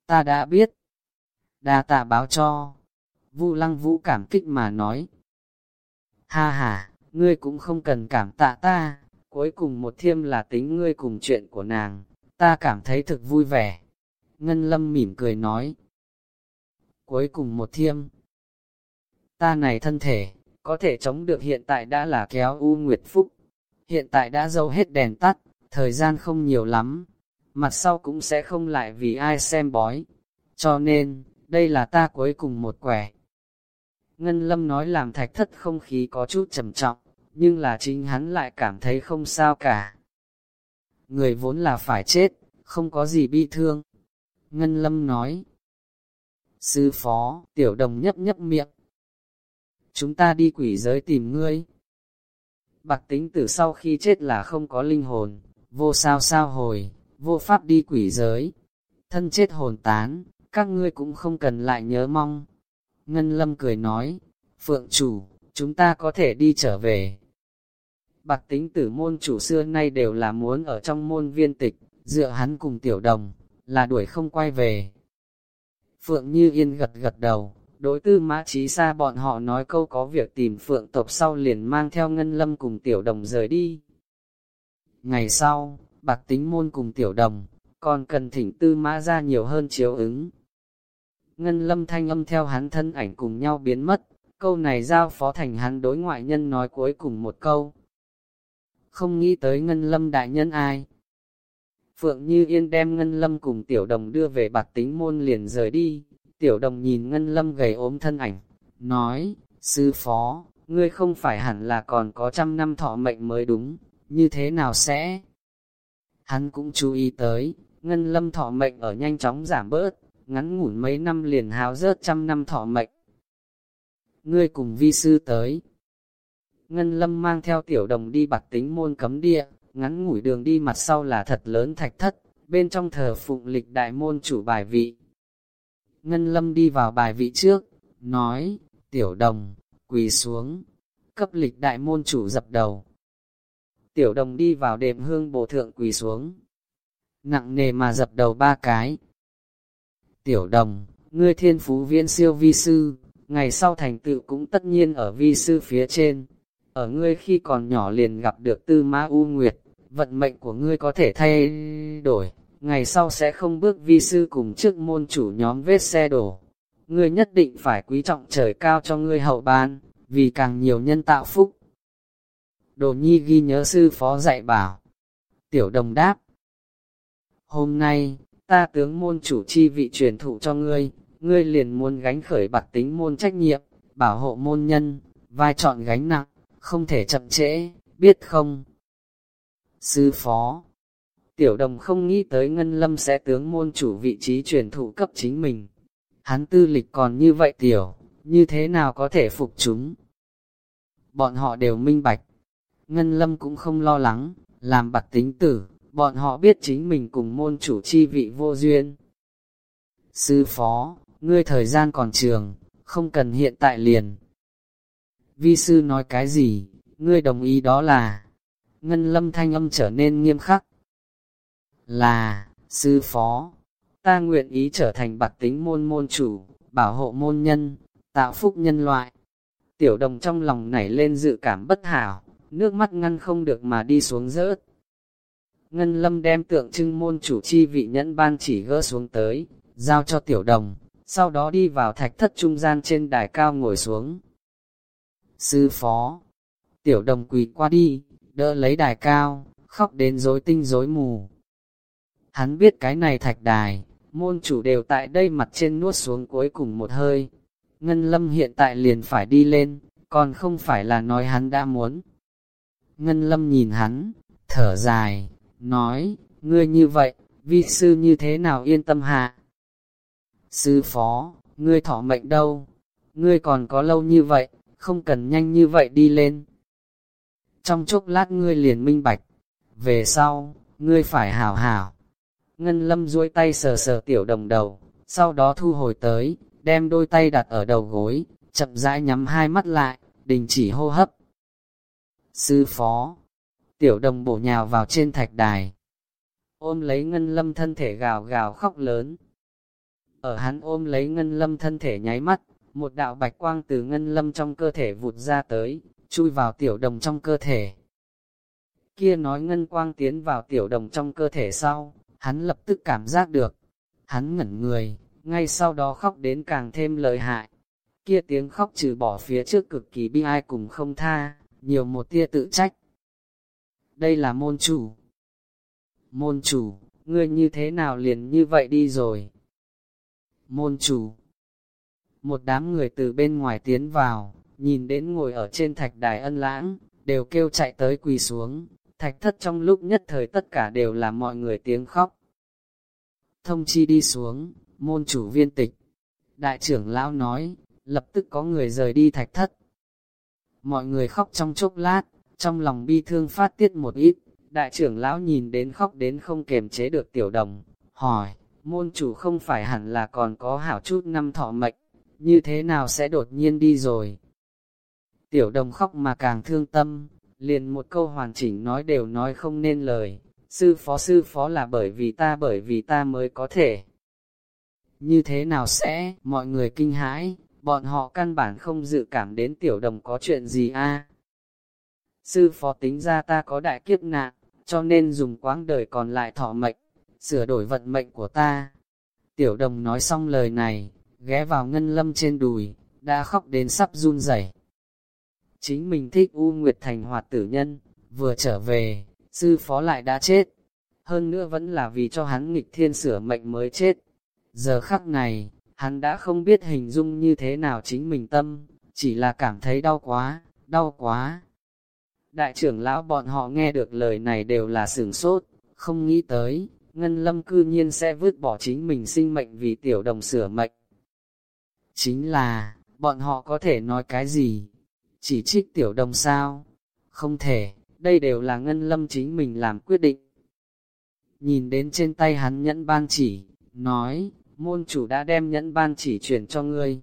Ta đã biết. Đa tạ báo cho. Vu lăng vũ cảm kích mà nói. Ha ha, ngươi cũng không cần cảm tạ ta, cuối cùng một thiêm là tính ngươi cùng chuyện của nàng, ta cảm thấy thực vui vẻ. Ngân lâm mỉm cười nói. Cuối cùng một thiêm. Ta này thân thể, có thể chống được hiện tại đã là kéo u nguyệt phúc. Hiện tại đã dâu hết đèn tắt, thời gian không nhiều lắm. Mặt sau cũng sẽ không lại vì ai xem bói. Cho nên, đây là ta cuối cùng một quẻ. Ngân lâm nói làm thạch thất không khí có chút trầm trọng nhưng là chính hắn lại cảm thấy không sao cả. Người vốn là phải chết, không có gì bi thương. Ngân Lâm nói. Sư phó, tiểu đồng nhấp nhấp miệng. Chúng ta đi quỷ giới tìm ngươi. Bạc tính từ sau khi chết là không có linh hồn, vô sao sao hồi, vô pháp đi quỷ giới. Thân chết hồn tán, các ngươi cũng không cần lại nhớ mong. Ngân Lâm cười nói, Phượng chủ, chúng ta có thể đi trở về. Bạc tính tử môn chủ xưa nay đều là muốn ở trong môn viên tịch, dựa hắn cùng tiểu đồng, là đuổi không quay về. Phượng Như Yên gật gật đầu, đối tư mã trí xa bọn họ nói câu có việc tìm Phượng tộc sau liền mang theo Ngân Lâm cùng tiểu đồng rời đi. Ngày sau, bạc tính môn cùng tiểu đồng, còn cần thỉnh tư mã ra nhiều hơn chiếu ứng. Ngân Lâm thanh âm theo hắn thân ảnh cùng nhau biến mất, câu này giao phó thành hắn đối ngoại nhân nói cuối cùng một câu, không nghĩ tới Ngân Lâm đại nhân ai. Phượng Như Yên đem Ngân Lâm cùng Tiểu Đồng đưa về bạc tính môn liền rời đi, Tiểu Đồng nhìn Ngân Lâm gầy ốm thân ảnh, nói, Sư Phó, ngươi không phải hẳn là còn có trăm năm thọ mệnh mới đúng, như thế nào sẽ? Hắn cũng chú ý tới, Ngân Lâm thọ mệnh ở nhanh chóng giảm bớt, ngắn ngủn mấy năm liền hao rớt trăm năm thọ mệnh. Ngươi cùng vi sư tới, Ngân lâm mang theo tiểu đồng đi bạc tính môn cấm địa, ngắn ngủi đường đi mặt sau là thật lớn thạch thất, bên trong thờ phụng lịch đại môn chủ bài vị. Ngân lâm đi vào bài vị trước, nói, tiểu đồng, quỳ xuống, cấp lịch đại môn chủ dập đầu. Tiểu đồng đi vào đệm hương bộ thượng quỳ xuống, nặng nề mà dập đầu ba cái. Tiểu đồng, ngươi thiên phú viên siêu vi sư, ngày sau thành tựu cũng tất nhiên ở vi sư phía trên. Ở ngươi khi còn nhỏ liền gặp được tư ma u nguyệt, vận mệnh của ngươi có thể thay đổi, ngày sau sẽ không bước vi sư cùng trước môn chủ nhóm vết xe đổ. Ngươi nhất định phải quý trọng trời cao cho ngươi hậu ban, vì càng nhiều nhân tạo phúc. Đồ nhi ghi nhớ sư phó dạy bảo. Tiểu đồng đáp. Hôm nay, ta tướng môn chủ chi vị truyền thụ cho ngươi, ngươi liền muốn gánh khởi bạc tính môn trách nhiệm, bảo hộ môn nhân, vai chọn gánh nặng không thể chậm trễ, biết không? Sư phó Tiểu đồng không nghĩ tới Ngân Lâm sẽ tướng môn chủ vị trí truyền thụ cấp chính mình. Hắn tư lịch còn như vậy tiểu, như thế nào có thể phục chúng? Bọn họ đều minh bạch. Ngân Lâm cũng không lo lắng, làm bạc tính tử, bọn họ biết chính mình cùng môn chủ chi vị vô duyên. Sư phó, ngươi thời gian còn trường, không cần hiện tại liền. Vi sư nói cái gì, ngươi đồng ý đó là, ngân lâm thanh âm trở nên nghiêm khắc. Là, sư phó, ta nguyện ý trở thành bạc tính môn môn chủ, bảo hộ môn nhân, tạo phúc nhân loại. Tiểu đồng trong lòng nảy lên dự cảm bất hảo, nước mắt ngăn không được mà đi xuống rớt. Ngân lâm đem tượng trưng môn chủ chi vị nhẫn ban chỉ gỡ xuống tới, giao cho tiểu đồng, sau đó đi vào thạch thất trung gian trên đài cao ngồi xuống. Sư phó, tiểu đồng quỳ qua đi, đỡ lấy đài cao, khóc đến rối tinh rối mù. Hắn biết cái này thạch đài, môn chủ đều tại đây mặt trên nuốt xuống cuối cùng một hơi. Ngân lâm hiện tại liền phải đi lên, còn không phải là nói hắn đã muốn. Ngân lâm nhìn hắn, thở dài, nói, ngươi như vậy, vi sư như thế nào yên tâm hạ? Sư phó, ngươi thọ mệnh đâu? Ngươi còn có lâu như vậy, không cần nhanh như vậy đi lên. Trong chốc lát ngươi liền minh bạch, về sau, ngươi phải hảo hảo. Ngân lâm duỗi tay sờ sờ tiểu đồng đầu, sau đó thu hồi tới, đem đôi tay đặt ở đầu gối, chậm rãi nhắm hai mắt lại, đình chỉ hô hấp. Sư phó, tiểu đồng bổ nhào vào trên thạch đài, ôm lấy ngân lâm thân thể gào gào khóc lớn. Ở hắn ôm lấy ngân lâm thân thể nháy mắt, một đạo bạch quang từ ngân lâm trong cơ thể vụt ra tới, chui vào tiểu đồng trong cơ thể. Kia nói ngân quang tiến vào tiểu đồng trong cơ thể sau, hắn lập tức cảm giác được. Hắn ngẩn người, ngay sau đó khóc đến càng thêm lợi hại. Kia tiếng khóc trừ bỏ phía trước cực kỳ bi ai cùng không tha, nhiều một tia tự trách. Đây là môn chủ. Môn chủ, ngươi như thế nào liền như vậy đi rồi? Môn chủ. Một đám người từ bên ngoài tiến vào, nhìn đến ngồi ở trên thạch đài ân lãng, đều kêu chạy tới quỳ xuống. Thạch thất trong lúc nhất thời tất cả đều là mọi người tiếng khóc. Thông chi đi xuống, môn chủ viên tịch. Đại trưởng lão nói, lập tức có người rời đi thạch thất. Mọi người khóc trong chốc lát, trong lòng bi thương phát tiết một ít. Đại trưởng lão nhìn đến khóc đến không kềm chế được tiểu đồng, hỏi, môn chủ không phải hẳn là còn có hảo chút năm thọ mệnh, như thế nào sẽ đột nhiên đi rồi. Tiểu đồng khóc mà càng thương tâm, liền một câu hoàn chỉnh nói đều nói không nên lời, sư phó sư phó là bởi vì ta bởi vì ta mới có thể. Như thế nào sẽ, mọi người kinh hãi, bọn họ căn bản không dự cảm đến tiểu đồng có chuyện gì a Sư phó tính ra ta có đại kiếp nạn, cho nên dùng quãng đời còn lại thọ mệnh, sửa đổi vận mệnh của ta. Tiểu đồng nói xong lời này, ghé vào ngân lâm trên đùi, đã khóc đến sắp run rẩy. Chính mình thích U Nguyệt Thành hoạt tử nhân, vừa trở về, sư phó lại đã chết. Hơn nữa vẫn là vì cho hắn nghịch thiên sửa mệnh mới chết. Giờ khắc này, hắn đã không biết hình dung như thế nào chính mình tâm, chỉ là cảm thấy đau quá, đau quá. Đại trưởng lão bọn họ nghe được lời này đều là sửng sốt, không nghĩ tới, Ngân Lâm cư nhiên sẽ vứt bỏ chính mình sinh mệnh vì tiểu đồng sửa mệnh. Chính là, bọn họ có thể nói cái gì? Chỉ trích tiểu đồng sao? Không thể, đây đều là Ngân Lâm chính mình làm quyết định. Nhìn đến trên tay hắn nhẫn ban chỉ, nói, môn chủ đã đem nhẫn ban chỉ chuyển cho ngươi.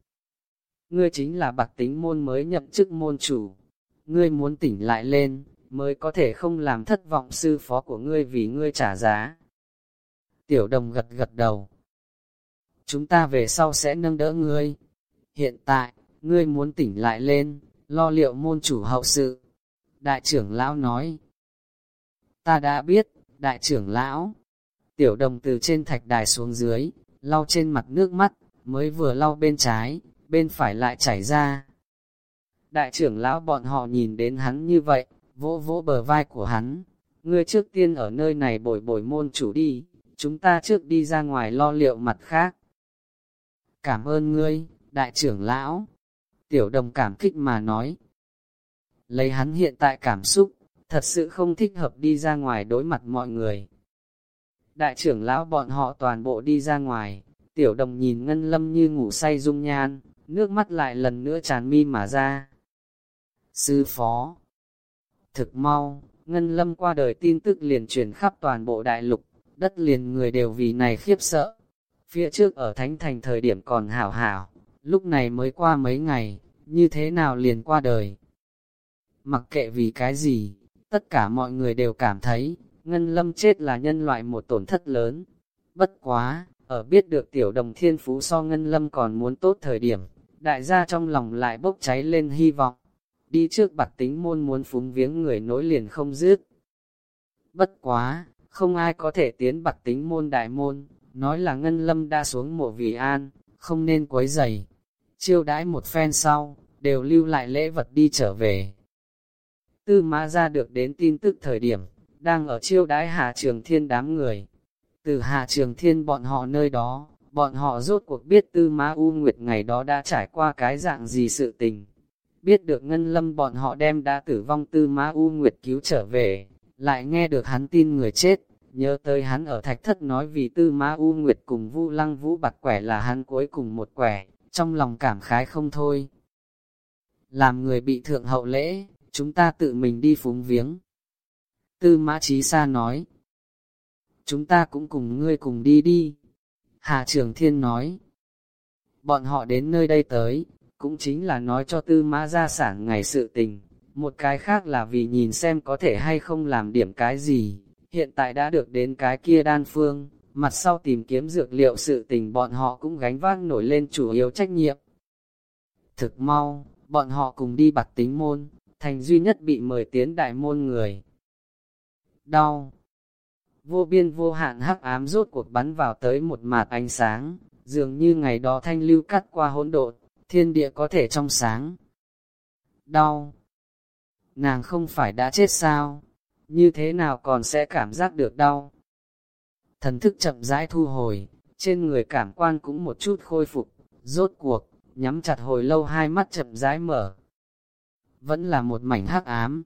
Ngươi chính là bạc tính môn mới nhậm chức môn chủ. Ngươi muốn tỉnh lại lên, mới có thể không làm thất vọng sư phó của ngươi vì ngươi trả giá. Tiểu đồng gật gật đầu. Chúng ta về sau sẽ nâng đỡ ngươi. Hiện tại, ngươi muốn tỉnh lại lên, lo liệu môn chủ hậu sự. Đại trưởng lão nói. Ta đã biết, đại trưởng lão. Tiểu đồng từ trên thạch đài xuống dưới, lau trên mặt nước mắt, mới vừa lau bên trái, bên phải lại chảy ra. Đại trưởng lão bọn họ nhìn đến hắn như vậy, vỗ vỗ bờ vai của hắn. Ngươi trước tiên ở nơi này bồi bồi môn chủ đi chúng ta trước đi ra ngoài lo liệu mặt khác. Cảm ơn ngươi, đại trưởng lão. Tiểu đồng cảm kích mà nói. Lấy hắn hiện tại cảm xúc, thật sự không thích hợp đi ra ngoài đối mặt mọi người. Đại trưởng lão bọn họ toàn bộ đi ra ngoài, tiểu đồng nhìn ngân lâm như ngủ say dung nhan, nước mắt lại lần nữa tràn mi mà ra. Sư phó Thực mau, Ngân Lâm qua đời tin tức liền truyền khắp toàn bộ đại lục, đất liền người đều vì này khiếp sợ. Phía trước ở Thánh Thành thời điểm còn hảo hảo, lúc này mới qua mấy ngày, như thế nào liền qua đời. Mặc kệ vì cái gì, tất cả mọi người đều cảm thấy, Ngân Lâm chết là nhân loại một tổn thất lớn. Bất quá, ở biết được tiểu đồng thiên phú so Ngân Lâm còn muốn tốt thời điểm, đại gia trong lòng lại bốc cháy lên hy vọng. Đi trước bạc tính môn muốn phúng viếng người nối liền không dứt. Bất quá, không ai có thể tiến bạc tính môn đại môn, nói là Ngân Lâm đã xuống mộ vì an, không nên quấy giày. Chiêu đãi một phen sau, đều lưu lại lễ vật đi trở về. Tư mã ra được đến tin tức thời điểm, đang ở chiêu đãi hà trường thiên đám người. Từ hà trường thiên bọn họ nơi đó, bọn họ rốt cuộc biết tư mã U Nguyệt ngày đó đã trải qua cái dạng gì sự tình. Biết được ngân lâm bọn họ đem đã tử vong tư mã U Nguyệt cứu trở về, lại nghe được hắn tin người chết, nhớ tới hắn ở thạch thất nói vì tư mã U Nguyệt cùng vu lăng vũ bạc quẻ là hắn cuối cùng một quẻ, trong lòng cảm khái không thôi. Làm người bị thượng hậu lễ, chúng ta tự mình đi phúng viếng. Tư mã trí xa nói, chúng ta cũng cùng ngươi cùng đi đi. Hà Trường Thiên nói, bọn họ đến nơi đây tới, cũng chính là nói cho tư mã gia sản ngày sự tình, một cái khác là vì nhìn xem có thể hay không làm điểm cái gì, hiện tại đã được đến cái kia đan phương, mặt sau tìm kiếm dược liệu sự tình bọn họ cũng gánh vác nổi lên chủ yếu trách nhiệm. Thực mau, bọn họ cùng đi bạc tính môn, thành duy nhất bị mời tiến đại môn người. Đau Vô biên vô hạn hắc ám rốt cuộc bắn vào tới một mạt ánh sáng, dường như ngày đó thanh lưu cắt qua hỗn độn, thiên địa có thể trong sáng. Đau Nàng không phải đã chết sao? Như thế nào còn sẽ cảm giác được đau? Thần thức chậm rãi thu hồi, trên người cảm quan cũng một chút khôi phục, rốt cuộc, nhắm chặt hồi lâu hai mắt chậm rãi mở. Vẫn là một mảnh hắc ám.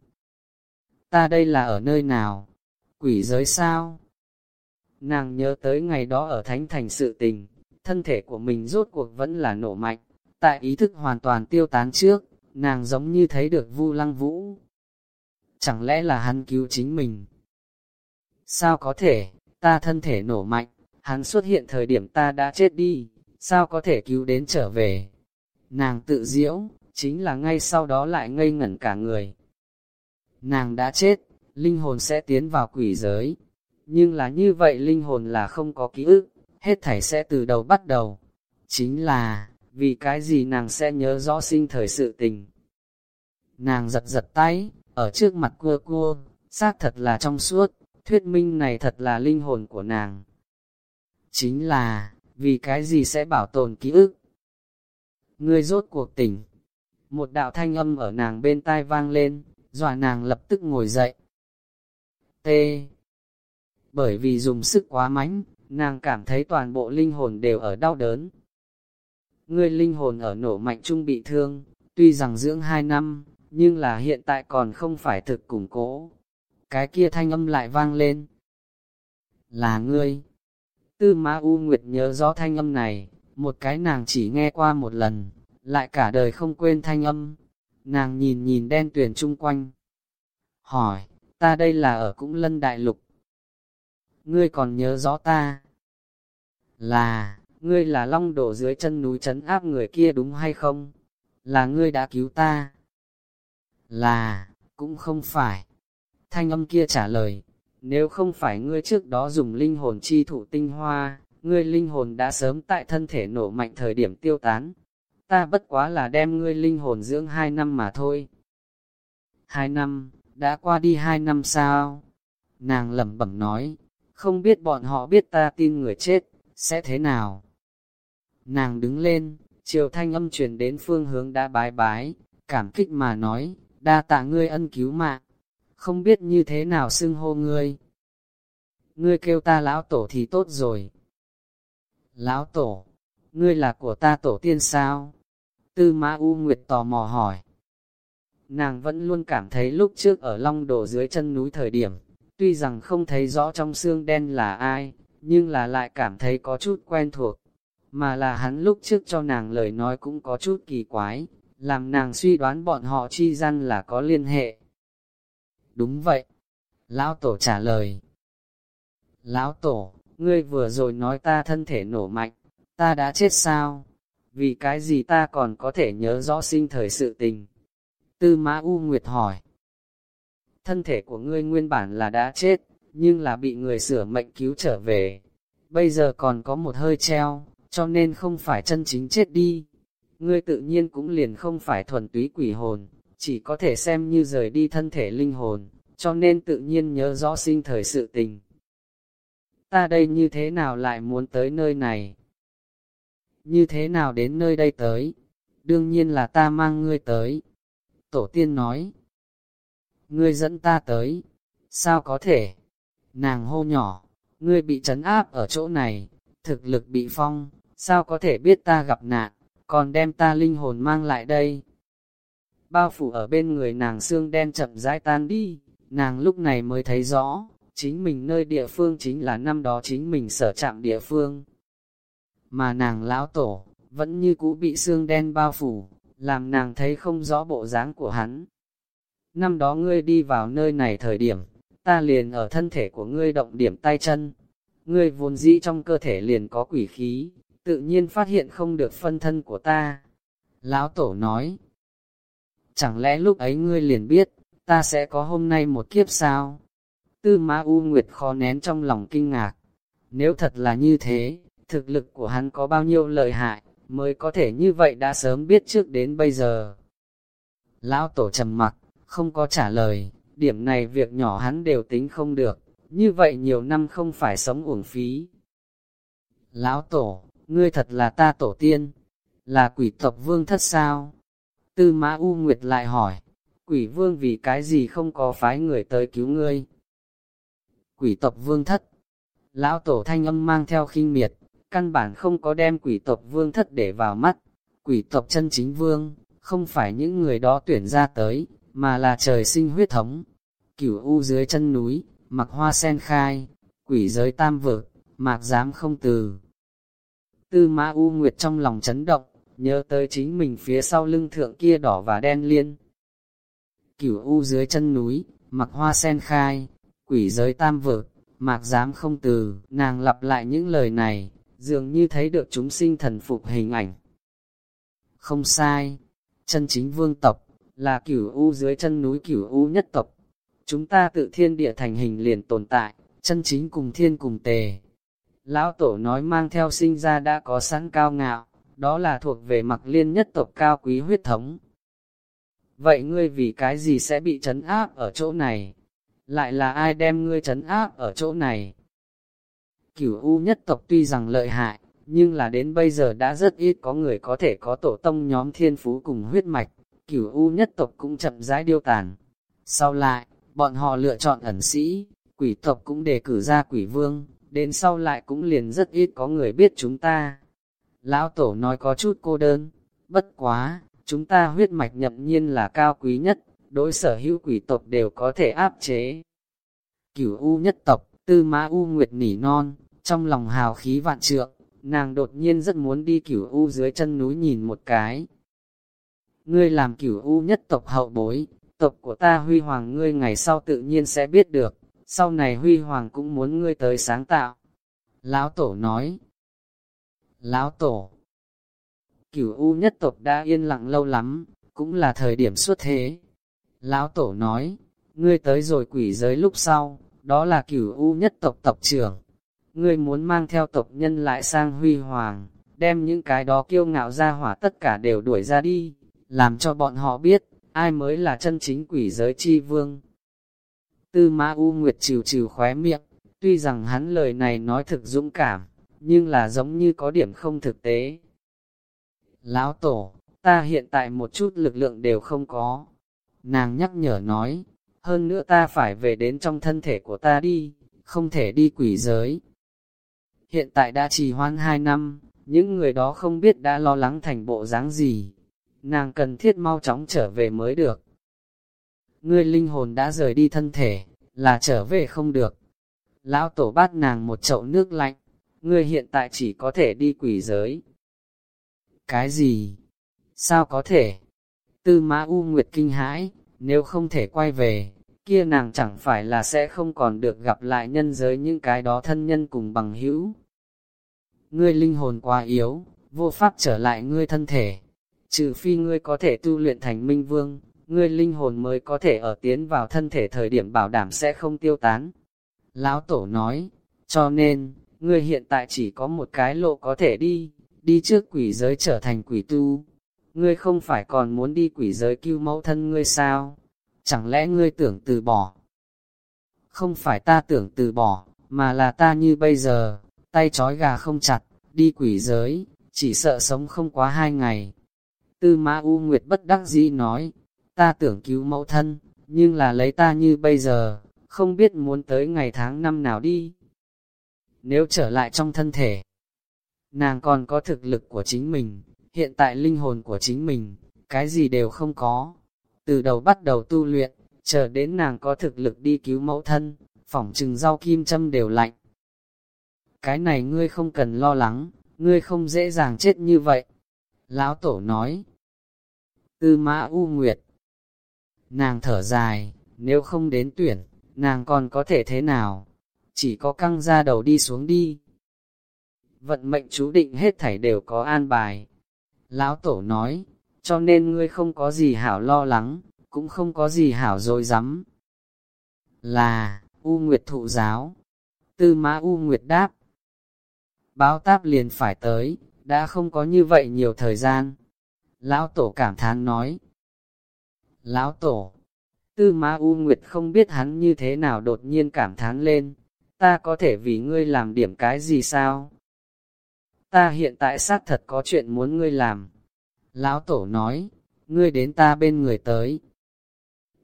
Ta đây là ở nơi nào? Quỷ giới sao? Nàng nhớ tới ngày đó ở Thánh Thành sự tình, thân thể của mình rốt cuộc vẫn là nổ mạnh. Tại ý thức hoàn toàn tiêu tán trước, nàng giống như thấy được Vu Lăng Vũ. Chẳng lẽ là hắn cứu chính mình? Sao có thể, ta thân thể nổ mạnh, hắn xuất hiện thời điểm ta đã chết đi, sao có thể cứu đến trở về? Nàng tự diễu, chính là ngay sau đó lại ngây ngẩn cả người. Nàng đã chết, linh hồn sẽ tiến vào quỷ giới. Nhưng là như vậy linh hồn là không có ký ức, hết thảy sẽ từ đầu bắt đầu. Chính là, vì cái gì nàng sẽ nhớ rõ sinh thời sự tình. Nàng giật giật tay, ở trước mặt cua cua, xác thật là trong suốt, thuyết minh này thật là linh hồn của nàng. Chính là, vì cái gì sẽ bảo tồn ký ức? Ngươi rốt cuộc tỉnh. Một đạo thanh âm ở nàng bên tai vang lên, dọa nàng lập tức ngồi dậy. T. Bởi vì dùng sức quá mánh, nàng cảm thấy toàn bộ linh hồn đều ở đau đớn. Ngươi linh hồn ở nổ mạnh trung bị thương, tuy rằng dưỡng hai năm, nhưng là hiện tại còn không phải thực củng cố. Cái kia thanh âm lại vang lên. Là ngươi. Tư Ma U Nguyệt nhớ rõ thanh âm này, một cái nàng chỉ nghe qua một lần, lại cả đời không quên thanh âm. Nàng nhìn nhìn đen tuyền chung quanh. Hỏi, ta đây là ở Cũng Lân Đại Lục. Ngươi còn nhớ rõ ta? Là, ngươi là long đổ dưới chân núi chấn áp người kia đúng hay không? Là ngươi đã cứu ta? Là, cũng không phải. Thanh âm kia trả lời, nếu không phải ngươi trước đó dùng linh hồn chi thủ tinh hoa, ngươi linh hồn đã sớm tại thân thể nổ mạnh thời điểm tiêu tán. Ta bất quá là đem ngươi linh hồn dưỡng hai năm mà thôi. Hai năm, đã qua đi hai năm sao? Nàng lẩm bẩm nói, không biết bọn họ biết ta tin người chết, sẽ thế nào? Nàng đứng lên, chiều thanh âm truyền đến phương hướng đã bái bái, cảm kích mà nói, đa tạ ngươi ân cứu mạng, không biết như thế nào xưng hô ngươi. Ngươi kêu ta lão tổ thì tốt rồi. Lão tổ, ngươi là của ta tổ tiên sao? Tư Mã U Nguyệt tò mò hỏi. Nàng vẫn luôn cảm thấy lúc trước ở long đổ dưới chân núi thời điểm, tuy rằng không thấy rõ trong xương đen là ai, nhưng là lại cảm thấy có chút quen thuộc. mà là hắn lúc trước cho nàng lời nói cũng có chút kỳ quái, làm nàng suy đoán bọn họ chi gian là có liên hệ. Đúng vậy. Lão Tổ trả lời. Lão Tổ, ngươi vừa rồi nói ta thân thể nổ mạnh, ta đã chết sao? Vì cái gì ta còn có thể nhớ rõ sinh thời sự tình? Tư Mã U Nguyệt hỏi. Thân thể của ngươi nguyên bản là đã chết, nhưng là bị người sửa mệnh cứu trở về. Bây giờ còn có một hơi treo, cho nên không phải chân chính chết đi. Ngươi tự nhiên cũng liền không phải thuần túy quỷ hồn, chỉ có thể xem như rời đi thân thể linh hồn, cho nên tự nhiên nhớ rõ sinh thời sự tình. Ta đây như thế nào lại muốn tới nơi này? Như thế nào đến nơi đây tới? Đương nhiên là ta mang ngươi tới. Tổ tiên nói. Ngươi dẫn ta tới. Sao có thể? Nàng hô nhỏ, ngươi bị trấn áp ở chỗ này, thực lực bị phong, sao có thể biết ta gặp nạn, còn đem ta linh hồn mang lại đây. Bao phủ ở bên người nàng xương đen chậm rãi tan đi, nàng lúc này mới thấy rõ, chính mình nơi địa phương chính là năm đó chính mình sở chạm địa phương. Mà nàng lão tổ, vẫn như cũ bị xương đen bao phủ, làm nàng thấy không rõ bộ dáng của hắn. Năm đó ngươi đi vào nơi này thời điểm, ta liền ở thân thể của ngươi động điểm tay chân. Ngươi vốn dĩ trong cơ thể liền có quỷ khí, tự nhiên phát hiện không được phân thân của ta. Lão Tổ nói, chẳng lẽ lúc ấy ngươi liền biết, ta sẽ có hôm nay một kiếp sao? Tư Ma U Nguyệt khó nén trong lòng kinh ngạc. Nếu thật là như thế, thực lực của hắn có bao nhiêu lợi hại, mới có thể như vậy đã sớm biết trước đến bây giờ. Lão Tổ trầm mặc, không có trả lời, điểm này việc nhỏ hắn đều tính không được, như vậy nhiều năm không phải sống uổng phí. Lão Tổ, ngươi thật là ta tổ tiên, là quỷ tộc vương thất sao? Tư Mã U Nguyệt lại hỏi, quỷ vương vì cái gì không có phái người tới cứu ngươi? Quỷ tộc vương thất, lão tổ thanh âm mang theo khinh miệt, căn bản không có đem quỷ tộc vương thất để vào mắt. Quỷ tộc chân chính vương, không phải những người đó tuyển ra tới, mà là trời sinh huyết thống. Cửu u dưới chân núi, mặc hoa sen khai, quỷ giới tam vực, mạc dám không từ. Tư ma u nguyệt trong lòng chấn động, nhớ tới chính mình phía sau lưng thượng kia đỏ và đen liên. Cửu u dưới chân núi, mặc hoa sen khai, quỷ giới tam vực, mạc dám không từ, nàng lặp lại những lời này, dường như thấy được chúng sinh thần phục hình ảnh. Không sai, chân chính vương tộc, là cửu u dưới chân núi cửu u nhất tộc. Chúng ta tự thiên địa thành hình liền tồn tại, chân chính cùng thiên cùng tề. Lão Tổ nói mang theo sinh ra đã có sẵn cao ngạo, đó là thuộc về mặc liên nhất tộc cao quý huyết thống. Vậy ngươi vì cái gì sẽ bị trấn áp ở chỗ này? Lại là ai đem ngươi trấn áp ở chỗ này? Cửu U nhất tộc tuy rằng lợi hại, nhưng là đến bây giờ đã rất ít có người có thể có tổ tông nhóm thiên phú cùng huyết mạch, cửu U nhất tộc cũng chậm rãi điêu tàn. Sau lại, bọn họ lựa chọn ẩn sĩ, quỷ tộc cũng đề cử ra quỷ vương, đến sau lại cũng liền rất ít có người biết chúng ta. Lão Tổ nói có chút cô đơn, bất quá, chúng ta huyết mạch nhậm nhiên là cao quý nhất, đối sở hữu quỷ tộc đều có thể áp chế. Cửu U nhất tộc, tư mã U Nguyệt nỉ non, trong lòng hào khí vạn trượng, nàng đột nhiên rất muốn đi cửu U dưới chân núi nhìn một cái. Ngươi làm cửu U nhất tộc hậu bối, tộc của ta huy hoàng ngươi ngày sau tự nhiên sẽ biết được, sau này huy hoàng cũng muốn ngươi tới sáng tạo. Lão Tổ nói, Lão Tổ, cửu U nhất tộc đã yên lặng lâu lắm, cũng là thời điểm xuất thế. Lão Tổ nói, ngươi tới rồi quỷ giới lúc sau, đó là cửu U nhất tộc tộc trưởng. Ngươi muốn mang theo tộc nhân lại sang huy hoàng, đem những cái đó kiêu ngạo ra hỏa tất cả đều đuổi ra đi, làm cho bọn họ biết, ai mới là chân chính quỷ giới chi vương. Tư ma U Nguyệt trừ trừ khóe miệng, tuy rằng hắn lời này nói thực dũng cảm, nhưng là giống như có điểm không thực tế. Lão Tổ, ta hiện tại một chút lực lượng đều không có. Nàng nhắc nhở nói, hơn nữa ta phải về đến trong thân thể của ta đi, không thể đi quỷ giới. Hiện tại đã trì hoãn hai năm, những người đó không biết đã lo lắng thành bộ dáng gì. Nàng cần thiết mau chóng trở về mới được. Ngươi linh hồn đã rời đi thân thể, là trở về không được. Lão tổ bát nàng một chậu nước lạnh, ngươi hiện tại chỉ có thể đi quỷ giới. Cái gì? Sao có thể? Tư mã U Nguyệt kinh hãi, nếu không thể quay về, kia nàng chẳng phải là sẽ không còn được gặp lại nhân giới những cái đó thân nhân cùng bằng hữu. Ngươi linh hồn quá yếu, vô pháp trở lại ngươi thân thể, trừ phi ngươi có thể tu luyện thành minh vương, ngươi linh hồn mới có thể ở tiến vào thân thể thời điểm bảo đảm sẽ không tiêu tán. Lão Tổ nói, cho nên, ngươi hiện tại chỉ có một cái lộ có thể đi, đi trước quỷ giới trở thành quỷ tu. Ngươi không phải còn muốn đi quỷ giới cứu mẫu thân ngươi sao? Chẳng lẽ ngươi tưởng từ bỏ? Không phải ta tưởng từ bỏ, mà là ta như bây giờ, tay trói gà không chặt, đi quỷ giới, chỉ sợ sống không quá hai ngày. Tư Mã U Nguyệt bất đắc dĩ nói, ta tưởng cứu mẫu thân, nhưng là lấy ta như bây giờ, không biết muốn tới ngày tháng năm nào đi. Nếu trở lại trong thân thể, nàng còn có thực lực của chính mình, hiện tại linh hồn của chính mình, cái gì đều không có. Từ đầu bắt đầu tu luyện, chờ đến nàng có thực lực đi cứu mẫu thân, phỏng trừng rau kim châm đều lạnh. Cái này ngươi không cần lo lắng, ngươi không dễ dàng chết như vậy. Lão Tổ nói, Tư Mã U Nguyệt, nàng thở dài, nếu không đến tuyển, nàng còn có thể thế nào? Chỉ có căng ra đầu đi xuống đi. Vận mệnh chú định hết thảy đều có an bài. Lão Tổ nói, cho nên ngươi không có gì hảo lo lắng, cũng không có gì hảo dối rắm Là, U Nguyệt thụ giáo. Tư mã U Nguyệt đáp. Báo táp liền phải tới, đã không có như vậy nhiều thời gian. Lão Tổ cảm thán nói. Lão Tổ, Tư Ma U Nguyệt không biết hắn như thế nào đột nhiên cảm thán lên, ta có thể vì ngươi làm điểm cái gì sao? Ta hiện tại xác thật có chuyện muốn ngươi làm. Lão Tổ nói, ngươi đến ta bên người tới.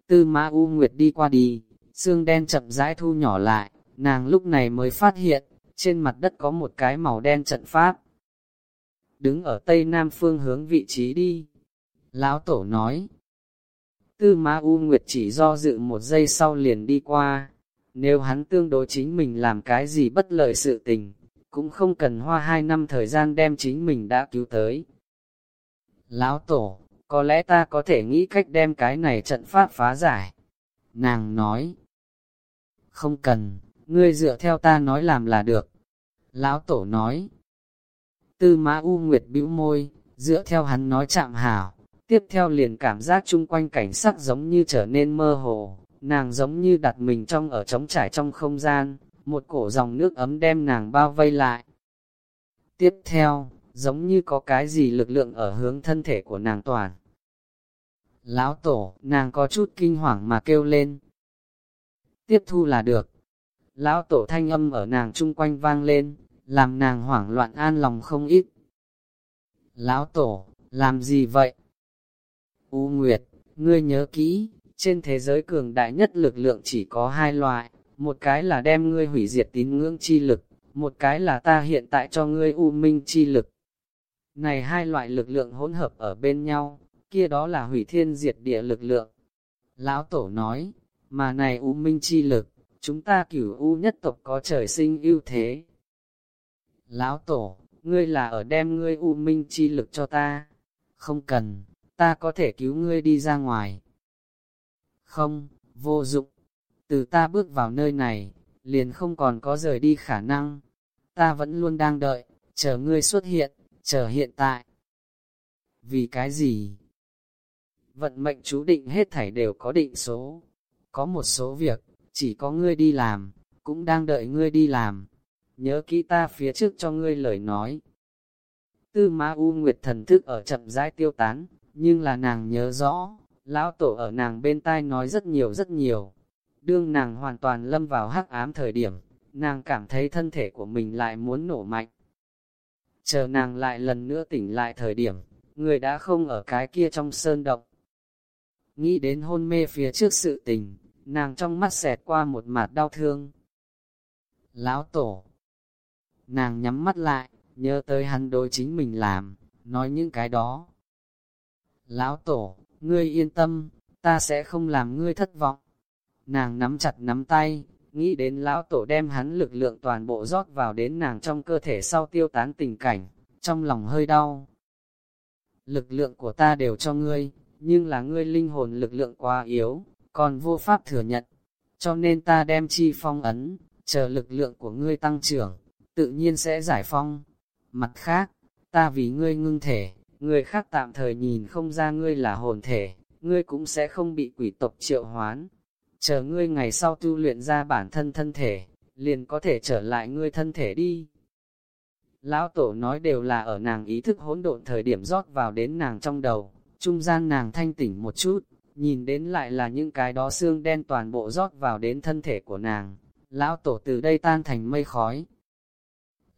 Tư Ma U Nguyệt đi qua đi, xương đen chậm rãi thu nhỏ lại, nàng lúc này mới phát hiện, trên mặt đất có một cái màu đen trận pháp. Đứng ở tây nam phương hướng vị trí đi. Lão Tổ nói, Tư Ma U Nguyệt chỉ do dự một giây sau liền đi qua. Nếu hắn tương đối chính mình làm cái gì bất lợi sự tình, cũng không cần hoa hai năm thời gian đem chính mình đã cứu tới. Lão Tổ, có lẽ ta có thể nghĩ cách đem cái này trận pháp phá giải. Nàng nói, không cần, ngươi dựa theo ta nói làm là được. Lão Tổ nói, Tư Mã U Nguyệt bĩu môi, dựa theo hắn nói chạm hảo, Tiếp theo liền cảm giác chung quanh cảnh sắc giống như trở nên mơ hồ, nàng giống như đặt mình trong ở trống trải trong không gian, một cổ dòng nước ấm đem nàng bao vây lại. Tiếp theo, giống như có cái gì lực lượng ở hướng thân thể của nàng toàn. Lão tổ, nàng có chút kinh hoàng mà kêu lên. Tiếp thu là được. Lão tổ thanh âm ở nàng chung quanh vang lên, làm nàng hoảng loạn an lòng không ít. Lão tổ, làm gì vậy? U Nguyệt, ngươi nhớ kỹ, trên thế giới cường đại nhất lực lượng chỉ có hai loại, một cái là đem ngươi hủy diệt tín ngưỡng chi lực, một cái là ta hiện tại cho ngươi u minh chi lực. Này hai loại lực lượng hỗn hợp ở bên nhau, kia đó là hủy thiên diệt địa lực lượng. Lão Tổ nói, mà này u minh chi lực, chúng ta cửu u nhất tộc có trời sinh ưu thế. Lão Tổ, ngươi là ở đem ngươi u minh chi lực cho ta. Không cần, ta có thể cứu ngươi đi ra ngoài. Không, vô dụng. Từ ta bước vào nơi này, liền không còn có rời đi khả năng. Ta vẫn luôn đang đợi, chờ ngươi xuất hiện, chờ hiện tại. Vì cái gì? Vận mệnh chú định hết thảy đều có định số. Có một số việc, chỉ có ngươi đi làm, cũng đang đợi ngươi đi làm. Nhớ kỹ ta phía trước cho ngươi lời nói. Tư Ma U Nguyệt thần thức ở chậm rãi tiêu tán, nhưng là nàng nhớ rõ, lão tổ ở nàng bên tai nói rất nhiều rất nhiều. Đương nàng hoàn toàn lâm vào hắc ám thời điểm, nàng cảm thấy thân thể của mình lại muốn nổ mạnh. Chờ nàng lại lần nữa tỉnh lại thời điểm, người đã không ở cái kia trong sơn động. Nghĩ đến hôn mê phía trước sự tình, nàng trong mắt xẹt qua một mặt đau thương. Lão tổ Nàng nhắm mắt lại, nhớ tới hắn đối chính mình làm, nói những cái đó, Lão tổ, ngươi yên tâm, ta sẽ không làm ngươi thất vọng. Nàng nắm chặt nắm tay, nghĩ đến lão tổ đem hắn lực lượng toàn bộ rót vào đến nàng trong cơ thể sau tiêu tán tình cảnh, trong lòng hơi đau. Lực lượng của ta đều cho ngươi, nhưng là ngươi linh hồn lực lượng quá yếu, còn vô pháp thừa nhận, cho nên ta đem chi phong ấn, chờ lực lượng của ngươi tăng trưởng, tự nhiên sẽ giải phong. Mặt khác, ta vì ngươi ngưng thể, người khác tạm thời nhìn không ra ngươi là hồn thể, ngươi cũng sẽ không bị quỷ tộc triệu hoán. Chờ ngươi ngày sau tu luyện ra bản thân thân thể, liền có thể trở lại ngươi thân thể đi. Lão tổ nói đều là ở nàng ý thức hỗn độn thời điểm rót vào đến nàng trong đầu, trung gian nàng thanh tỉnh một chút, nhìn đến lại là những cái đó xương đen toàn bộ rót vào đến thân thể của nàng. Lão tổ từ đây tan thành mây khói.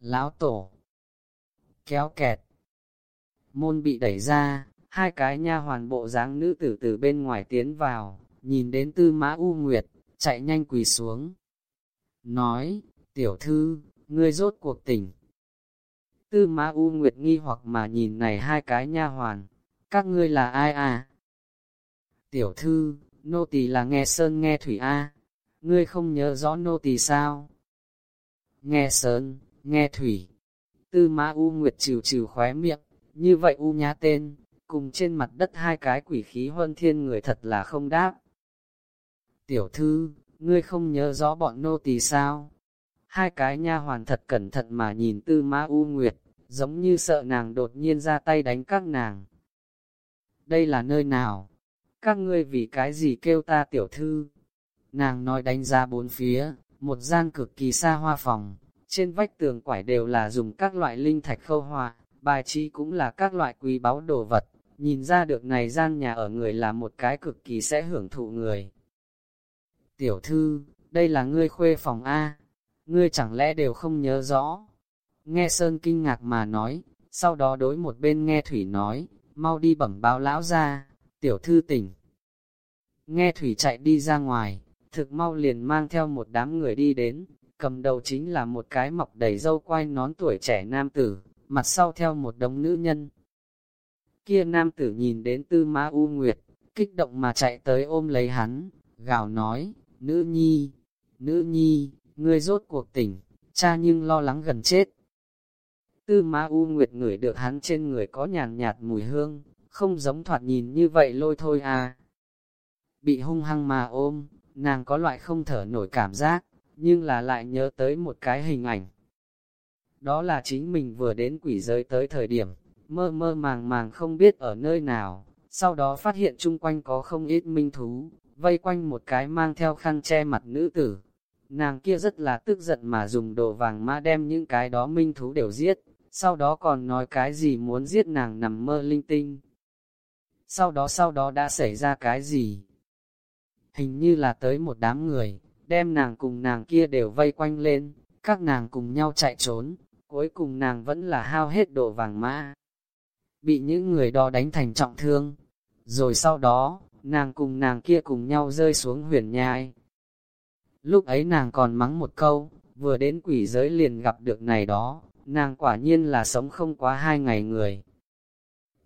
Lão tổ kéo kẹt. Môn bị đẩy ra, hai cái nha hoàn bộ dáng nữ tử từ bên ngoài tiến vào, nhìn đến tư mã U Nguyệt, chạy nhanh quỳ xuống. Nói, tiểu thư, ngươi rốt cuộc tỉnh. Tư mã U Nguyệt nghi hoặc mà nhìn này hai cái nha hoàn, các ngươi là ai à? Tiểu thư, nô tỳ là nghe sơn nghe thủy A, ngươi không nhớ rõ nô tỳ sao? Nghe sơn, nghe thủy. Tư mã U Nguyệt trừ trừ khóe miệng, như vậy U nhá tên, cùng trên mặt đất hai cái quỷ khí huân thiên người thật là không đáp. Tiểu thư, ngươi không nhớ rõ bọn nô tỳ sao? Hai cái nha hoàn thật cẩn thận mà nhìn tư ma U Nguyệt, giống như sợ nàng đột nhiên ra tay đánh các nàng. Đây là nơi nào? Các ngươi vì cái gì kêu ta tiểu thư? Nàng nói đánh ra bốn phía, một gian cực kỳ xa hoa phòng, trên vách tường quải đều là dùng các loại linh thạch khâu hoa, bài trí cũng là các loại quý báu đồ vật, nhìn ra được này gian nhà ở người là một cái cực kỳ sẽ hưởng thụ người. Tiểu thư, đây là ngươi khuê phòng A, ngươi chẳng lẽ đều không nhớ rõ? Nghe Sơn kinh ngạc mà nói, sau đó đối một bên nghe Thủy nói, mau đi bẩm báo lão ra, tiểu thư tỉnh. Nghe Thủy chạy đi ra ngoài, thực mau liền mang theo một đám người đi đến, cầm đầu chính là một cái mọc đầy dâu quai nón tuổi trẻ nam tử, mặt sau theo một đống nữ nhân. Kia nam tử nhìn đến tư Ma U Nguyệt, kích động mà chạy tới ôm lấy hắn, gào nói, nữ nhi, nữ nhi, ngươi rốt cuộc tỉnh, cha nhưng lo lắng gần chết. Tư Ma U Nguyệt ngửi được hắn trên người có nhàn nhạt mùi hương, không giống thoạt nhìn như vậy lôi thôi à. Bị hung hăng mà ôm, nàng có loại không thở nổi cảm giác, nhưng là lại nhớ tới một cái hình ảnh. Đó là chính mình vừa đến quỷ giới tới thời điểm, mơ mơ màng màng không biết ở nơi nào, sau đó phát hiện chung quanh có không ít minh thú, vây quanh một cái mang theo khăn che mặt nữ tử. Nàng kia rất là tức giận mà dùng đồ vàng ma đem những cái đó minh thú đều giết, sau đó còn nói cái gì muốn giết nàng nằm mơ linh tinh. Sau đó sau đó đã xảy ra cái gì? Hình như là tới một đám người, đem nàng cùng nàng kia đều vây quanh lên, các nàng cùng nhau chạy trốn, cuối cùng nàng vẫn là hao hết độ vàng mã. Bị những người đó đánh thành trọng thương, rồi sau đó, nàng cùng nàng kia cùng nhau rơi xuống huyền nhai. Lúc ấy nàng còn mắng một câu, vừa đến quỷ giới liền gặp được này đó, nàng quả nhiên là sống không quá hai ngày người.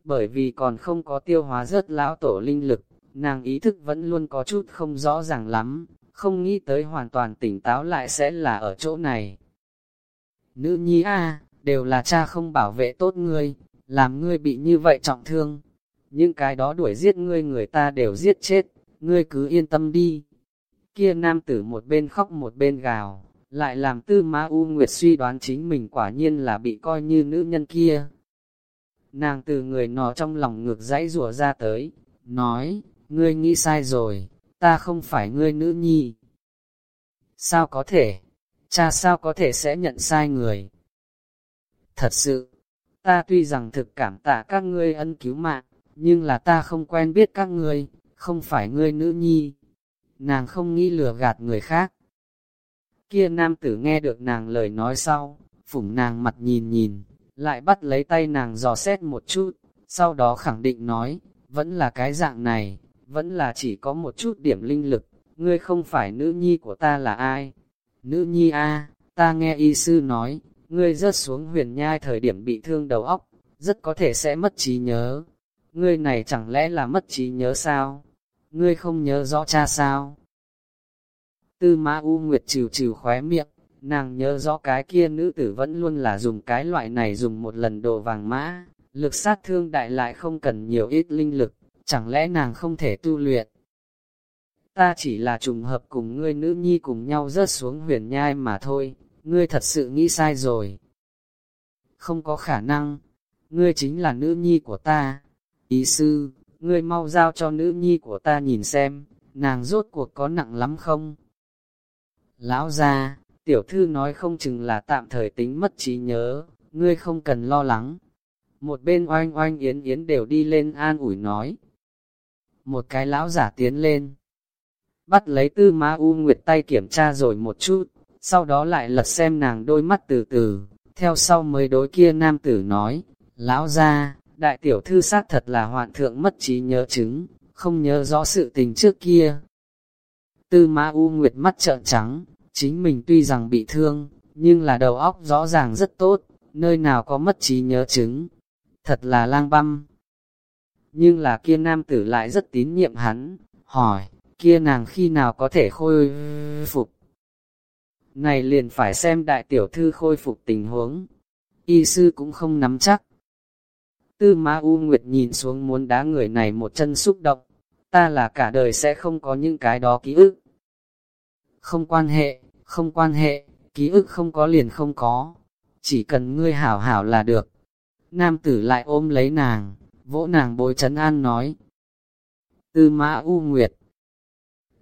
Bởi vì còn không có tiêu hóa rất lão tổ linh lực, nàng ý thức vẫn luôn có chút không rõ ràng lắm, không nghĩ tới hoàn toàn tỉnh táo lại sẽ là ở chỗ này. Nữ nhi a đều là cha không bảo vệ tốt ngươi, làm ngươi bị như vậy trọng thương. Những cái đó đuổi giết ngươi người ta đều giết chết, ngươi cứ yên tâm đi. Kia nam tử một bên khóc một bên gào, lại làm tư ma U Nguyệt suy đoán chính mình quả nhiên là bị coi như nữ nhân kia. Nàng từ người nọ trong lòng ngược dãy rủa ra tới, nói, ngươi nghĩ sai rồi, ta không phải ngươi nữ nhi. Sao có thể? Cha sao có thể sẽ nhận sai người? Thật sự, ta tuy rằng thực cảm tạ các ngươi ân cứu mạng, nhưng là ta không quen biết các ngươi, không phải ngươi nữ nhi. Nàng không nghĩ lừa gạt người khác. Kia nam tử nghe được nàng lời nói sau, phủng nàng mặt nhìn nhìn, lại bắt lấy tay nàng dò xét một chút, sau đó khẳng định nói, vẫn là cái dạng này, vẫn là chỉ có một chút điểm linh lực, ngươi không phải nữ nhi của ta là ai? Nữ nhi a, ta nghe y sư nói, ngươi rớt xuống huyền nhai thời điểm bị thương đầu óc, rất có thể sẽ mất trí nhớ. Ngươi này chẳng lẽ là mất trí nhớ sao? Ngươi không nhớ rõ cha sao? Tư Ma U Nguyệt trừ trừ khóe miệng, nàng nhớ rõ cái kia nữ tử vẫn luôn là dùng cái loại này dùng một lần đồ vàng mã, lực sát thương đại lại không cần nhiều ít linh lực, chẳng lẽ nàng không thể tu luyện. Ta chỉ là trùng hợp cùng ngươi nữ nhi cùng nhau rớt xuống huyền nhai mà thôi, ngươi thật sự nghĩ sai rồi. Không có khả năng, ngươi chính là nữ nhi của ta. Ý sư, ngươi mau giao cho nữ nhi của ta nhìn xem, nàng rốt cuộc có nặng lắm không? Lão gia, tiểu thư nói không chừng là tạm thời tính mất trí nhớ, ngươi không cần lo lắng. Một bên oanh oanh yến yến đều đi lên an ủi nói. Một cái lão giả tiến lên, bắt lấy tư ma u nguyệt tay kiểm tra rồi một chút, sau đó lại lật xem nàng đôi mắt từ từ, theo sau mới đối kia nam tử nói, lão gia, đại tiểu thư xác thật là hoạn thượng mất trí nhớ chứng, không nhớ rõ sự tình trước kia. Tư Ma U Nguyệt mắt trợn trắng, chính mình tuy rằng bị thương, nhưng là đầu óc rõ ràng rất tốt, nơi nào có mất trí nhớ chứng. Thật là lang băm. Nhưng là kia nam tử lại rất tín nhiệm hắn, hỏi, kia nàng khi nào có thể khôi phục. Này liền phải xem đại tiểu thư khôi phục tình huống. Y sư cũng không nắm chắc. Tư Ma U Nguyệt nhìn xuống muốn đá người này một chân xúc động. Ta là cả đời sẽ không có những cái đó ký ức. Không quan hệ, không quan hệ, ký ức không có liền không có. Chỉ cần ngươi hảo hảo là được. Nam tử lại ôm lấy nàng, vỗ nàng bối chấn an nói. Tư Ma U Nguyệt.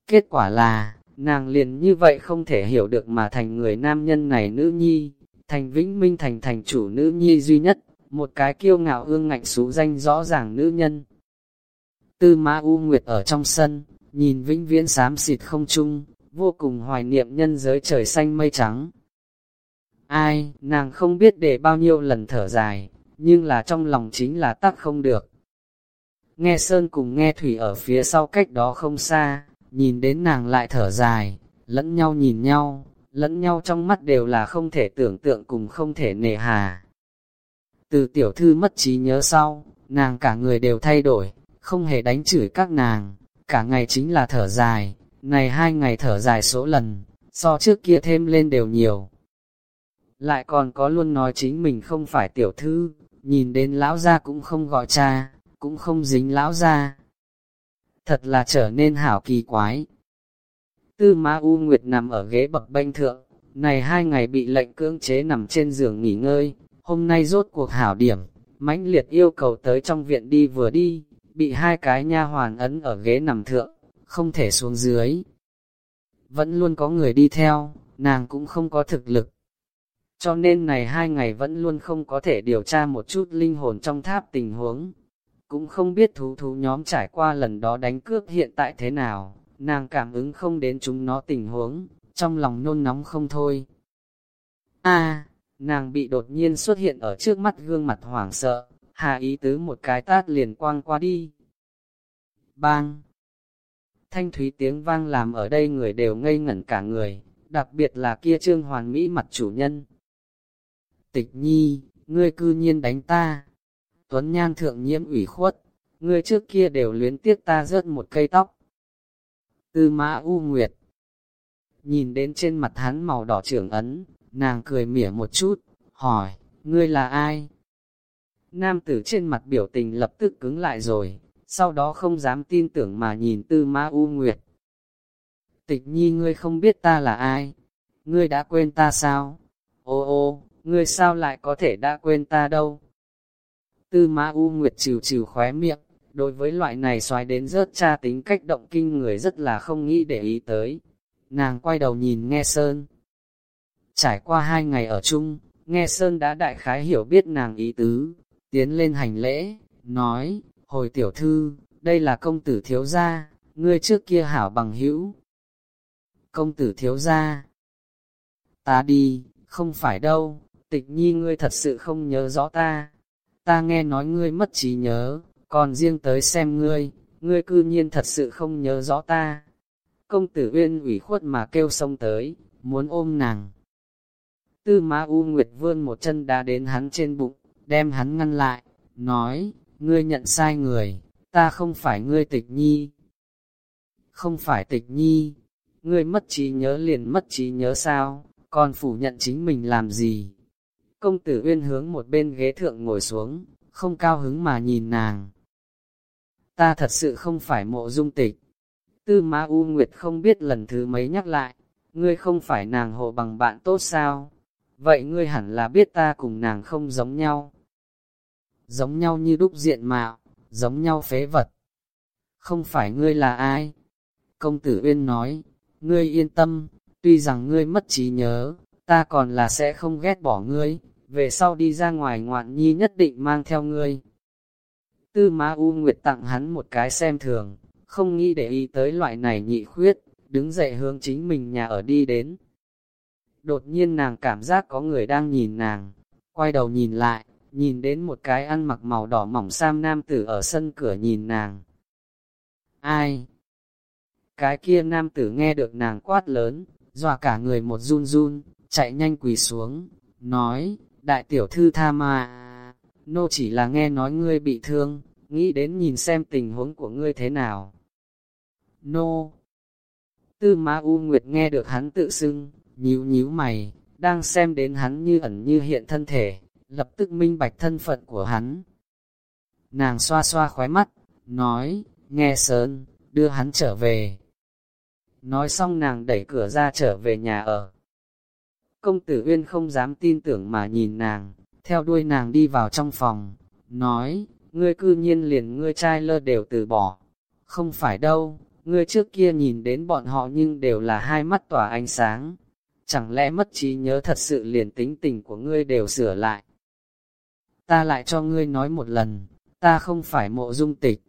Kết quả là, nàng liền như vậy không thể hiểu được mà thành người nam nhân này nữ nhi, thành vĩnh minh thành thành chủ nữ nhi duy nhất một cái kiêu ngạo ương ngạnh xú danh rõ ràng nữ nhân. Tư Ma U Nguyệt ở trong sân, nhìn vĩnh viễn xám xịt không chung, vô cùng hoài niệm nhân giới trời xanh mây trắng. Ai, nàng không biết để bao nhiêu lần thở dài, nhưng là trong lòng chính là tắc không được. Nghe Sơn cùng nghe Thủy ở phía sau cách đó không xa, nhìn đến nàng lại thở dài, lẫn nhau nhìn nhau, lẫn nhau trong mắt đều là không thể tưởng tượng cùng không thể nề hà. Từ tiểu thư mất trí nhớ sau, nàng cả người đều thay đổi, không hề đánh chửi các nàng, cả ngày chính là thở dài, này hai ngày thở dài số lần, so trước kia thêm lên đều nhiều. Lại còn có luôn nói chính mình không phải tiểu thư, nhìn đến lão gia cũng không gọi cha, cũng không dính lão gia. Thật là trở nên hảo kỳ quái. Tư Ma U Nguyệt nằm ở ghế bậc bênh thượng, này hai ngày bị lệnh cưỡng chế nằm trên giường nghỉ ngơi, hôm nay rốt cuộc hảo điểm, mãnh liệt yêu cầu tới trong viện đi vừa đi, bị hai cái nha hoàn ấn ở ghế nằm thượng, không thể xuống dưới. Vẫn luôn có người đi theo, nàng cũng không có thực lực. Cho nên này hai ngày vẫn luôn không có thể điều tra một chút linh hồn trong tháp tình huống. Cũng không biết thú thú nhóm trải qua lần đó đánh cướp hiện tại thế nào, nàng cảm ứng không đến chúng nó tình huống, trong lòng nôn nóng không thôi. A, Nàng bị đột nhiên xuất hiện ở trước mắt gương mặt hoảng sợ, hà ý tứ một cái tát liền quang qua đi. Bang! Thanh thúy tiếng vang làm ở đây người đều ngây ngẩn cả người, đặc biệt là kia trương hoàn mỹ mặt chủ nhân. Tịch nhi, ngươi cư nhiên đánh ta. Tuấn nhan thượng nhiễm ủy khuất, ngươi trước kia đều luyến tiếc ta rớt một cây tóc. Tư mã U Nguyệt Nhìn đến trên mặt hắn màu đỏ trưởng ấn, Nàng cười mỉa một chút, hỏi, ngươi là ai? Nam tử trên mặt biểu tình lập tức cứng lại rồi, sau đó không dám tin tưởng mà nhìn tư ma u nguyệt. Tịch nhi ngươi không biết ta là ai? Ngươi đã quên ta sao? Ô ô, ngươi sao lại có thể đã quên ta đâu? Tư ma u nguyệt trừ trừ khóe miệng, đối với loại này xoáy đến rớt cha tính cách động kinh người rất là không nghĩ để ý tới. Nàng quay đầu nhìn nghe sơn, Trải qua hai ngày ở chung, nghe Sơn đã đại khái hiểu biết nàng ý tứ, tiến lên hành lễ, nói, hồi tiểu thư, đây là công tử thiếu gia, ngươi trước kia hảo bằng hữu. Công tử thiếu gia, ta đi, không phải đâu, tịch nhi ngươi thật sự không nhớ rõ ta, ta nghe nói ngươi mất trí nhớ, còn riêng tới xem ngươi, ngươi cư nhiên thật sự không nhớ rõ ta. Công tử uyên ủy khuất mà kêu sông tới, muốn ôm nàng. Tư Ma U Nguyệt vươn một chân đá đến hắn trên bụng, đem hắn ngăn lại, nói, ngươi nhận sai người, ta không phải ngươi tịch nhi. Không phải tịch nhi, ngươi mất trí nhớ liền mất trí nhớ sao, còn phủ nhận chính mình làm gì. Công tử uyên hướng một bên ghế thượng ngồi xuống, không cao hứng mà nhìn nàng. Ta thật sự không phải mộ dung tịch. Tư Ma U Nguyệt không biết lần thứ mấy nhắc lại, ngươi không phải nàng hộ bằng bạn tốt sao? Vậy ngươi hẳn là biết ta cùng nàng không giống nhau. Giống nhau như đúc diện mạo, giống nhau phế vật. Không phải ngươi là ai? Công tử Uyên nói, ngươi yên tâm, tuy rằng ngươi mất trí nhớ, ta còn là sẽ không ghét bỏ ngươi, về sau đi ra ngoài ngoạn nhi nhất định mang theo ngươi. Tư Ma U Nguyệt tặng hắn một cái xem thường, không nghĩ để ý tới loại này nhị khuyết, đứng dậy hướng chính mình nhà ở đi đến. Đột nhiên nàng cảm giác có người đang nhìn nàng, quay đầu nhìn lại, nhìn đến một cái ăn mặc màu đỏ mỏng sam nam tử ở sân cửa nhìn nàng. Ai? Cái kia nam tử nghe được nàng quát lớn, dọa cả người một run run, chạy nhanh quỳ xuống, nói, đại tiểu thư tha mà, nô chỉ là nghe nói ngươi bị thương, nghĩ đến nhìn xem tình huống của ngươi thế nào. Nô Tư Ma U Nguyệt nghe được hắn tự xưng, nhíu nhíu mày, đang xem đến hắn như ẩn như hiện thân thể, lập tức minh bạch thân phận của hắn. Nàng xoa xoa khóe mắt, nói, nghe sơn, đưa hắn trở về. Nói xong nàng đẩy cửa ra trở về nhà ở. Công tử Uyên không dám tin tưởng mà nhìn nàng, theo đuôi nàng đi vào trong phòng, nói, ngươi cư nhiên liền ngươi trai lơ đều từ bỏ. Không phải đâu, ngươi trước kia nhìn đến bọn họ nhưng đều là hai mắt tỏa ánh sáng. Chẳng lẽ mất trí nhớ thật sự liền tính tình của ngươi đều sửa lại. Ta lại cho ngươi nói một lần, ta không phải mộ dung tịch.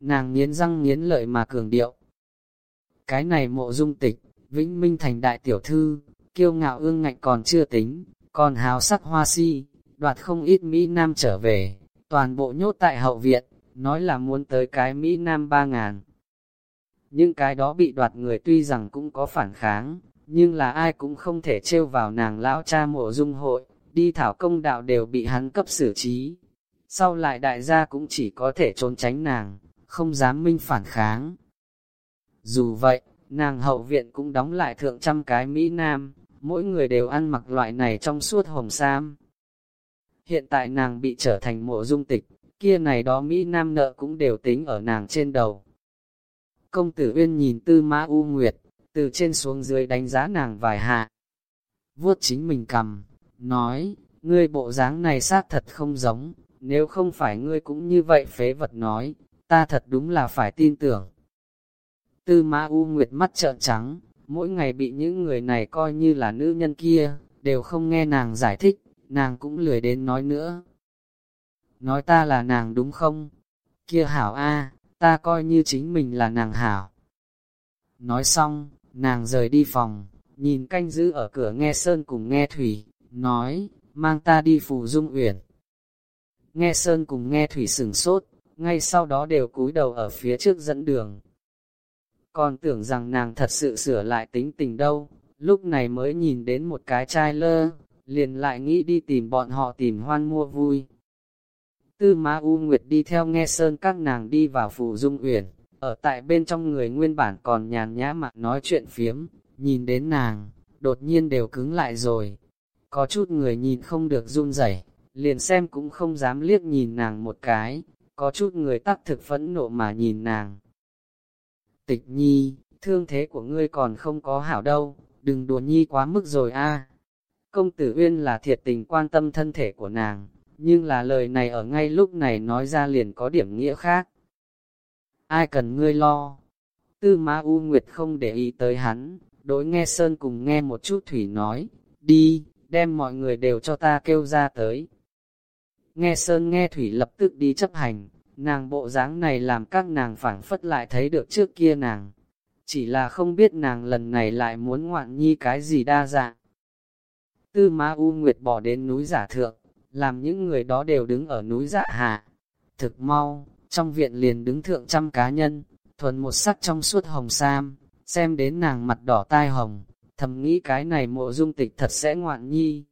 Nàng nghiến răng nghiến lợi mà cường điệu. Cái này mộ dung tịch, vĩnh minh thành đại tiểu thư, kiêu ngạo ương ngạnh còn chưa tính, còn háo sắc hoa si, đoạt không ít Mỹ Nam trở về, toàn bộ nhốt tại hậu viện, nói là muốn tới cái Mỹ Nam ba ngàn. Nhưng cái đó bị đoạt người tuy rằng cũng có phản kháng, nhưng là ai cũng không thể trêu vào nàng lão cha mộ dung hội, đi thảo công đạo đều bị hắn cấp xử trí. Sau lại đại gia cũng chỉ có thể trốn tránh nàng, không dám minh phản kháng. Dù vậy, nàng hậu viện cũng đóng lại thượng trăm cái Mỹ Nam, mỗi người đều ăn mặc loại này trong suốt hồng sam. Hiện tại nàng bị trở thành mộ dung tịch, kia này đó Mỹ Nam nợ cũng đều tính ở nàng trên đầu. Công tử Uyên nhìn tư mã U Nguyệt, từ trên xuống dưới đánh giá nàng vài hạ. Vuốt chính mình cầm, nói, ngươi bộ dáng này xác thật không giống, nếu không phải ngươi cũng như vậy phế vật nói, ta thật đúng là phải tin tưởng. Tư mã U Nguyệt mắt trợn trắng, mỗi ngày bị những người này coi như là nữ nhân kia, đều không nghe nàng giải thích, nàng cũng lười đến nói nữa. Nói ta là nàng đúng không? Kia hảo a, ta coi như chính mình là nàng hảo. Nói xong, nàng rời đi phòng, nhìn canh giữ ở cửa nghe Sơn cùng nghe Thủy, nói, mang ta đi phù dung uyển. Nghe Sơn cùng nghe Thủy sửng sốt, ngay sau đó đều cúi đầu ở phía trước dẫn đường. Còn tưởng rằng nàng thật sự sửa lại tính tình đâu, lúc này mới nhìn đến một cái trai lơ, liền lại nghĩ đi tìm bọn họ tìm hoan mua vui. Tư Ma U Nguyệt đi theo nghe sơn các nàng đi vào phủ dung uyển, ở tại bên trong người nguyên bản còn nhàn nhã mà nói chuyện phiếm, nhìn đến nàng, đột nhiên đều cứng lại rồi. Có chút người nhìn không được run rẩy, liền xem cũng không dám liếc nhìn nàng một cái, có chút người tắc thực phẫn nộ mà nhìn nàng. Tịch nhi, thương thế của ngươi còn không có hảo đâu, đừng đùa nhi quá mức rồi a. Công tử Uyên là thiệt tình quan tâm thân thể của nàng, nhưng là lời này ở ngay lúc này nói ra liền có điểm nghĩa khác. Ai cần ngươi lo? Tư Ma U Nguyệt không để ý tới hắn, đối nghe Sơn cùng nghe một chút Thủy nói, đi, đem mọi người đều cho ta kêu ra tới. Nghe Sơn nghe Thủy lập tức đi chấp hành, nàng bộ dáng này làm các nàng phảng phất lại thấy được trước kia nàng. Chỉ là không biết nàng lần này lại muốn ngoạn nhi cái gì đa dạng. Tư Ma U Nguyệt bỏ đến núi giả thượng, làm những người đó đều đứng ở núi dạ hạ. Thực mau, trong viện liền đứng thượng trăm cá nhân, thuần một sắc trong suốt hồng sam, xem đến nàng mặt đỏ tai hồng, thầm nghĩ cái này mộ dung tịch thật sẽ ngoạn nhi.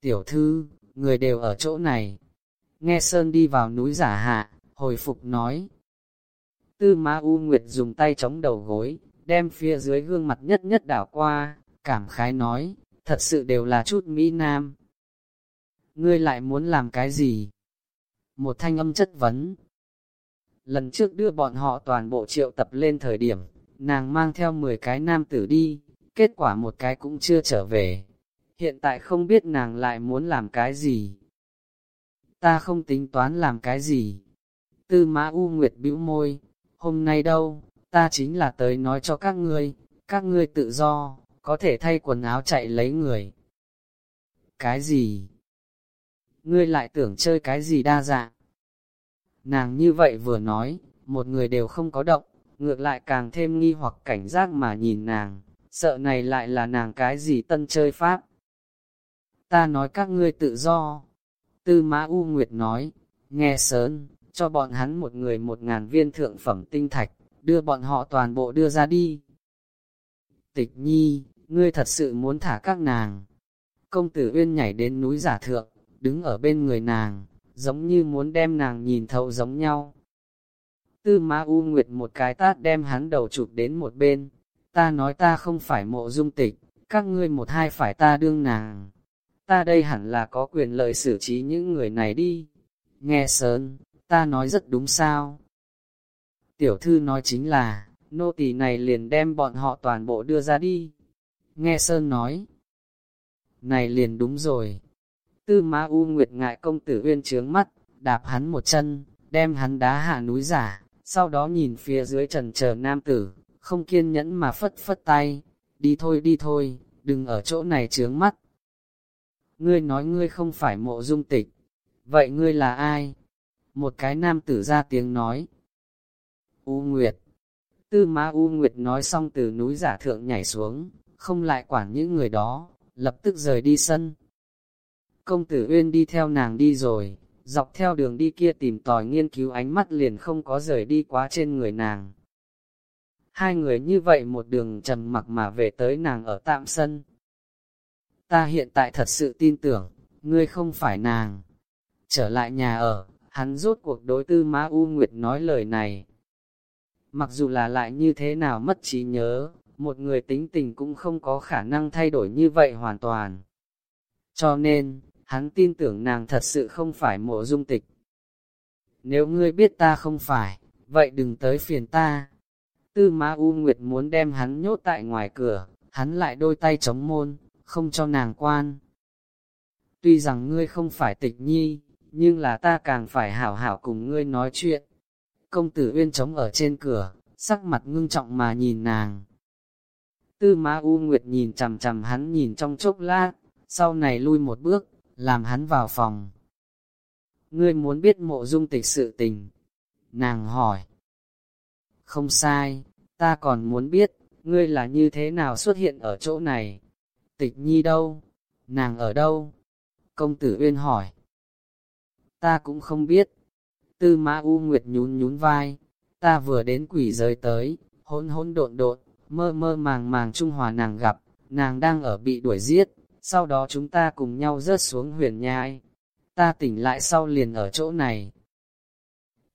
Tiểu thư, người đều ở chỗ này. Nghe Sơn đi vào núi giả hạ, hồi phục nói. Tư Ma U Nguyệt dùng tay chống đầu gối, đem phía dưới gương mặt nhất nhất đảo qua, cảm khái nói, thật sự đều là chút Mỹ Nam. Ngươi lại muốn làm cái gì? Một thanh âm chất vấn. Lần trước đưa bọn họ toàn bộ triệu tập lên thời điểm, nàng mang theo 10 cái nam tử đi, kết quả một cái cũng chưa trở về. Hiện tại không biết nàng lại muốn làm cái gì. Ta không tính toán làm cái gì. Tư mã U Nguyệt bĩu môi, hôm nay đâu, ta chính là tới nói cho các ngươi, các ngươi tự do, có thể thay quần áo chạy lấy người. Cái gì? Ngươi lại tưởng chơi cái gì đa dạng? Nàng như vậy vừa nói, một người đều không có động, ngược lại càng thêm nghi hoặc cảnh giác mà nhìn nàng, sợ này lại là nàng cái gì tân chơi pháp. Ta nói các ngươi tự do. Tư Mã U Nguyệt nói, nghe sớn, cho bọn hắn một người một ngàn viên thượng phẩm tinh thạch, đưa bọn họ toàn bộ đưa ra đi. Tịch nhi, ngươi thật sự muốn thả các nàng. Công tử Uyên nhảy đến núi giả thượng, đứng ở bên người nàng, giống như muốn đem nàng nhìn thấu giống nhau. Tư Ma U Nguyệt một cái tát đem hắn đầu chụp đến một bên, ta nói ta không phải mộ dung tịch, các ngươi một hai phải ta đương nàng. Ta đây hẳn là có quyền lợi xử trí những người này đi. Nghe sớn, ta nói rất đúng sao. Tiểu thư nói chính là, nô tỳ này liền đem bọn họ toàn bộ đưa ra đi. Nghe Sơn nói, này liền đúng rồi. Tư Ma U Nguyệt ngại công tử uyên trướng mắt, đạp hắn một chân, đem hắn đá hạ núi giả, sau đó nhìn phía dưới trần chờ nam tử, không kiên nhẫn mà phất phất tay, đi thôi đi thôi, đừng ở chỗ này trướng mắt. Ngươi nói ngươi không phải mộ dung tịch, vậy ngươi là ai? Một cái nam tử ra tiếng nói. U Nguyệt. Tư Ma U Nguyệt nói xong từ núi giả thượng nhảy xuống, không lại quản những người đó, lập tức rời đi sân. Công tử Uyên đi theo nàng đi rồi, dọc theo đường đi kia tìm tòi nghiên cứu ánh mắt liền không có rời đi quá trên người nàng. Hai người như vậy một đường trầm mặc mà về tới nàng ở tạm sân. Ta hiện tại thật sự tin tưởng, ngươi không phải nàng. Trở lại nhà ở, hắn rốt cuộc đối tư Ma U Nguyệt nói lời này. Mặc dù là lại như thế nào mất trí nhớ, một người tính tình cũng không có khả năng thay đổi như vậy hoàn toàn. Cho nên, hắn tin tưởng nàng thật sự không phải mộ dung tịch. Nếu ngươi biết ta không phải, vậy đừng tới phiền ta. Tư Ma U Nguyệt muốn đem hắn nhốt tại ngoài cửa, hắn lại đôi tay chống môn, không cho nàng quan. Tuy rằng ngươi không phải tịch nhi, nhưng là ta càng phải hảo hảo cùng ngươi nói chuyện. Công tử Uyên chống ở trên cửa, sắc mặt ngưng trọng mà nhìn nàng. Tư Ma U Nguyệt nhìn chằm chằm hắn nhìn trong chốc lát, sau này lui một bước, làm hắn vào phòng. Ngươi muốn biết mộ dung tịch sự tình. Nàng hỏi. Không sai, ta còn muốn biết, ngươi là như thế nào xuất hiện ở chỗ này. Tịch nhi đâu? Nàng ở đâu? Công tử Uyên hỏi. Ta cũng không biết. Tư mã U Nguyệt nhún nhún vai. Ta vừa đến quỷ giới tới, hỗn hỗn độn độn, mơ mơ màng màng Trung Hòa nàng gặp, nàng đang ở bị đuổi giết, sau đó chúng ta cùng nhau rớt xuống huyền nhai. Ta tỉnh lại sau liền ở chỗ này.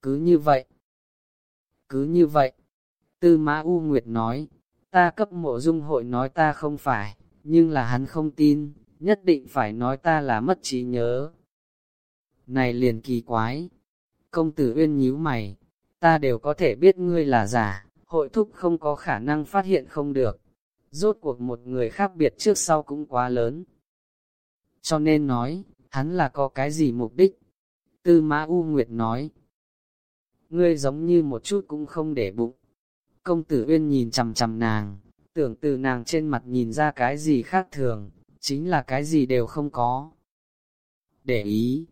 Cứ như vậy. Cứ như vậy. Tư Mã U Nguyệt nói, ta cấp mộ dung hội nói ta không phải, nhưng là hắn không tin, nhất định phải nói ta là mất trí nhớ. Này liền kỳ quái. Công tử Uyên nhíu mày, ta đều có thể biết ngươi là giả, hội thúc không có khả năng phát hiện không được. Rốt cuộc một người khác biệt trước sau cũng quá lớn. Cho nên nói, hắn là có cái gì mục đích? Tư Mã U Nguyệt nói, ngươi giống như một chút cũng không để bụng. Công tử Uyên nhìn chằm chằm nàng, tưởng từ nàng trên mặt nhìn ra cái gì khác thường, chính là cái gì đều không có. Để ý,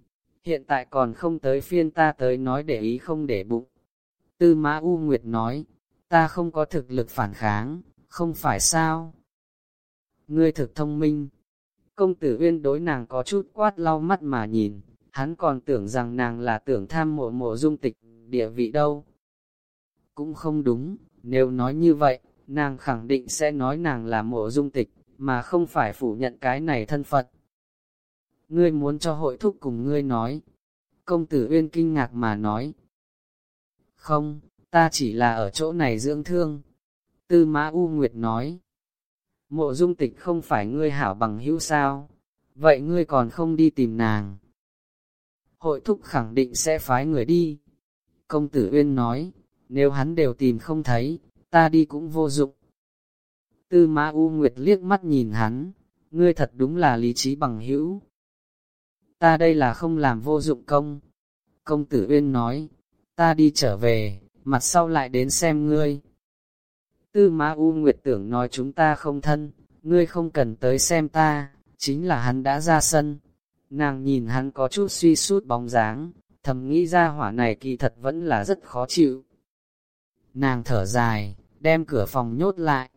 hiện tại còn không tới phiên ta tới nói để ý không để bụng. Tư Mã U Nguyệt nói, ta không có thực lực phản kháng, không phải sao? Ngươi thực thông minh. Công tử Uyên đối nàng có chút quát lau mắt mà nhìn, hắn còn tưởng rằng nàng là tưởng tham mộ mộ dung tịch, địa vị đâu. Cũng không đúng, nếu nói như vậy, nàng khẳng định sẽ nói nàng là mộ dung tịch, mà không phải phủ nhận cái này thân phận. Ngươi muốn cho hội thúc cùng ngươi nói. Công tử Uyên kinh ngạc mà nói. Không, ta chỉ là ở chỗ này dưỡng thương. Tư Mã U Nguyệt nói, mộ dung tịch không phải ngươi hảo bằng hữu sao, vậy ngươi còn không đi tìm nàng. Hội thúc khẳng định sẽ phái người đi. Công tử Uyên nói, nếu hắn đều tìm không thấy, ta đi cũng vô dụng. Tư Mã U Nguyệt liếc mắt nhìn hắn, ngươi thật đúng là lý trí bằng hữu. Ta đây là không làm vô dụng công. Công tử Uyên nói, ta đi trở về, mặt sau lại đến xem ngươi. Tư Mã U Nguyệt tưởng nói chúng ta không thân, ngươi không cần tới xem ta, chính là hắn đã ra sân. Nàng nhìn hắn có chút suy sút bóng dáng, thầm nghĩ ra hỏa này kỳ thật vẫn là rất khó chịu. Nàng thở dài, đem cửa phòng nhốt lại.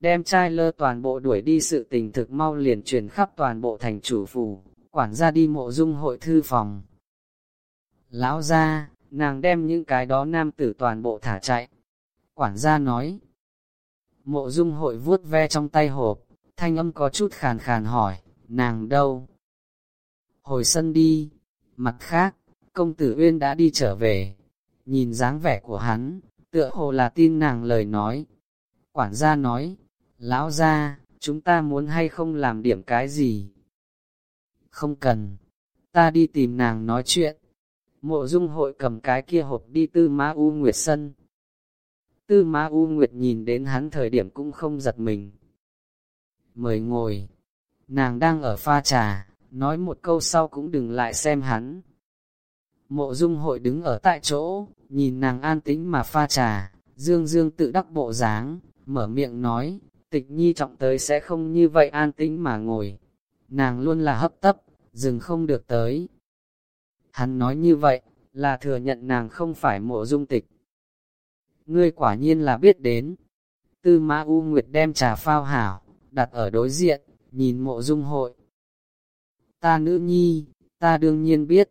Đem trai lơ toàn bộ đuổi đi sự tình thực mau liền truyền khắp toàn bộ thành chủ phủ, quản gia đi mộ dung hội thư phòng. Lão ra, nàng đem những cái đó nam tử toàn bộ thả chạy. Quản gia nói, mộ dung hội vuốt ve trong tay hộp, thanh âm có chút khàn khàn hỏi, nàng đâu? Hồi sân đi, mặt khác, công tử Uyên đã đi trở về, nhìn dáng vẻ của hắn, tựa hồ là tin nàng lời nói. Quản gia nói, lão gia, chúng ta muốn hay không làm điểm cái gì? Không cần, ta đi tìm nàng nói chuyện. Mộ dung hội cầm cái kia hộp đi tư ma u nguyệt sân. Tư ma u nguyệt nhìn đến hắn thời điểm cũng không giật mình. Mời ngồi, nàng đang ở pha trà, nói một câu sau cũng đừng lại xem hắn. Mộ dung hội đứng ở tại chỗ, nhìn nàng an tĩnh mà pha trà, dương dương tự đắc bộ dáng, mở miệng nói, tịch nhi trọng tới sẽ không như vậy an tĩnh mà ngồi. Nàng luôn là hấp tấp, dừng không được tới. Hắn nói như vậy, là thừa nhận nàng không phải mộ dung tịch. Ngươi quả nhiên là biết đến. Tư mã U Nguyệt đem trà phao hảo, đặt ở đối diện, nhìn mộ dung hội. Ta nữ nhi, ta đương nhiên biết,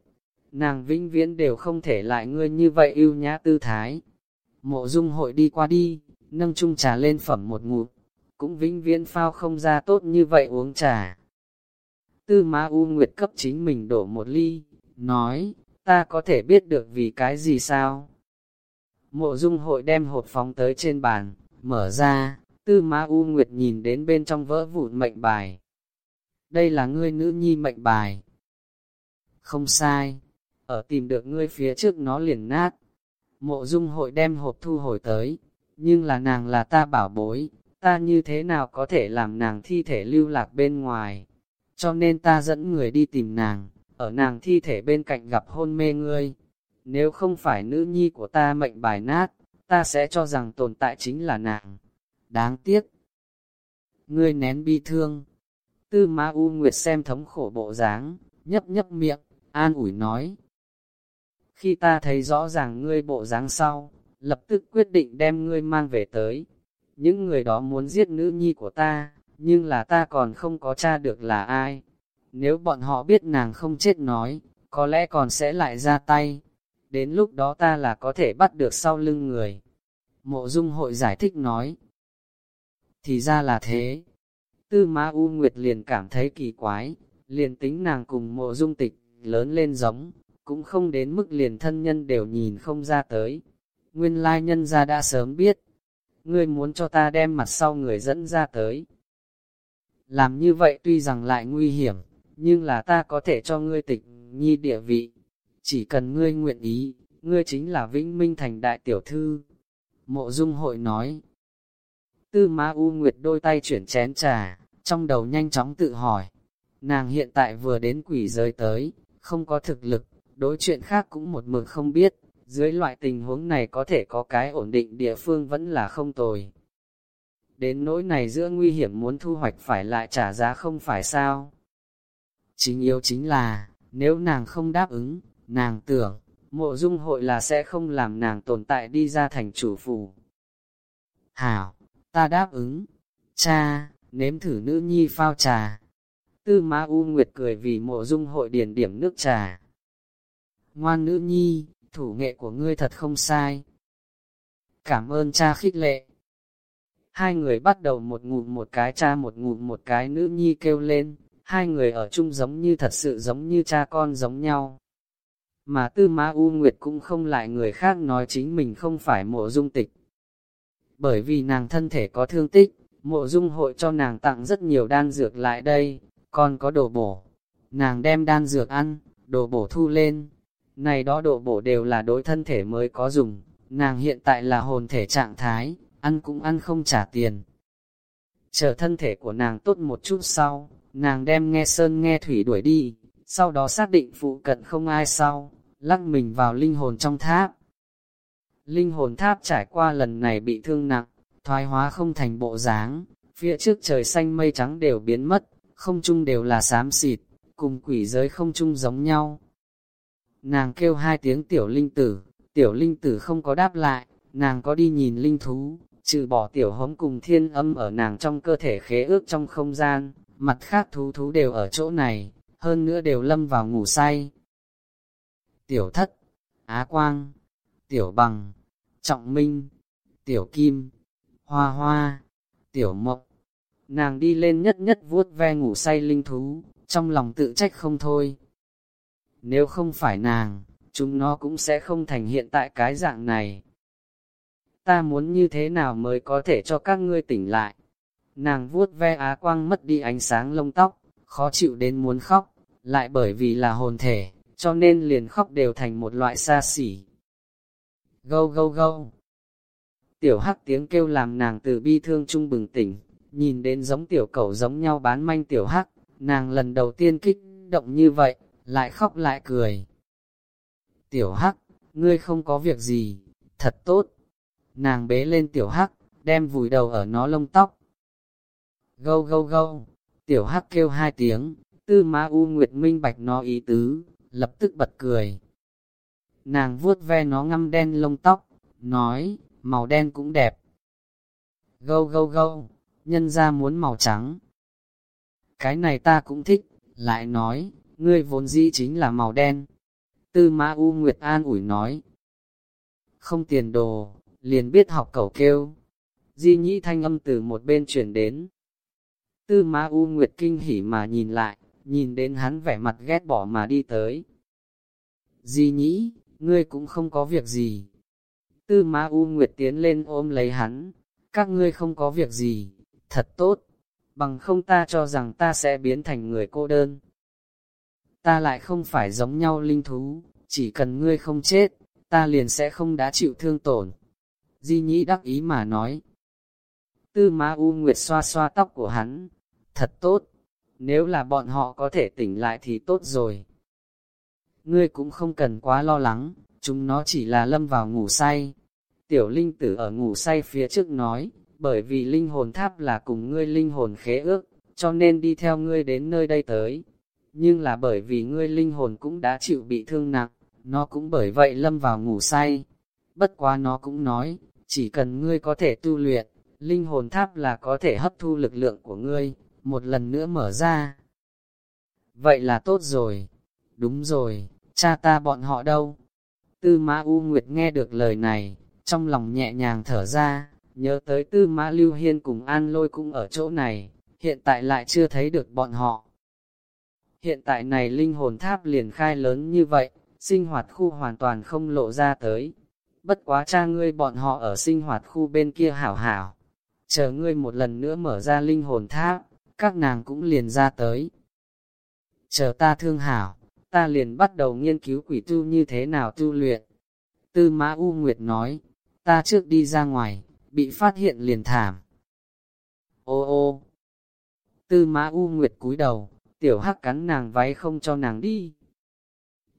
nàng vĩnh viễn đều không thể lại ngươi như vậy yêu nhã tư thái. Mộ dung hội đi qua đi, nâng chung trà lên phẩm một ngụm, cũng vĩnh viễn phao không ra tốt như vậy uống trà. Tư Ma U Nguyệt cấp chính mình đổ một ly, nói, ta có thể biết được vì cái gì sao? Mộ dung hội đem hộp phóng tới trên bàn, mở ra, tư Ma U Nguyệt nhìn đến bên trong vỡ vụn mệnh bài. Đây là ngươi nữ nhi mệnh bài. Không sai, ở tìm được ngươi phía trước nó liền nát. Mộ dung hội đem hộp thu hồi tới, nhưng là nàng là ta bảo bối, ta như thế nào có thể làm nàng thi thể lưu lạc bên ngoài. Cho nên ta dẫn người đi tìm nàng, ở nàng thi thể bên cạnh gặp hôn mê ngươi. Nếu không phải nữ nhi của ta mệnh bài nát, ta sẽ cho rằng tồn tại chính là nàng. Đáng tiếc. Ngươi nén bi thương. Tư Ma U Nguyệt xem thống khổ bộ dáng, nhấp nhấp miệng, an ủi nói, khi ta thấy rõ ràng ngươi bộ dáng sau, lập tức quyết định đem ngươi mang về tới. Những người đó muốn giết nữ nhi của ta, nhưng là ta còn không có tra được là ai. Nếu bọn họ biết nàng không chết nói, có lẽ còn sẽ lại ra tay. Đến lúc đó ta là có thể bắt được sau lưng người. Mộ dung hội giải thích nói. Thì ra là thế. Tư Ma U Nguyệt liền cảm thấy kỳ quái, liền tính nàng cùng mộ dung tịch, lớn lên giống, cũng không đến mức liền thân nhân đều nhìn không ra tới. Nguyên lai nhân ra đã sớm biết, ngươi muốn cho ta đem mặt sau người dẫn ra tới. Làm như vậy tuy rằng lại nguy hiểm, nhưng là ta có thể cho ngươi tịch nhi địa vị. Chỉ cần ngươi nguyện ý, ngươi chính là Vĩnh Minh Thành đại tiểu thư. Mộ Dung hội nói. Tư Ma U Nguyệt đôi tay chuyển chén trà, trong đầu nhanh chóng tự hỏi. Nàng hiện tại vừa đến quỷ giới tới, không có thực lực, đối chuyện khác cũng một mực không biết, dưới loại tình huống này có thể có cái ổn định địa phương vẫn là không tồi. Đến nỗi này giữa nguy hiểm muốn thu hoạch phải lại trả giá không phải sao. Chính yếu chính là, nếu nàng không đáp ứng, nàng tưởng, mộ dung hội là sẽ không làm nàng tồn tại đi ra thành chủ phủ. Hảo, ta đáp ứng. Cha, nếm thử nữ nhi phao trà. Tư Ma U Nguyệt cười vì mộ dung hội điển điểm nước trà ngoan nữ nhi, thủ nghệ của ngươi thật không sai. Cảm ơn cha khích lệ. Hai người bắt đầu một ngụm một cái cha một ngụm một cái nữ nhi kêu lên, hai người ở chung giống như thật sự giống như cha con giống nhau. Mà tư Ma U Nguyệt cũng không lại người khác nói chính mình không phải mộ dung tịch. bởi vì nàng thân thể có thương tích, mộ dung hội cho nàng tặng rất nhiều đan dược lại đây, còn có đồ bổ. Nàng đem đan dược ăn, đồ bổ thu lên. Này đó độ bổ đều là đối thân thể mới có dùng, nàng hiện tại là hồn thể trạng thái, ăn cũng ăn không trả tiền. Chờ thân thể của nàng tốt một chút sau, nàng đem nghe sơn nghe thủy đuổi đi, sau đó xác định phụ cận không ai sau, lắc mình vào linh hồn trong tháp. Linh hồn tháp trải qua lần này bị thương nặng, thoái hóa không thành bộ dáng, phía trước trời xanh mây trắng đều biến mất, không chung đều là xám xịt, cùng quỷ giới không chung giống nhau. Nàng kêu hai tiếng tiểu linh tử, tiểu linh tử không có đáp lại, nàng có đi nhìn linh thú, trừ bỏ tiểu hống cùng thiên âm ở nàng trong cơ thể khế ước trong không gian, mặt khác thú thú đều ở chỗ này, hơn nữa đều lâm vào ngủ say. Tiểu thất, á quang, tiểu bằng, trọng minh, tiểu kim, hoa hoa, tiểu mộc, Nàng đi lên nhất nhất vuốt ve ngủ say linh thú, trong lòng tự trách không thôi. Nếu không phải nàng, chúng nó cũng sẽ không thành hiện tại cái dạng này. Ta muốn như thế nào mới có thể cho các ngươi tỉnh lại? Nàng vuốt ve á quang mất đi ánh sáng lông tóc, khó chịu đến muốn khóc, lại bởi vì là hồn thể, cho nên liền khóc đều thành một loại xa xỉ. Gâu gâu gâu. Tiểu hắc tiếng kêu làm nàng từ bi thương trung bừng tỉnh, nhìn đến giống tiểu cẩu giống nhau bán manh tiểu hắc, nàng lần đầu tiên kích động như vậy, lại khóc lại cười. Tiểu hắc, ngươi không có việc gì, thật tốt. Nàng bế lên tiểu hắc, đem vùi đầu ở nó lông tóc. Gâu gâu gâu, tiểu hắc kêu hai tiếng, tư ma u nguyệt minh bạch nó ý tứ, lập tức bật cười. Nàng vuốt ve nó ngăm đen lông tóc, nói, màu đen cũng đẹp. Gâu gâu gâu, nhân ra muốn màu trắng. Cái này ta cũng thích, lại nói, ngươi vốn dĩ chính là màu đen. Tư Ma U Nguyệt An ủi nói. Không tiền đồ, liền biết học cầu kêu. Di nhĩ thanh âm từ một bên chuyển đến. Tư Ma U Nguyệt kinh hỉ mà nhìn lại, nhìn đến hắn vẻ mặt ghét bỏ mà đi tới. Di nhĩ, ngươi cũng không có việc gì. Tư Ma U Nguyệt tiến lên ôm lấy hắn, các ngươi không có việc gì, thật tốt, bằng không ta cho rằng ta sẽ biến thành người cô đơn. Ta lại không phải giống nhau linh thú, chỉ cần ngươi không chết, ta liền sẽ không đã chịu thương tổn. Di Nhĩ đắc ý mà nói. Tư Ma U Nguyệt xoa xoa tóc của hắn, thật tốt, nếu là bọn họ có thể tỉnh lại thì tốt rồi. Ngươi cũng không cần quá lo lắng, chúng nó chỉ là lâm vào ngủ say. Tiểu linh tử ở ngủ say phía trước nói, bởi vì linh hồn tháp là cùng ngươi linh hồn khế ước, cho nên đi theo ngươi đến nơi đây tới. Nhưng là bởi vì ngươi linh hồn cũng đã chịu bị thương nặng, nó cũng bởi vậy lâm vào ngủ say. Bất quá nó cũng nói, chỉ cần ngươi có thể tu luyện, linh hồn tháp là có thể hấp thu lực lượng của ngươi, một lần nữa mở ra. Vậy là tốt rồi. Đúng rồi, cha ta bọn họ đâu? Tư Mã U Nguyệt nghe được lời này, trong lòng nhẹ nhàng thở ra, nhớ tới Tư Mã Lưu Hiên cùng An Lôi cũng ở chỗ này, hiện tại lại chưa thấy được bọn họ. Hiện tại này linh hồn tháp liền khai lớn như vậy, sinh hoạt khu hoàn toàn không lộ ra tới. Bất quá cha ngươi bọn họ ở sinh hoạt khu bên kia hảo hảo. Chờ ngươi một lần nữa mở ra linh hồn tháp, các nàng cũng liền ra tới. Chờ ta thương hảo, ta liền bắt đầu nghiên cứu quỷ tu như thế nào tu luyện. Tư Mã U Nguyệt nói, ta trước đi ra ngoài, bị phát hiện liền thảm. Ô ô! Tư Mã U Nguyệt cúi đầu, tiểu hắc cắn nàng váy không cho nàng đi.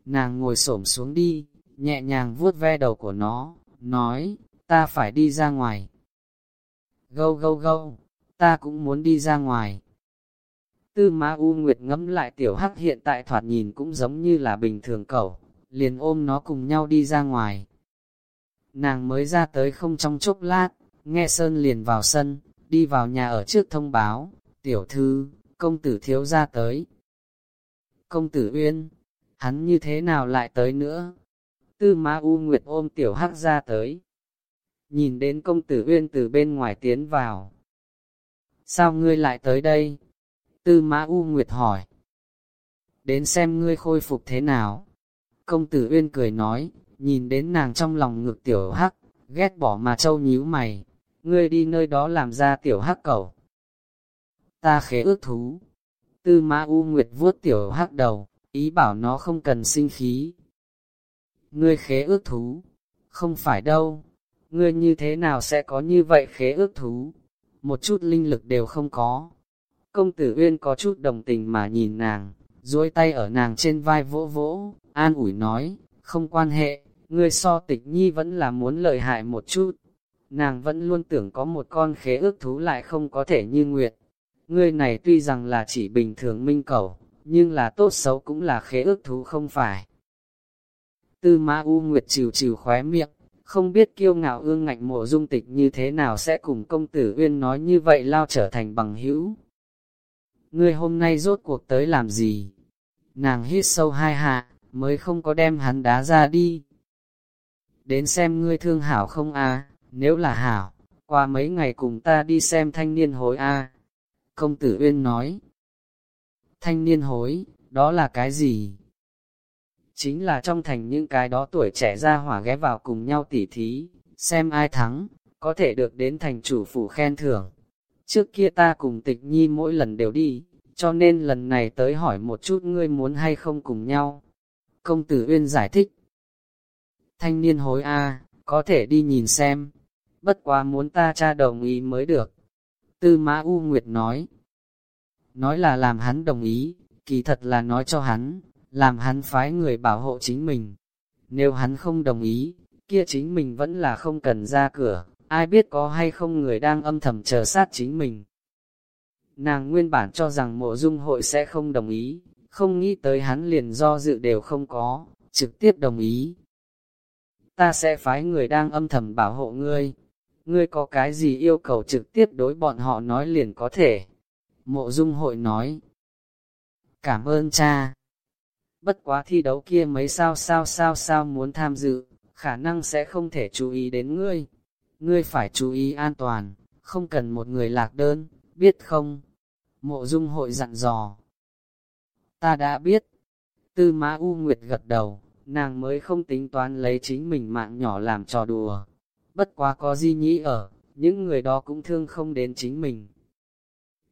Nàng ngồi xổm xuống đi, nhẹ nhàng vuốt ve đầu của nó, nói, ta phải đi ra ngoài. Gâu gâu gâu, ta cũng muốn đi ra ngoài. Tư Ma U Nguyệt ngẫm lại tiểu hắc hiện tại thoạt nhìn cũng giống như là bình thường cẩu, liền ôm nó cùng nhau đi ra ngoài. Nàng mới ra tới không trong chốc lát, nghe Sơn liền vào sân, đi vào nhà ở trước thông báo, tiểu thư, công tử thiếu ra tới. Công tử Uyên, hắn như thế nào lại tới nữa? Tư Ma U Nguyệt ôm tiểu hắc ra tới. Nhìn đến công tử Uyên từ bên ngoài tiến vào. Sao ngươi lại tới đây? Tư ma U Nguyệt hỏi. Đến xem ngươi khôi phục thế nào. Công tử Uyên cười nói, nhìn đến nàng trong lòng ngực tiểu hắc, ghét bỏ mà châu nhíu mày. ngươi đi nơi đó làm ra tiểu hắc cẩu. Ta khế ước thú. Tư ma U Nguyệt vuốt tiểu hắc đầu, ý bảo nó không cần sinh khí. Ngươi khế ước thú, không phải đâu, ngươi như thế nào sẽ có như vậy khế ước thú, một chút linh lực đều không có. Công tử Uyên có chút đồng tình mà nhìn nàng, duỗi tay ở nàng trên vai vỗ vỗ, an ủi nói, không quan hệ, ngươi so tịch nhi vẫn là muốn lợi hại một chút. Nàng vẫn luôn tưởng có một con khế ước thú lại không có thể như nguyệt Ngươi này tuy rằng là chỉ bình thường minh cầu, nhưng là tốt xấu cũng là khế ước thú không phải. Tư Ma U Nguyệt trừ trừ khóe miệng, không biết kiêu ngạo ương ngạnh mộ dung tịch như thế nào sẽ cùng công tử Uyên nói như vậy lao trở thành bằng hữu. Ngươi hôm nay rốt cuộc tới làm gì? Nàng hít sâu hai hạ, mới không có đem hắn đá ra đi. Đến xem ngươi thương hảo không a nếu là hảo, qua mấy ngày cùng ta đi xem thanh niên hối a Công tử Uyên nói. Thanh niên hối, đó là cái gì? chính là trong thành những cái đó tuổi trẻ ra hỏa ghé vào cùng nhau tỉ thí, xem ai thắng, có thể được đến thành chủ phủ khen thưởng. Trước kia ta cùng tịch nhi mỗi lần đều đi, cho nên lần này tới hỏi một chút ngươi muốn hay không cùng nhau. Công tử Uyên giải thích. Thanh niên hối A, có thể đi nhìn xem. Bất quá muốn ta cha đồng ý mới được. Tư Mã U Nguyệt nói. Nói là làm hắn đồng ý, kỳ thật là nói cho hắn, làm hắn phái người bảo hộ chính mình. Nếu hắn không đồng ý, kia chính mình vẫn là không cần ra cửa, ai biết có hay không người đang âm thầm chờ sát chính mình. Nàng nguyên bản cho rằng mộ dung hội sẽ không đồng ý, không nghĩ tới hắn liền do dự đều không có, trực tiếp đồng ý. Ta sẽ phái người đang âm thầm bảo hộ ngươi. Ngươi có cái gì yêu cầu trực tiếp đối bọn họ nói liền có thể. Mộ dung hội nói. Cảm ơn cha bất quá thi đấu kia mấy sao sao sao sao muốn tham dự, khả năng sẽ không thể chú ý đến ngươi. Ngươi phải chú ý an toàn, không cần một người lạc đơn, biết không? Mộ dung hội dặn dò. Ta đã biết. Tư mã U Nguyệt gật đầu, nàng mới không tính toán lấy chính mình mạng nhỏ làm trò đùa. Bất quá có di nhĩ ở, những người đó cũng thương không đến chính mình.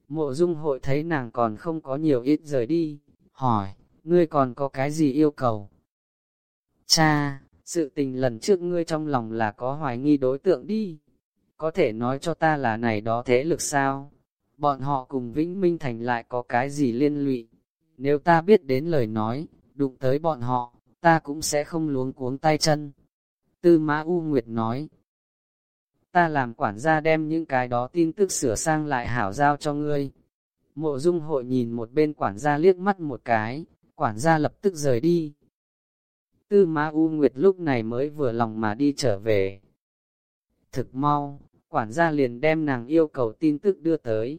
Mộ dung hội thấy nàng còn không có nhiều ít rời đi, hỏi, ngươi còn có cái gì yêu cầu? Cha, sự tình lần trước ngươi trong lòng là có hoài nghi đối tượng đi. Có thể nói cho ta là này đó thế lực sao? Bọn họ cùng Vĩnh Minh Thành lại có cái gì liên lụy? Nếu ta biết đến lời nói, đụng tới bọn họ, ta cũng sẽ không luống cuống tay chân. Tư Mã U Nguyệt nói, ta làm quản gia đem những cái đó tin tức sửa sang lại hảo giao cho ngươi. Mộ dung hội nhìn một bên quản gia liếc mắt một cái, quản gia lập tức rời đi. Tư Ma U Nguyệt lúc này mới vừa lòng mà đi trở về. Thực mau, quản gia liền đem nàng yêu cầu tin tức đưa tới.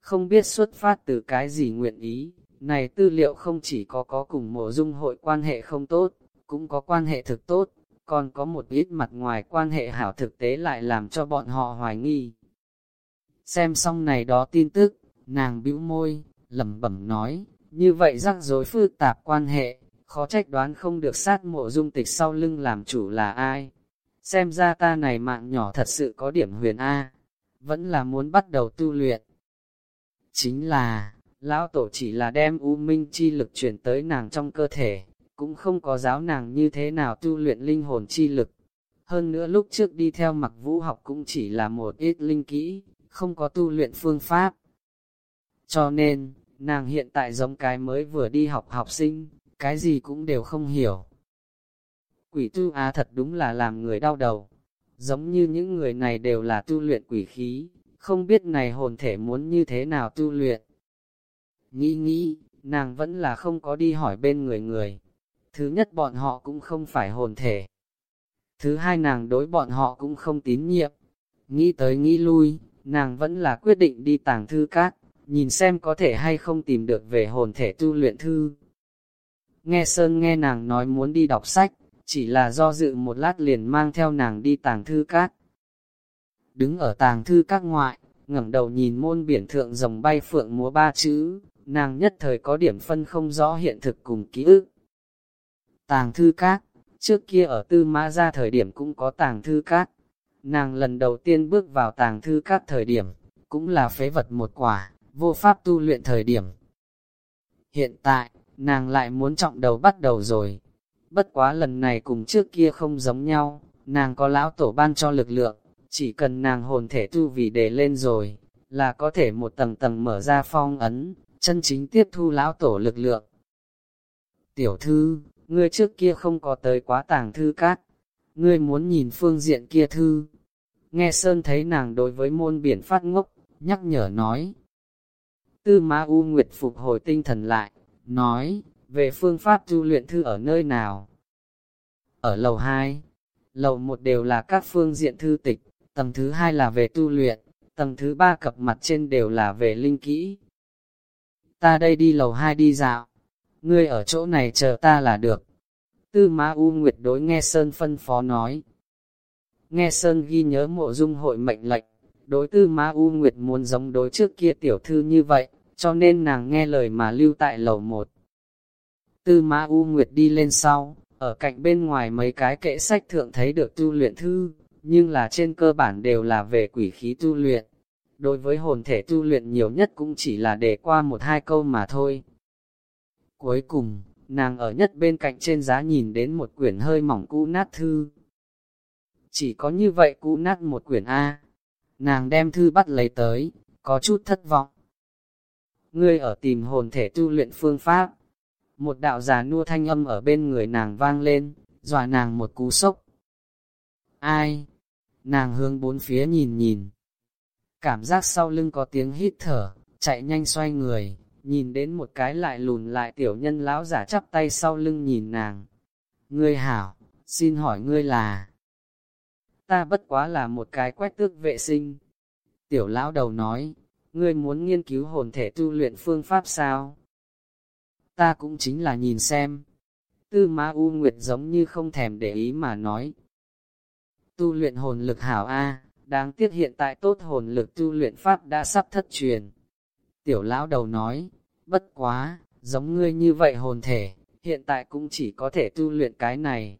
Không biết xuất phát từ cái gì nguyện ý, này tư liệu không chỉ có có cùng mộ dung hội quan hệ không tốt, cũng có quan hệ thực tốt, còn có một ít mặt ngoài quan hệ hảo thực tế lại làm cho bọn họ hoài nghi. Xem xong này đó tin tức, nàng bĩu môi, lẩm bẩm nói, như vậy rắc rối phức tạp quan hệ, khó trách đoán không được sát mộ dung tịch sau lưng làm chủ là ai. Xem ra ta này mạng nhỏ thật sự có điểm huyền A, vẫn là muốn bắt đầu tu luyện. Chính là, lão tổ chỉ là đem u minh chi lực chuyển tới nàng trong cơ thể, cũng không có giáo nàng như thế nào tu luyện linh hồn chi lực. Hơn nữa lúc trước đi theo mặc vũ học cũng chỉ là một ít linh kỹ, không có tu luyện phương pháp. Cho nên, Nàng hiện tại giống cái mới vừa đi học học sinh, cái gì cũng đều không hiểu. Quỷ tu á thật đúng là làm người đau đầu. Giống như những người này đều là tu luyện quỷ khí, không biết này hồn thể muốn như thế nào tu luyện. Nghĩ nghĩ, nàng vẫn là không có đi hỏi bên người người. Thứ nhất bọn họ cũng không phải hồn thể. Thứ hai nàng đối bọn họ cũng không tín nhiệm. Nghĩ tới nghĩ lui, nàng vẫn là quyết định đi tàng thư cát nhìn xem có thể hay không tìm được về hồn thể tu luyện thư. Nghe Sơn nghe nàng nói muốn đi đọc sách, chỉ là do dự một lát liền mang theo nàng đi tàng thư cát. Đứng ở tàng thư các ngoại, ngẩng đầu nhìn môn biển thượng rồng bay phượng múa ba chữ, nàng nhất thời có điểm phân không rõ hiện thực cùng ký ức. Tàng thư cát, trước kia ở tư mã ra thời điểm cũng có tàng thư cát, nàng lần đầu tiên bước vào tàng thư các thời điểm, cũng là phế vật một quả, vô pháp tu luyện thời điểm. Hiện tại, nàng lại muốn trọng đầu bắt đầu rồi. Bất quá lần này cùng trước kia không giống nhau, nàng có lão tổ ban cho lực lượng, chỉ cần nàng hồn thể tu vì đề lên rồi, là có thể một tầng tầng mở ra phong ấn, chân chính tiếp thu lão tổ lực lượng. Tiểu thư, ngươi trước kia không có tới quá tàng thư cát, ngươi muốn nhìn phương diện kia thư. Nghe Sơn thấy nàng đối với môn biển phát ngốc, nhắc nhở nói. Tư Ma U Nguyệt phục hồi tinh thần lại, nói, về phương pháp tu luyện thư ở nơi nào? Ở lầu 2, lầu 1 đều là các phương diện thư tịch, tầng thứ hai là về tu luyện, tầng thứ ba cập mặt trên đều là về linh kỹ. Ta đây đi lầu 2 đi dạo, ngươi ở chỗ này chờ ta là được. Tư Ma U Nguyệt đối nghe Sơn phân phó nói. Nghe Sơn ghi nhớ mộ dung hội mệnh lệnh, đối tư Ma U Nguyệt muốn giống đối trước kia tiểu thư như vậy, cho nên nàng nghe lời mà lưu tại lầu một. Tư Ma U Nguyệt đi lên sau, ở cạnh bên ngoài mấy cái kệ sách thượng thấy được tu luyện thư, nhưng là trên cơ bản đều là về quỷ khí tu luyện. Đối với hồn thể tu luyện nhiều nhất cũng chỉ là để qua một hai câu mà thôi. Cuối cùng, nàng ở nhất bên cạnh trên giá nhìn đến một quyển hơi mỏng cũ nát thư. Chỉ có như vậy cũ nát một quyển A. Nàng đem thư bắt lấy tới, có chút thất vọng. Ngươi ở tìm hồn thể tu luyện phương pháp. Một đạo già nua thanh âm ở bên người nàng vang lên, dọa nàng một cú sốc. Ai? Nàng hướng bốn phía nhìn nhìn. Cảm giác sau lưng có tiếng hít thở, chạy nhanh xoay người, nhìn đến một cái lại lùn lại tiểu nhân lão giả chắp tay sau lưng nhìn nàng. Ngươi hảo, xin hỏi ngươi là... Ta bất quá là một cái quét tước vệ sinh. Tiểu lão đầu nói, ngươi muốn nghiên cứu hồn thể tu luyện phương pháp sao? Ta cũng chính là nhìn xem. Tư Ma U Nguyệt giống như không thèm để ý mà nói. Tu luyện hồn lực hảo A, đáng tiếc hiện tại tốt hồn lực tu luyện pháp đã sắp thất truyền. Tiểu lão đầu nói, bất quá, giống ngươi như vậy hồn thể, hiện tại cũng chỉ có thể tu luyện cái này.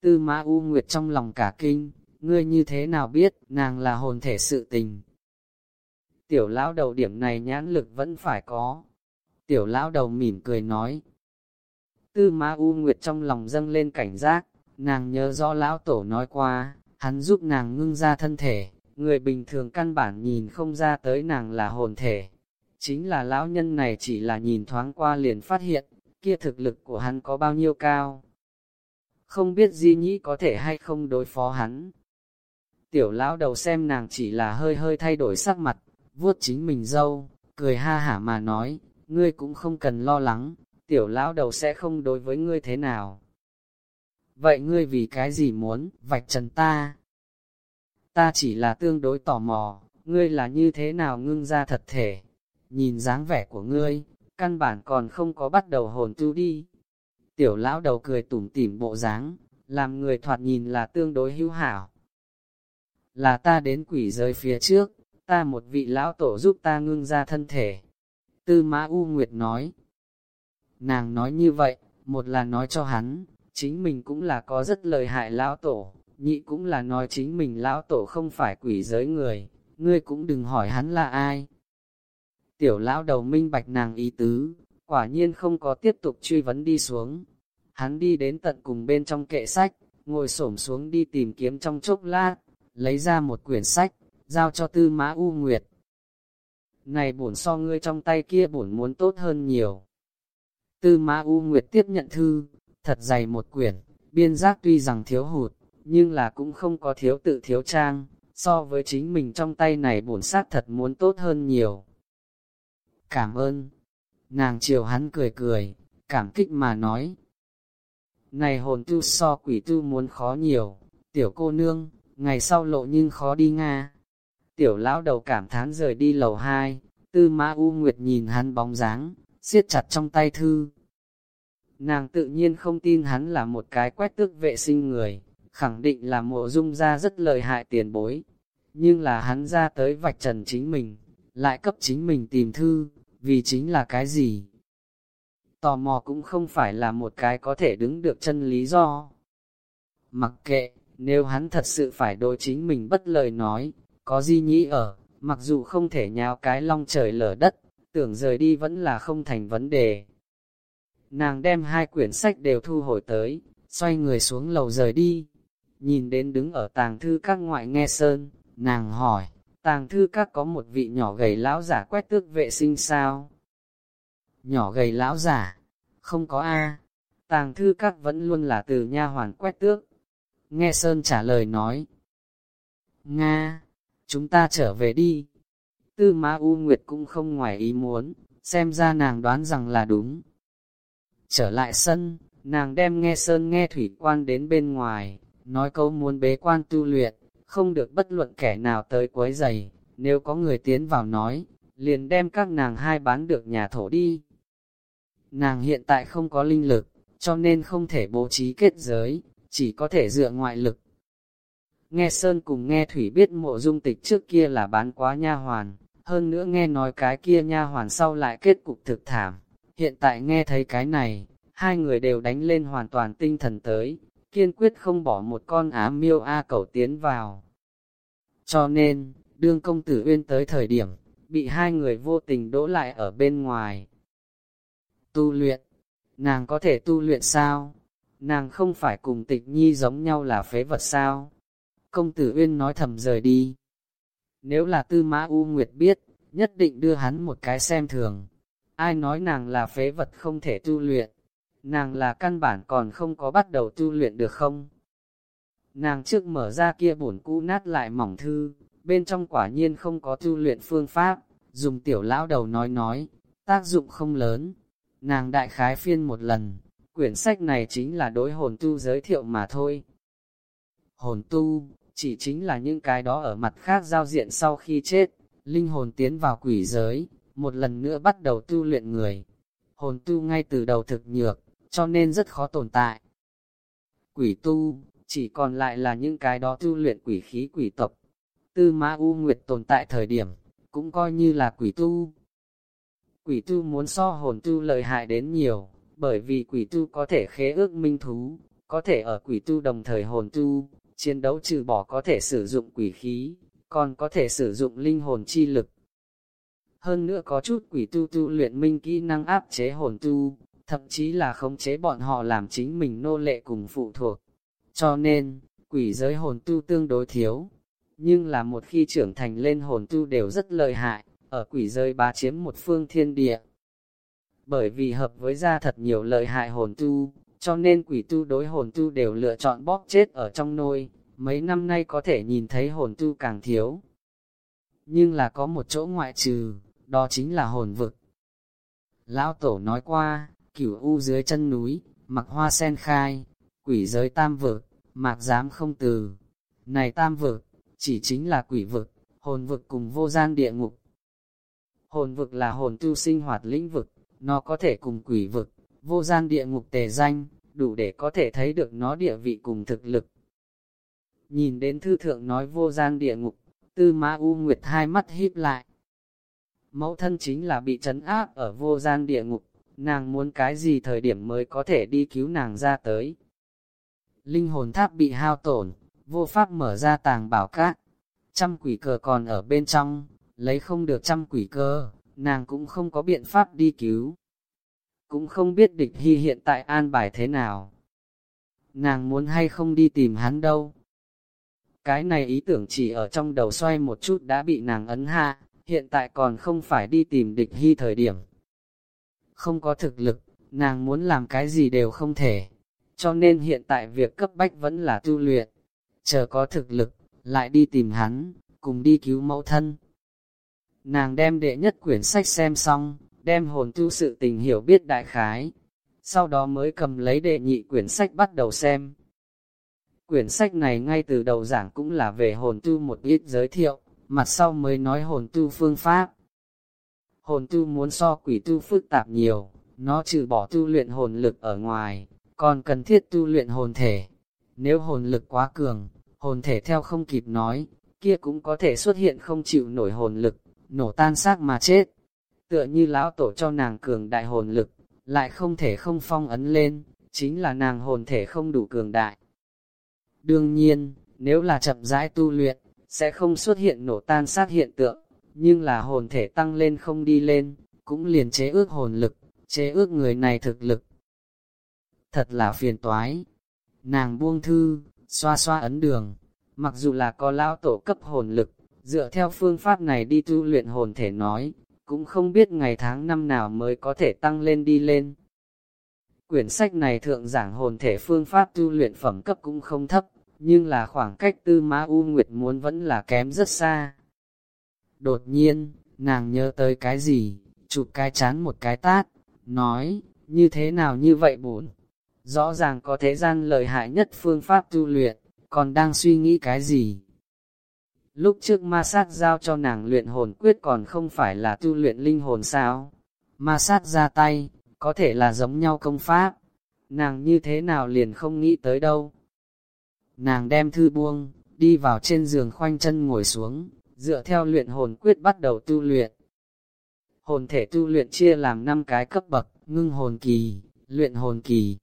Tư Ma U Nguyệt trong lòng cả kinh, ngươi như thế nào biết, nàng là hồn thể sự tình. Tiểu lão đầu điểm này nhãn lực vẫn phải có. Tiểu lão đầu mỉm cười nói. Tư Ma U Nguyệt trong lòng dâng lên cảnh giác, nàng nhớ rõ lão tổ nói qua, hắn giúp nàng ngưng ra thân thể, người bình thường căn bản nhìn không ra tới nàng là hồn thể. Chính là lão nhân này chỉ là nhìn thoáng qua liền phát hiện, kia thực lực của hắn có bao nhiêu cao. Không biết Di Nhĩ có thể hay không đối phó hắn. Tiểu lão đầu xem nàng chỉ là hơi hơi thay đổi sắc mặt, vuốt chính mình dâu, cười ha hả mà nói, ngươi cũng không cần lo lắng, tiểu lão đầu sẽ không đối với ngươi thế nào. Vậy ngươi vì cái gì muốn, vạch trần ta? Ta chỉ là tương đối tò mò, ngươi là như thế nào ngưng ra thật thể. Nhìn dáng vẻ của ngươi, căn bản còn không có bắt đầu hồn tu đi. Tiểu lão đầu cười tủm tỉm bộ dáng, làm người thoạt nhìn là tương đối hữu hảo. Là ta đến quỷ giới phía trước, ta một vị lão tổ giúp ta ngưng ra thân thể. Tư Mã U Nguyệt nói. Nàng nói như vậy, một là nói cho hắn, chính mình cũng là có rất lợi hại lão tổ, nhị cũng là nói chính mình lão tổ không phải quỷ giới người, ngươi cũng đừng hỏi hắn là ai. Tiểu lão đầu minh bạch nàng ý tứ, quả nhiên không có tiếp tục truy vấn đi xuống. Hắn đi đến tận cùng bên trong kệ sách, ngồi xổm xuống đi tìm kiếm trong chốc lát, lấy ra một quyển sách, giao cho tư mã U Nguyệt. Này bổn so ngươi trong tay kia bổn muốn tốt hơn nhiều. Tư mã U Nguyệt tiếp nhận thư, thật dày một quyển, biên giác tuy rằng thiếu hụt, nhưng là cũng không có thiếu tự thiếu trang, so với chính mình trong tay này bổn sát thật muốn tốt hơn nhiều. Cảm ơn. Nàng chiều hắn cười cười, cảm kích mà nói. Này hồn tu so quỷ tu muốn khó nhiều, tiểu cô nương, ngày sau lộ nhưng khó đi Nga. Tiểu lão đầu cảm thán rời đi lầu 2, tư mã U Nguyệt nhìn hắn bóng dáng, siết chặt trong tay thư. Nàng tự nhiên không tin hắn là một cái quét tước vệ sinh người, khẳng định là mộ dung ra rất lợi hại tiền bối. Nhưng là hắn ra tới vạch trần chính mình, lại cấp chính mình tìm thư, vì chính là cái gì? Tò mò cũng không phải là một cái có thể đứng được chân lý do. Mặc kệ, Nếu hắn thật sự phải đối chính mình bất lời nói, có di nhĩ ở, mặc dù không thể nhào cái long trời lở đất, tưởng rời đi vẫn là không thành vấn đề. Nàng đem hai quyển sách đều thu hồi tới, xoay người xuống lầu rời đi. Nhìn đến đứng ở tàng thư các ngoại nghe sơn, nàng hỏi, tàng thư các có một vị nhỏ gầy lão giả quét tước vệ sinh sao? Nhỏ gầy lão giả, không có A, tàng thư các vẫn luôn là từ nha hoàn quét tước. Nghe Sơn trả lời nói, Nga, chúng ta trở về đi. Tư Ma U Nguyệt cũng không ngoài ý muốn, xem ra nàng đoán rằng là đúng. Trở lại sân, nàng đem nghe Sơn nghe thủy quan đến bên ngoài, nói câu muốn bế quan tu luyện, không được bất luận kẻ nào tới quấy giày, nếu có người tiến vào nói, liền đem các nàng hai bán được nhà thổ đi. Nàng hiện tại không có linh lực, cho nên không thể bố trí kết giới, chỉ có thể dựa ngoại lực. Nghe Sơn cùng nghe Thủy biết mộ dung tịch trước kia là bán quá nha hoàn, hơn nữa nghe nói cái kia nha hoàn sau lại kết cục thực thảm. Hiện tại nghe thấy cái này, hai người đều đánh lên hoàn toàn tinh thần tới, kiên quyết không bỏ một con á miêu A cầu tiến vào. Cho nên, đương công tử uyên tới thời điểm, bị hai người vô tình đỗ lại ở bên ngoài. Tu luyện, nàng có thể tu luyện sao? Nàng không phải cùng tịch nhi giống nhau là phế vật sao? Công tử uyên nói thầm rời đi. Nếu là tư mã U Nguyệt biết, nhất định đưa hắn một cái xem thường. Ai nói nàng là phế vật không thể tu luyện? Nàng là căn bản còn không có bắt đầu tu luyện được không? Nàng trước mở ra kia bổn cũ nát lại mỏng thư, bên trong quả nhiên không có tu luyện phương pháp, dùng tiểu lão đầu nói nói, tác dụng không lớn. Nàng đại khái phiên một lần, quyển sách này chính là đối hồn tu giới thiệu mà thôi. Hồn tu, chỉ chính là những cái đó ở mặt khác giao diện sau khi chết, linh hồn tiến vào quỷ giới, một lần nữa bắt đầu tu luyện người. Hồn tu ngay từ đầu thực nhược, cho nên rất khó tồn tại. Quỷ tu, chỉ còn lại là những cái đó tu luyện quỷ khí quỷ tộc. Tư Ma U Nguyệt tồn tại thời điểm, cũng coi như là quỷ tu. Quỷ tu muốn so hồn tu lợi hại đến nhiều, bởi vì quỷ tu có thể khế ước minh thú, có thể ở quỷ tu đồng thời hồn tu, chiến đấu trừ bỏ có thể sử dụng quỷ khí, còn có thể sử dụng linh hồn chi lực. Hơn nữa có chút quỷ tu tu luyện minh kỹ năng áp chế hồn tu, thậm chí là khống chế bọn họ làm chính mình nô lệ cùng phụ thuộc. Cho nên, quỷ giới hồn tu tương đối thiếu, nhưng là một khi trưởng thành lên hồn tu đều rất lợi hại, ở quỷ giới bá chiếm một phương thiên địa. Bởi vì hợp với ra thật nhiều lợi hại hồn tu, cho nên quỷ tu đối hồn tu đều lựa chọn bóp chết ở trong nôi, mấy năm nay có thể nhìn thấy hồn tu càng thiếu. Nhưng là có một chỗ ngoại trừ, đó chính là hồn vực. Lão Tổ nói qua, cửu u dưới chân núi, mặc hoa sen khai, quỷ giới tam vực, mạc dám không từ. Này tam vực, chỉ chính là quỷ vực, hồn vực cùng vô gian địa ngục. Hồn vực là hồn tu sinh hoạt lĩnh vực, nó có thể cùng quỷ vực, vô gian địa ngục tề danh, đủ để có thể thấy được nó địa vị cùng thực lực. Nhìn đến thư thượng nói vô gian địa ngục, tư mã u nguyệt hai mắt híp lại. Mẫu thân chính là bị trấn áp ở vô gian địa ngục, nàng muốn cái gì thời điểm mới có thể đi cứu nàng ra tới. Linh hồn tháp bị hao tổn, vô pháp mở ra tàng bảo cát, trăm quỷ cờ còn ở bên trong, lấy không được trăm quỷ cơ, nàng cũng không có biện pháp đi cứu. Cũng không biết địch hy hiện tại an bài thế nào. Nàng muốn hay không đi tìm hắn đâu. Cái này ý tưởng chỉ ở trong đầu xoay một chút đã bị nàng ấn hạ, hiện tại còn không phải đi tìm địch hy thời điểm không có thực lực, nàng muốn làm cái gì đều không thể. Cho nên hiện tại việc cấp bách vẫn là tu luyện, chờ có thực lực, lại đi tìm hắn, cùng đi cứu mẫu thân. Nàng đem đệ nhất quyển sách xem xong, đem hồn tu sự tình hiểu biết đại khái, sau đó mới cầm lấy đệ nhị quyển sách bắt đầu xem. Quyển sách này ngay từ đầu giảng cũng là về hồn tu một ít giới thiệu, mặt sau mới nói hồn tu phương pháp hồn tu muốn so quỷ tu phức tạp nhiều, nó trừ bỏ tu luyện hồn lực ở ngoài, còn cần thiết tu luyện hồn thể. Nếu hồn lực quá cường, hồn thể theo không kịp nói, kia cũng có thể xuất hiện không chịu nổi hồn lực, nổ tan xác mà chết. Tựa như lão tổ cho nàng cường đại hồn lực, lại không thể không phong ấn lên, chính là nàng hồn thể không đủ cường đại. Đương nhiên, nếu là chậm rãi tu luyện, sẽ không xuất hiện nổ tan xác hiện tượng, nhưng là hồn thể tăng lên không đi lên, cũng liền chế ước hồn lực, chế ước người này thực lực. Thật là phiền toái. Nàng buông thư, xoa xoa ấn đường, mặc dù là có lão tổ cấp hồn lực, dựa theo phương pháp này đi tu luyện hồn thể nói, cũng không biết ngày tháng năm nào mới có thể tăng lên đi lên. Quyển sách này thượng giảng hồn thể phương pháp tu luyện phẩm cấp cũng không thấp, nhưng là khoảng cách tư ma U Nguyệt muốn vẫn là kém rất xa. Đột nhiên, nàng nhớ tới cái gì, chụp cái chán một cái tát, nói, như thế nào như vậy bốn Rõ ràng có thế gian lợi hại nhất phương pháp tu luyện, còn đang suy nghĩ cái gì. Lúc trước ma sát giao cho nàng luyện hồn quyết còn không phải là tu luyện linh hồn sao. Ma sát ra tay, có thể là giống nhau công pháp. Nàng như thế nào liền không nghĩ tới đâu. Nàng đem thư buông, đi vào trên giường khoanh chân ngồi xuống, dựa theo luyện hồn quyết bắt đầu tu luyện. Hồn thể tu luyện chia làm 5 cái cấp bậc, ngưng hồn kỳ, luyện hồn kỳ,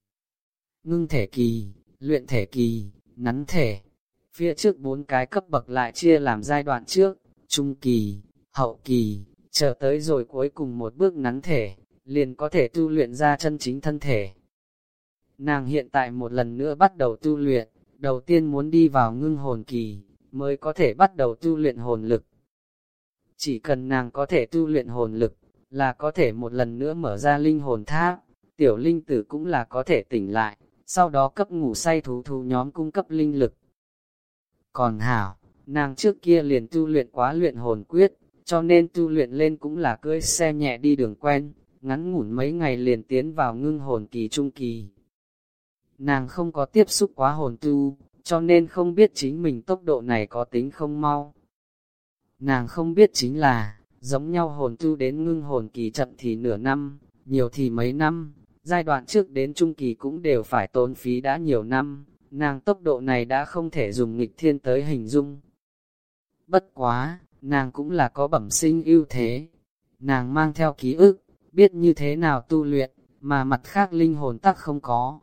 ngưng thể kỳ, luyện thể kỳ, nắn thể. Phía trước bốn cái cấp bậc lại chia làm giai đoạn trước, trung kỳ, hậu kỳ, chờ tới rồi cuối cùng một bước nắn thể, liền có thể tu luyện ra chân chính thân thể. Nàng hiện tại một lần nữa bắt đầu tu luyện, đầu tiên muốn đi vào ngưng hồn kỳ, mới có thể bắt đầu tu luyện hồn lực. Chỉ cần nàng có thể tu luyện hồn lực, là có thể một lần nữa mở ra linh hồn tháp, tiểu linh tử cũng là có thể tỉnh lại, sau đó cấp ngủ say thú thú nhóm cung cấp linh lực. Còn hảo, nàng trước kia liền tu luyện quá luyện hồn quyết, cho nên tu luyện lên cũng là cưỡi xe nhẹ đi đường quen, ngắn ngủn mấy ngày liền tiến vào ngưng hồn kỳ trung kỳ. Nàng không có tiếp xúc quá hồn tu, cho nên không biết chính mình tốc độ này có tính không mau. Nàng không biết chính là, giống nhau hồn tu đến ngưng hồn kỳ chậm thì nửa năm, nhiều thì mấy năm, giai đoạn trước đến trung kỳ cũng đều phải tốn phí đã nhiều năm, nàng tốc độ này đã không thể dùng nghịch thiên tới hình dung. Bất quá, nàng cũng là có bẩm sinh ưu thế. Nàng mang theo ký ức, biết như thế nào tu luyện, mà mặt khác linh hồn tắc không có.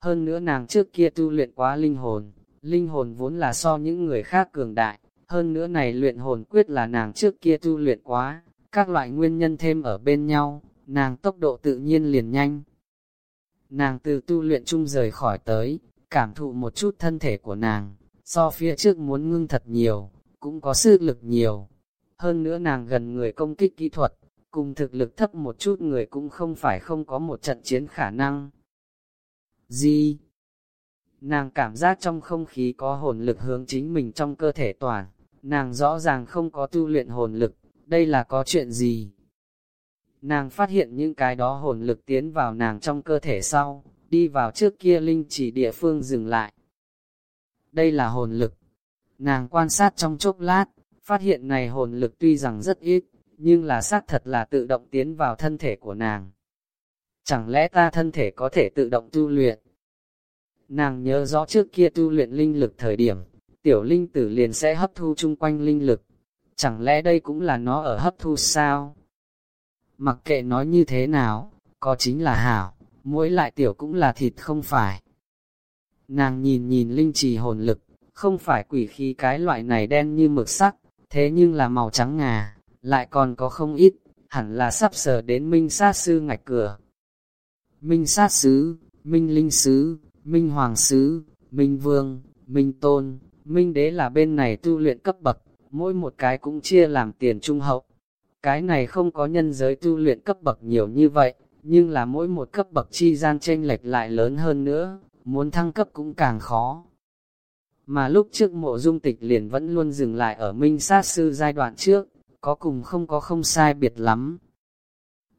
Hơn nữa nàng trước kia tu luyện quá linh hồn, linh hồn vốn là so những người khác cường đại. Hơn nữa này luyện hồn quyết là nàng trước kia tu luyện quá, các loại nguyên nhân thêm ở bên nhau, nàng tốc độ tự nhiên liền nhanh. Nàng từ tu luyện chung rời khỏi tới, cảm thụ một chút thân thể của nàng, so phía trước muốn ngưng thật nhiều, cũng có sức lực nhiều. Hơn nữa nàng gần người công kích kỹ thuật, cùng thực lực thấp một chút người cũng không phải không có một trận chiến khả năng. Gì? Nàng cảm giác trong không khí có hồn lực hướng chính mình trong cơ thể toàn, nàng rõ ràng không có tu luyện hồn lực, đây là có chuyện gì? Nàng phát hiện những cái đó hồn lực tiến vào nàng trong cơ thể sau, đi vào trước kia linh chỉ địa phương dừng lại. Đây là hồn lực. Nàng quan sát trong chốc lát, phát hiện này hồn lực tuy rằng rất ít, nhưng là xác thật là tự động tiến vào thân thể của nàng. Chẳng lẽ ta thân thể có thể tự động tu luyện? Nàng nhớ rõ trước kia tu luyện linh lực thời điểm, tiểu linh tử liền sẽ hấp thu chung quanh linh lực. Chẳng lẽ đây cũng là nó ở hấp thu sao? Mặc kệ nói như thế nào, có chính là hảo mỗi lại tiểu cũng là thịt không phải. Nàng nhìn nhìn linh trì hồn lực, không phải quỷ khí cái loại này đen như mực sắc, thế nhưng là màu trắng ngà, lại còn có không ít, hẳn là sắp sờ đến minh sát sư ngạch cửa. Minh sát sứ, minh linh sứ, minh hoàng sứ, minh vương, minh tôn, minh đế là bên này tu luyện cấp bậc, mỗi một cái cũng chia làm tiền trung hậu. Cái này không có nhân giới tu luyện cấp bậc nhiều như vậy, nhưng là mỗi một cấp bậc chi gian tranh lệch lại lớn hơn nữa, muốn thăng cấp cũng càng khó. Mà lúc trước mộ dung tịch liền vẫn luôn dừng lại ở minh sát sư giai đoạn trước, có cùng không có không sai biệt lắm.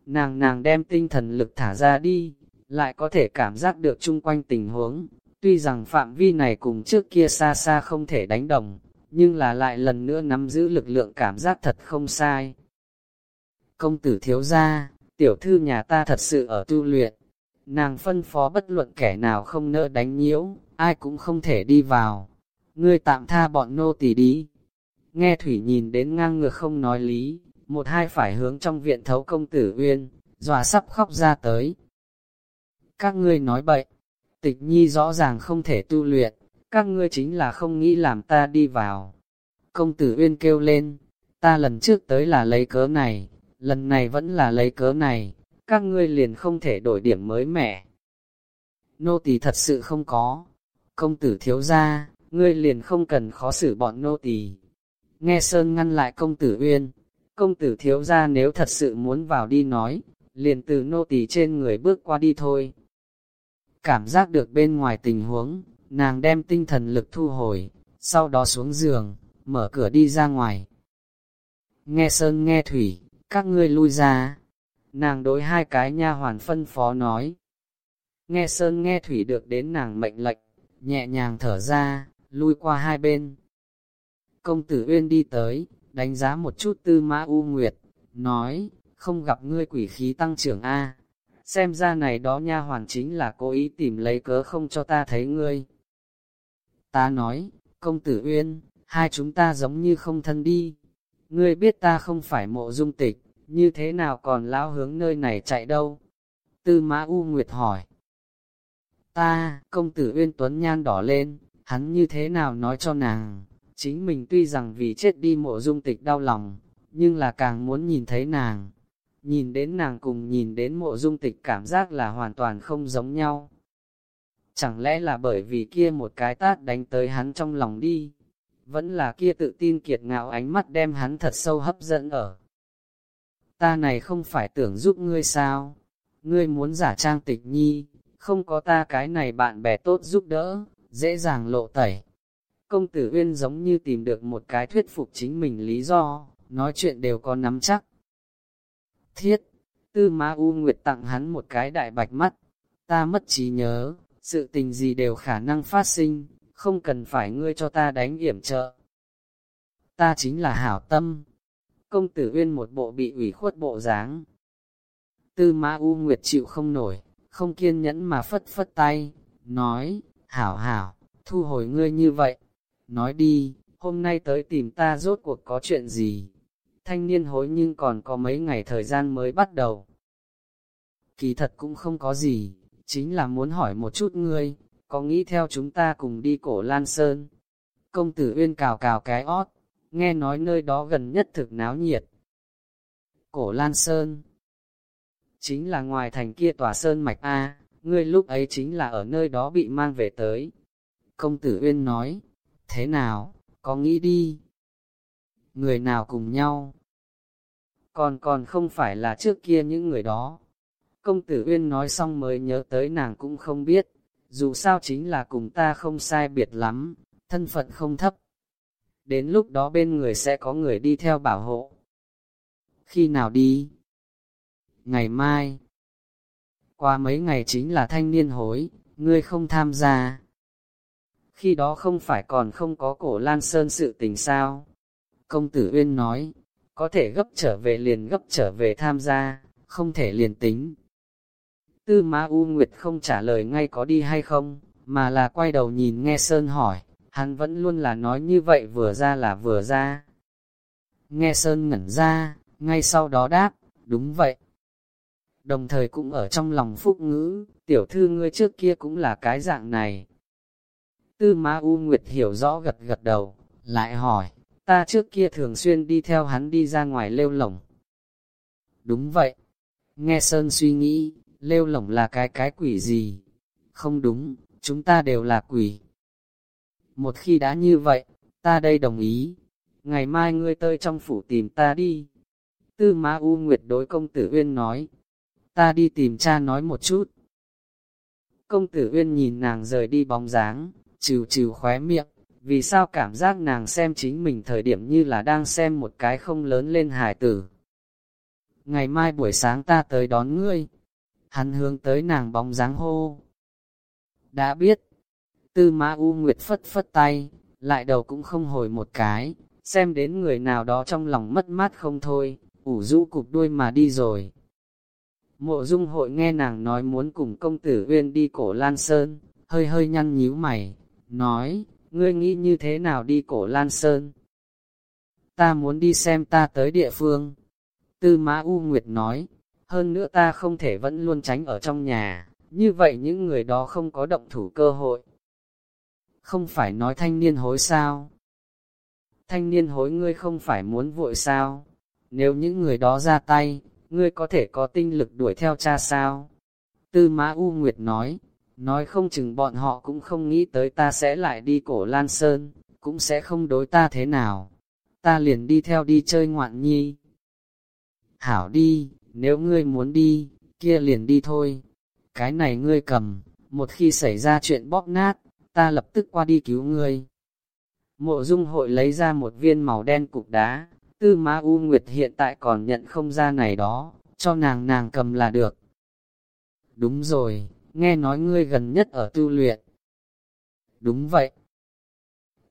Nàng nàng đem tinh thần lực thả ra đi, lại có thể cảm giác được chung quanh tình huống, tuy rằng phạm vi này cùng trước kia xa xa không thể đánh đồng, nhưng là lại lần nữa nắm giữ lực lượng cảm giác thật không sai. Công tử thiếu gia, tiểu thư nhà ta thật sự ở tu luyện. Nàng phân phó bất luận kẻ nào không nỡ đánh nhiễu, ai cũng không thể đi vào. Ngươi tạm tha bọn nô tỳ đi. Nghe Thủy nhìn đến ngang ngược không nói lý, một hai phải hướng trong viện thấu công tử uyên, dòa sắp khóc ra tới. Các ngươi nói bậy, tịch nhi rõ ràng không thể tu luyện, các ngươi chính là không nghĩ làm ta đi vào. Công tử Uyên kêu lên, ta lần trước tới là lấy cớ này, lần này vẫn là lấy cớ này, các ngươi liền không thể đổi điểm mới mẻ. Nô tỳ thật sự không có. Công tử thiếu gia, ngươi liền không cần khó xử bọn nô tỳ. Nghe Sơn ngăn lại công tử Uyên, công tử thiếu gia nếu thật sự muốn vào đi nói, liền từ nô tỳ trên người bước qua đi thôi. Cảm giác được bên ngoài tình huống, nàng đem tinh thần lực thu hồi, sau đó xuống giường, mở cửa đi ra ngoài. Nghe Sơn nghe Thủy, các ngươi lui ra. Nàng đối hai cái nha hoàn phân phó nói. Nghe Sơn nghe Thủy được đến nàng mệnh lệnh, nhẹ nhàng thở ra, lui qua hai bên. Công tử Uyên đi tới, đánh giá một chút tư mã U Nguyệt, nói, không gặp ngươi quỷ khí tăng trưởng A. Xem ra này đó nha hoàn chính là cố ý tìm lấy cớ không cho ta thấy ngươi. Ta nói, công tử Uyên, hai chúng ta giống như không thân đi. Ngươi biết ta không phải mộ dung tịch, như thế nào còn lão hướng nơi này chạy đâu? Tư mã U Nguyệt hỏi. Ta, công tử Uyên Tuấn nhan đỏ lên, hắn như thế nào nói cho nàng? Chính mình tuy rằng vì chết đi mộ dung tịch đau lòng, nhưng là càng muốn nhìn thấy nàng. Nhìn đến nàng cùng nhìn đến mộ dung tịch cảm giác là hoàn toàn không giống nhau. Chẳng lẽ là bởi vì kia một cái tát đánh tới hắn trong lòng đi? Vẫn là kia tự tin kiệt ngạo ánh mắt đem hắn thật sâu hấp dẫn ở. Ta này không phải tưởng giúp ngươi sao? Ngươi muốn giả trang tịch nhi, không có ta cái này bạn bè tốt giúp đỡ, dễ dàng lộ tẩy. Công tử Uyên giống như tìm được một cái thuyết phục chính mình lý do, nói chuyện đều có nắm chắc. Thiết, tư ma U Nguyệt tặng hắn một cái đại bạch mắt, ta mất trí nhớ, sự tình gì đều khả năng phát sinh, không cần phải ngươi cho ta đánh yểm trợ. Ta chính là hảo tâm. Công tử Uyên một bộ bị ủy khuất bộ dáng. Tư Ma U Nguyệt chịu không nổi, không kiên nhẫn mà phất phất tay, nói, hảo hảo, thu hồi ngươi như vậy. Nói đi, hôm nay tới tìm ta rốt cuộc có chuyện gì? Thanh niên hối nhưng còn có mấy ngày thời gian mới bắt đầu. Kỳ thật cũng không có gì, chính là muốn hỏi một chút ngươi, có nghĩ theo chúng ta cùng đi cổ Lan Sơn? Công tử Uyên cào cào cái ót, nghe nói nơi đó gần nhất thực náo nhiệt. Cổ Lan Sơn Chính là ngoài thành kia tòa Sơn Mạch A, ngươi lúc ấy chính là ở nơi đó bị mang về tới. Công tử Uyên nói, thế nào, có nghĩ đi? Người nào cùng nhau? Còn còn không phải là trước kia những người đó. Công tử Uyên nói xong mới nhớ tới nàng cũng không biết, dù sao chính là cùng ta không sai biệt lắm, thân phận không thấp. Đến lúc đó bên người sẽ có người đi theo bảo hộ. Khi nào đi? Ngày mai. Qua mấy ngày chính là thanh niên hối, ngươi không tham gia. Khi đó không phải còn không có cổ Lan Sơn sự tình sao? Công tử Uyên nói, có thể gấp trở về liền gấp trở về tham gia, không thể liền tính. Tư Ma U Nguyệt không trả lời ngay có đi hay không, mà là quay đầu nhìn nghe Sơn hỏi, hắn vẫn luôn là nói như vậy vừa ra là vừa ra. Nghe Sơn ngẩn ra, ngay sau đó đáp, đúng vậy. Đồng thời cũng ở trong lòng phúc ngữ, tiểu thư ngươi trước kia cũng là cái dạng này. Tư Ma U Nguyệt hiểu rõ gật gật đầu, lại hỏi, ta trước kia thường xuyên đi theo hắn đi ra ngoài lêu lỏng. Đúng vậy. Nghe Sơn suy nghĩ, lêu lỏng là cái cái quỷ gì? Không đúng, chúng ta đều là quỷ. Một khi đã như vậy, ta đây đồng ý. Ngày mai ngươi tới trong phủ tìm ta đi. Tư Ma U Nguyệt đối công tử Uyên nói. Ta đi tìm cha nói một chút. Công tử Uyên nhìn nàng rời đi bóng dáng, trừ trừ khóe miệng, vì sao cảm giác nàng xem chính mình thời điểm như là đang xem một cái không lớn lên hài tử. Ngày mai buổi sáng ta tới đón ngươi, hắn hướng tới nàng bóng dáng hô. Đã biết, tư mã U Nguyệt phất phất tay, lại đầu cũng không hồi một cái, xem đến người nào đó trong lòng mất mát không thôi, ủ rũ cục đuôi mà đi rồi. Mộ dung hội nghe nàng nói muốn cùng công tử Uyên đi cổ Lan Sơn, hơi hơi nhăn nhíu mày, nói, ngươi nghĩ như thế nào đi cổ Lan Sơn? Ta muốn đi xem ta tới địa phương. Tư Mã U Nguyệt nói, hơn nữa ta không thể vẫn luôn tránh ở trong nhà, như vậy những người đó không có động thủ cơ hội. không phải nói thanh niên hối sao? Thanh niên hối ngươi không phải muốn vội sao? Nếu những người đó ra tay, ngươi có thể có tinh lực đuổi theo cha sao? Tư Mã U Nguyệt nói, nói không chừng bọn họ cũng không nghĩ tới ta sẽ lại đi cổ Lan Sơn, cũng sẽ không đối ta thế nào. Ta liền đi theo đi chơi ngoạn nhi. Hảo đi, nếu ngươi muốn đi, kia liền đi thôi. Cái này ngươi cầm, một khi xảy ra chuyện bóp nát, ta lập tức qua đi cứu ngươi. Mộ dung hội lấy ra một viên màu đen cục đá, tư Ma U Nguyệt hiện tại còn nhận không ra này đó, cho nàng nàng cầm là được. Đúng rồi, nghe nói ngươi gần nhất ở tu luyện. Đúng vậy.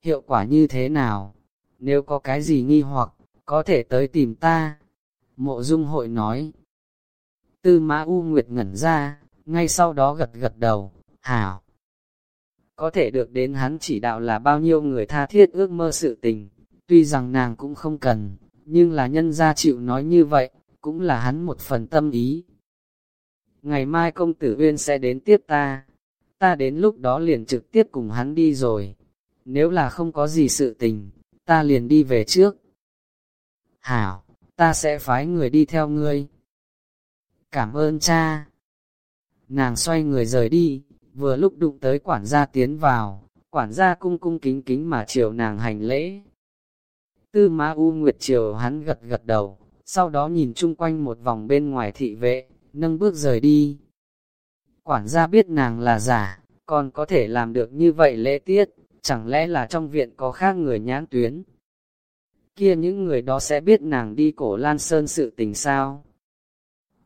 Hiệu quả như thế nào? Nếu có cái gì nghi hoặc, có thể tới tìm ta. Mộ dung hội nói. Tư mã U Nguyệt ngẩn ra, ngay sau đó gật gật đầu, hảo. Có thể được đến hắn chỉ đạo là bao nhiêu người tha thiết ước mơ sự tình, tuy rằng nàng cũng không cần, nhưng là nhân gia chịu nói như vậy, cũng là hắn một phần tâm ý. Ngày mai công tử Uyên sẽ đến tiếp ta, ta đến lúc đó liền trực tiếp cùng hắn đi rồi. Nếu là không có gì sự tình, ta liền đi về trước. Hảo, ta sẽ phái người đi theo ngươi. Cảm ơn cha. Nàng xoay người rời đi, vừa lúc đụng tới quản gia tiến vào, quản gia cung cung kính kính mà chiều nàng hành lễ. Tư Ma U Nguyệt chiều hắn gật gật đầu, sau đó nhìn chung quanh một vòng bên ngoài thị vệ, nâng bước rời đi. Quản gia biết nàng là giả, còn có thể làm được như vậy lễ tiết, chẳng lẽ là trong viện có khác người nhãn tuyến. Kia những người đó sẽ biết nàng đi cổ Lan Sơn sự tình sao?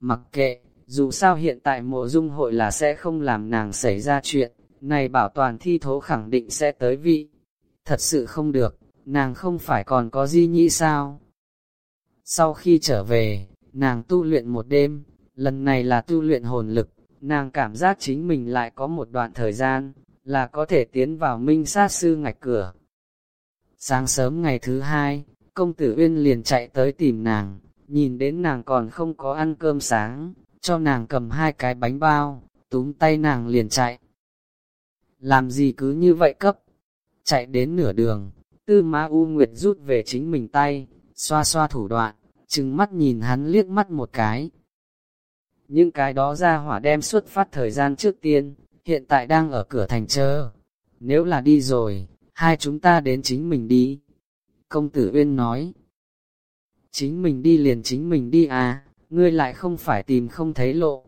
Mặc kệ, dù sao hiện tại mộ dung hội là sẽ không làm nàng xảy ra chuyện, này bảo toàn thi thố khẳng định sẽ tới vị. Thật sự không được, nàng không phải còn có di nhĩ sao? Sau khi trở về, nàng tu luyện một đêm, lần này là tu luyện hồn lực, nàng cảm giác chính mình lại có một đoạn thời gian, là có thể tiến vào minh sát sư ngạch cửa. Sáng sớm ngày thứ hai, công tử Uyên liền chạy tới tìm nàng, nhìn đến nàng còn không có ăn cơm sáng, cho nàng cầm hai cái bánh bao, túm tay nàng liền chạy. Làm gì cứ như vậy cấp? Chạy đến nửa đường, tư ma U Nguyệt rút về chính mình tay, xoa xoa thủ đoạn, chừng mắt nhìn hắn liếc mắt một cái. Những cái đó ra hỏa đem xuất phát thời gian trước tiên, hiện tại đang ở cửa thành chờ. Nếu là đi rồi, hai chúng ta đến chính mình đi. Công tử Uyên nói, chính mình đi liền chính mình đi à, ngươi lại không phải tìm không thấy lộ.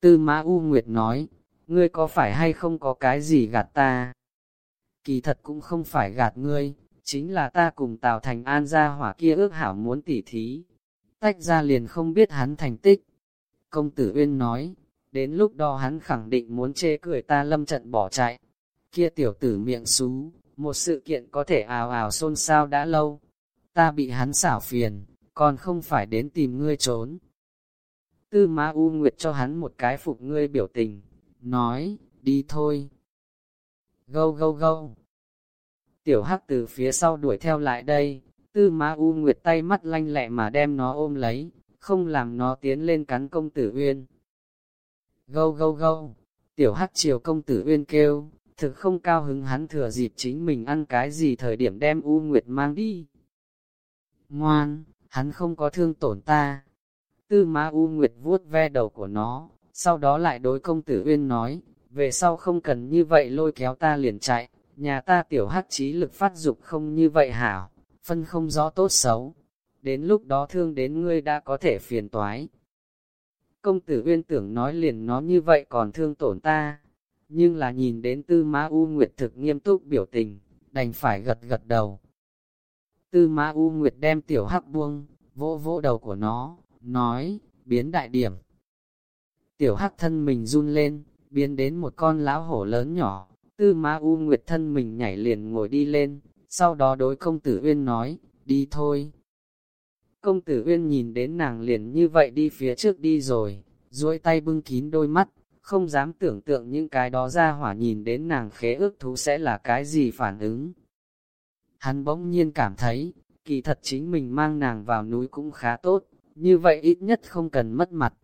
Tư Mã U Nguyệt nói, ngươi có phải hay không có cái gì gạt ta? Kỳ thật cũng không phải gạt ngươi, chính là ta cùng Tào Thành An ra hỏa kia ước hảo muốn tỉ thí. Tách ra liền không biết hắn thành tích. Công tử Uyên nói, đến lúc đó hắn khẳng định muốn chê cười ta lâm trận bỏ chạy. Kia tiểu tử miệng xú, một sự kiện có thể ào ào xôn xao đã lâu. Ta bị hắn xảo phiền, còn không phải đến tìm ngươi trốn. Tư Ma U Nguyệt cho hắn một cái phục ngươi biểu tình, nói, đi thôi. Gâu gâu gâu. Tiểu Hắc từ phía sau đuổi theo lại đây, Tư Ma U Nguyệt tay mắt lanh lẹ mà đem nó ôm lấy, không làm nó tiến lên cắn công tử Uyên. Gâu gâu gâu, tiểu hắc chiều công tử Uyên kêu, thực không cao hứng hắn thừa dịp chính mình ăn cái gì thời điểm đem U Nguyệt mang đi. Ngoan, hắn không có thương tổn ta. Tư Ma U Nguyệt vuốt ve đầu của nó, sau đó lại đối công tử Uyên nói, về sau không cần như vậy lôi kéo ta liền chạy, nhà ta tiểu hắc trí lực phát dục không như vậy hảo, phân không rõ tốt xấu, đến lúc đó thương đến ngươi đã có thể phiền toái. Công tử uyên tưởng nói liền nó như vậy còn thương tổn ta, nhưng là nhìn đến tư Ma U Nguyệt thực nghiêm túc biểu tình, đành phải gật gật đầu. Tư Ma U Nguyệt đem tiểu hắc buông, vỗ vỗ đầu của nó, nói, biến đại điểm. Tiểu hắc thân mình run lên, biến đến một con lão hổ lớn nhỏ, tư Ma U Nguyệt thân mình nhảy liền ngồi đi lên, sau đó đối công tử Uyên nói, đi thôi. Công tử Uyên nhìn đến nàng liền như vậy đi phía trước đi rồi, duỗi tay bưng kín đôi mắt, không dám tưởng tượng những cái đó ra hỏa nhìn đến nàng khế ước thú sẽ là cái gì phản ứng. Hắn bỗng nhiên cảm thấy, kỳ thật chính mình mang nàng vào núi cũng khá tốt, như vậy ít nhất không cần mất mặt.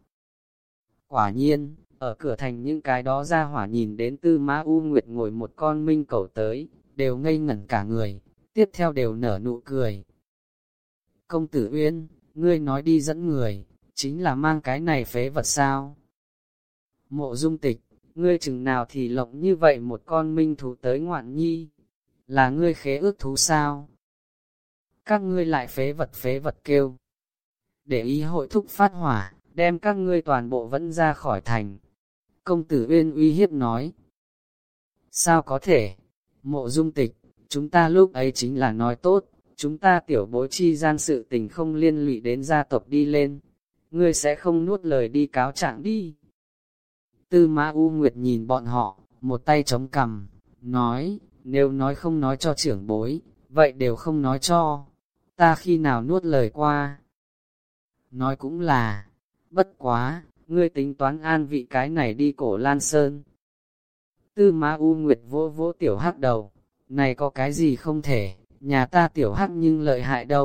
Quả nhiên, Ở cửa thành những cái đó ra hỏa nhìn đến tư mã U Nguyệt ngồi một con minh cầu tới, đều ngây ngẩn cả người, tiếp theo đều nở nụ cười. Công tử Uyên, ngươi nói đi dẫn người, chính là mang cái này phế vật sao? Mộ dung tịch, ngươi chừng nào thì lộng như vậy một con minh thú tới ngoạn nhi, là ngươi khế ước thú sao? Các ngươi lại phế vật phế vật kêu. Để ý hội thúc phát hỏa, đem các ngươi toàn bộ vẫn ra khỏi thành. Công tử Uyên uy hiếp nói. Sao có thể? Mộ dung tịch, chúng ta lúc ấy chính là nói tốt, chúng ta tiểu bối chi gian sự tình không liên lụy đến gia tộc đi lên. Ngươi sẽ không nuốt lời đi cáo trạng đi. Tư Mã U Nguyệt nhìn bọn họ, một tay chống cằm, nói, nếu nói không nói cho trưởng bối, vậy đều không nói cho. Ta khi nào nuốt lời qua? Nói cũng là, bất quá, ngươi tính toán an vị cái này đi cổ Lan Sơn. Tư Mã U Nguyệt vô vô tiểu hắc đầu, này có cái gì không thể, nhà ta tiểu hắc nhưng lợi hại đâu.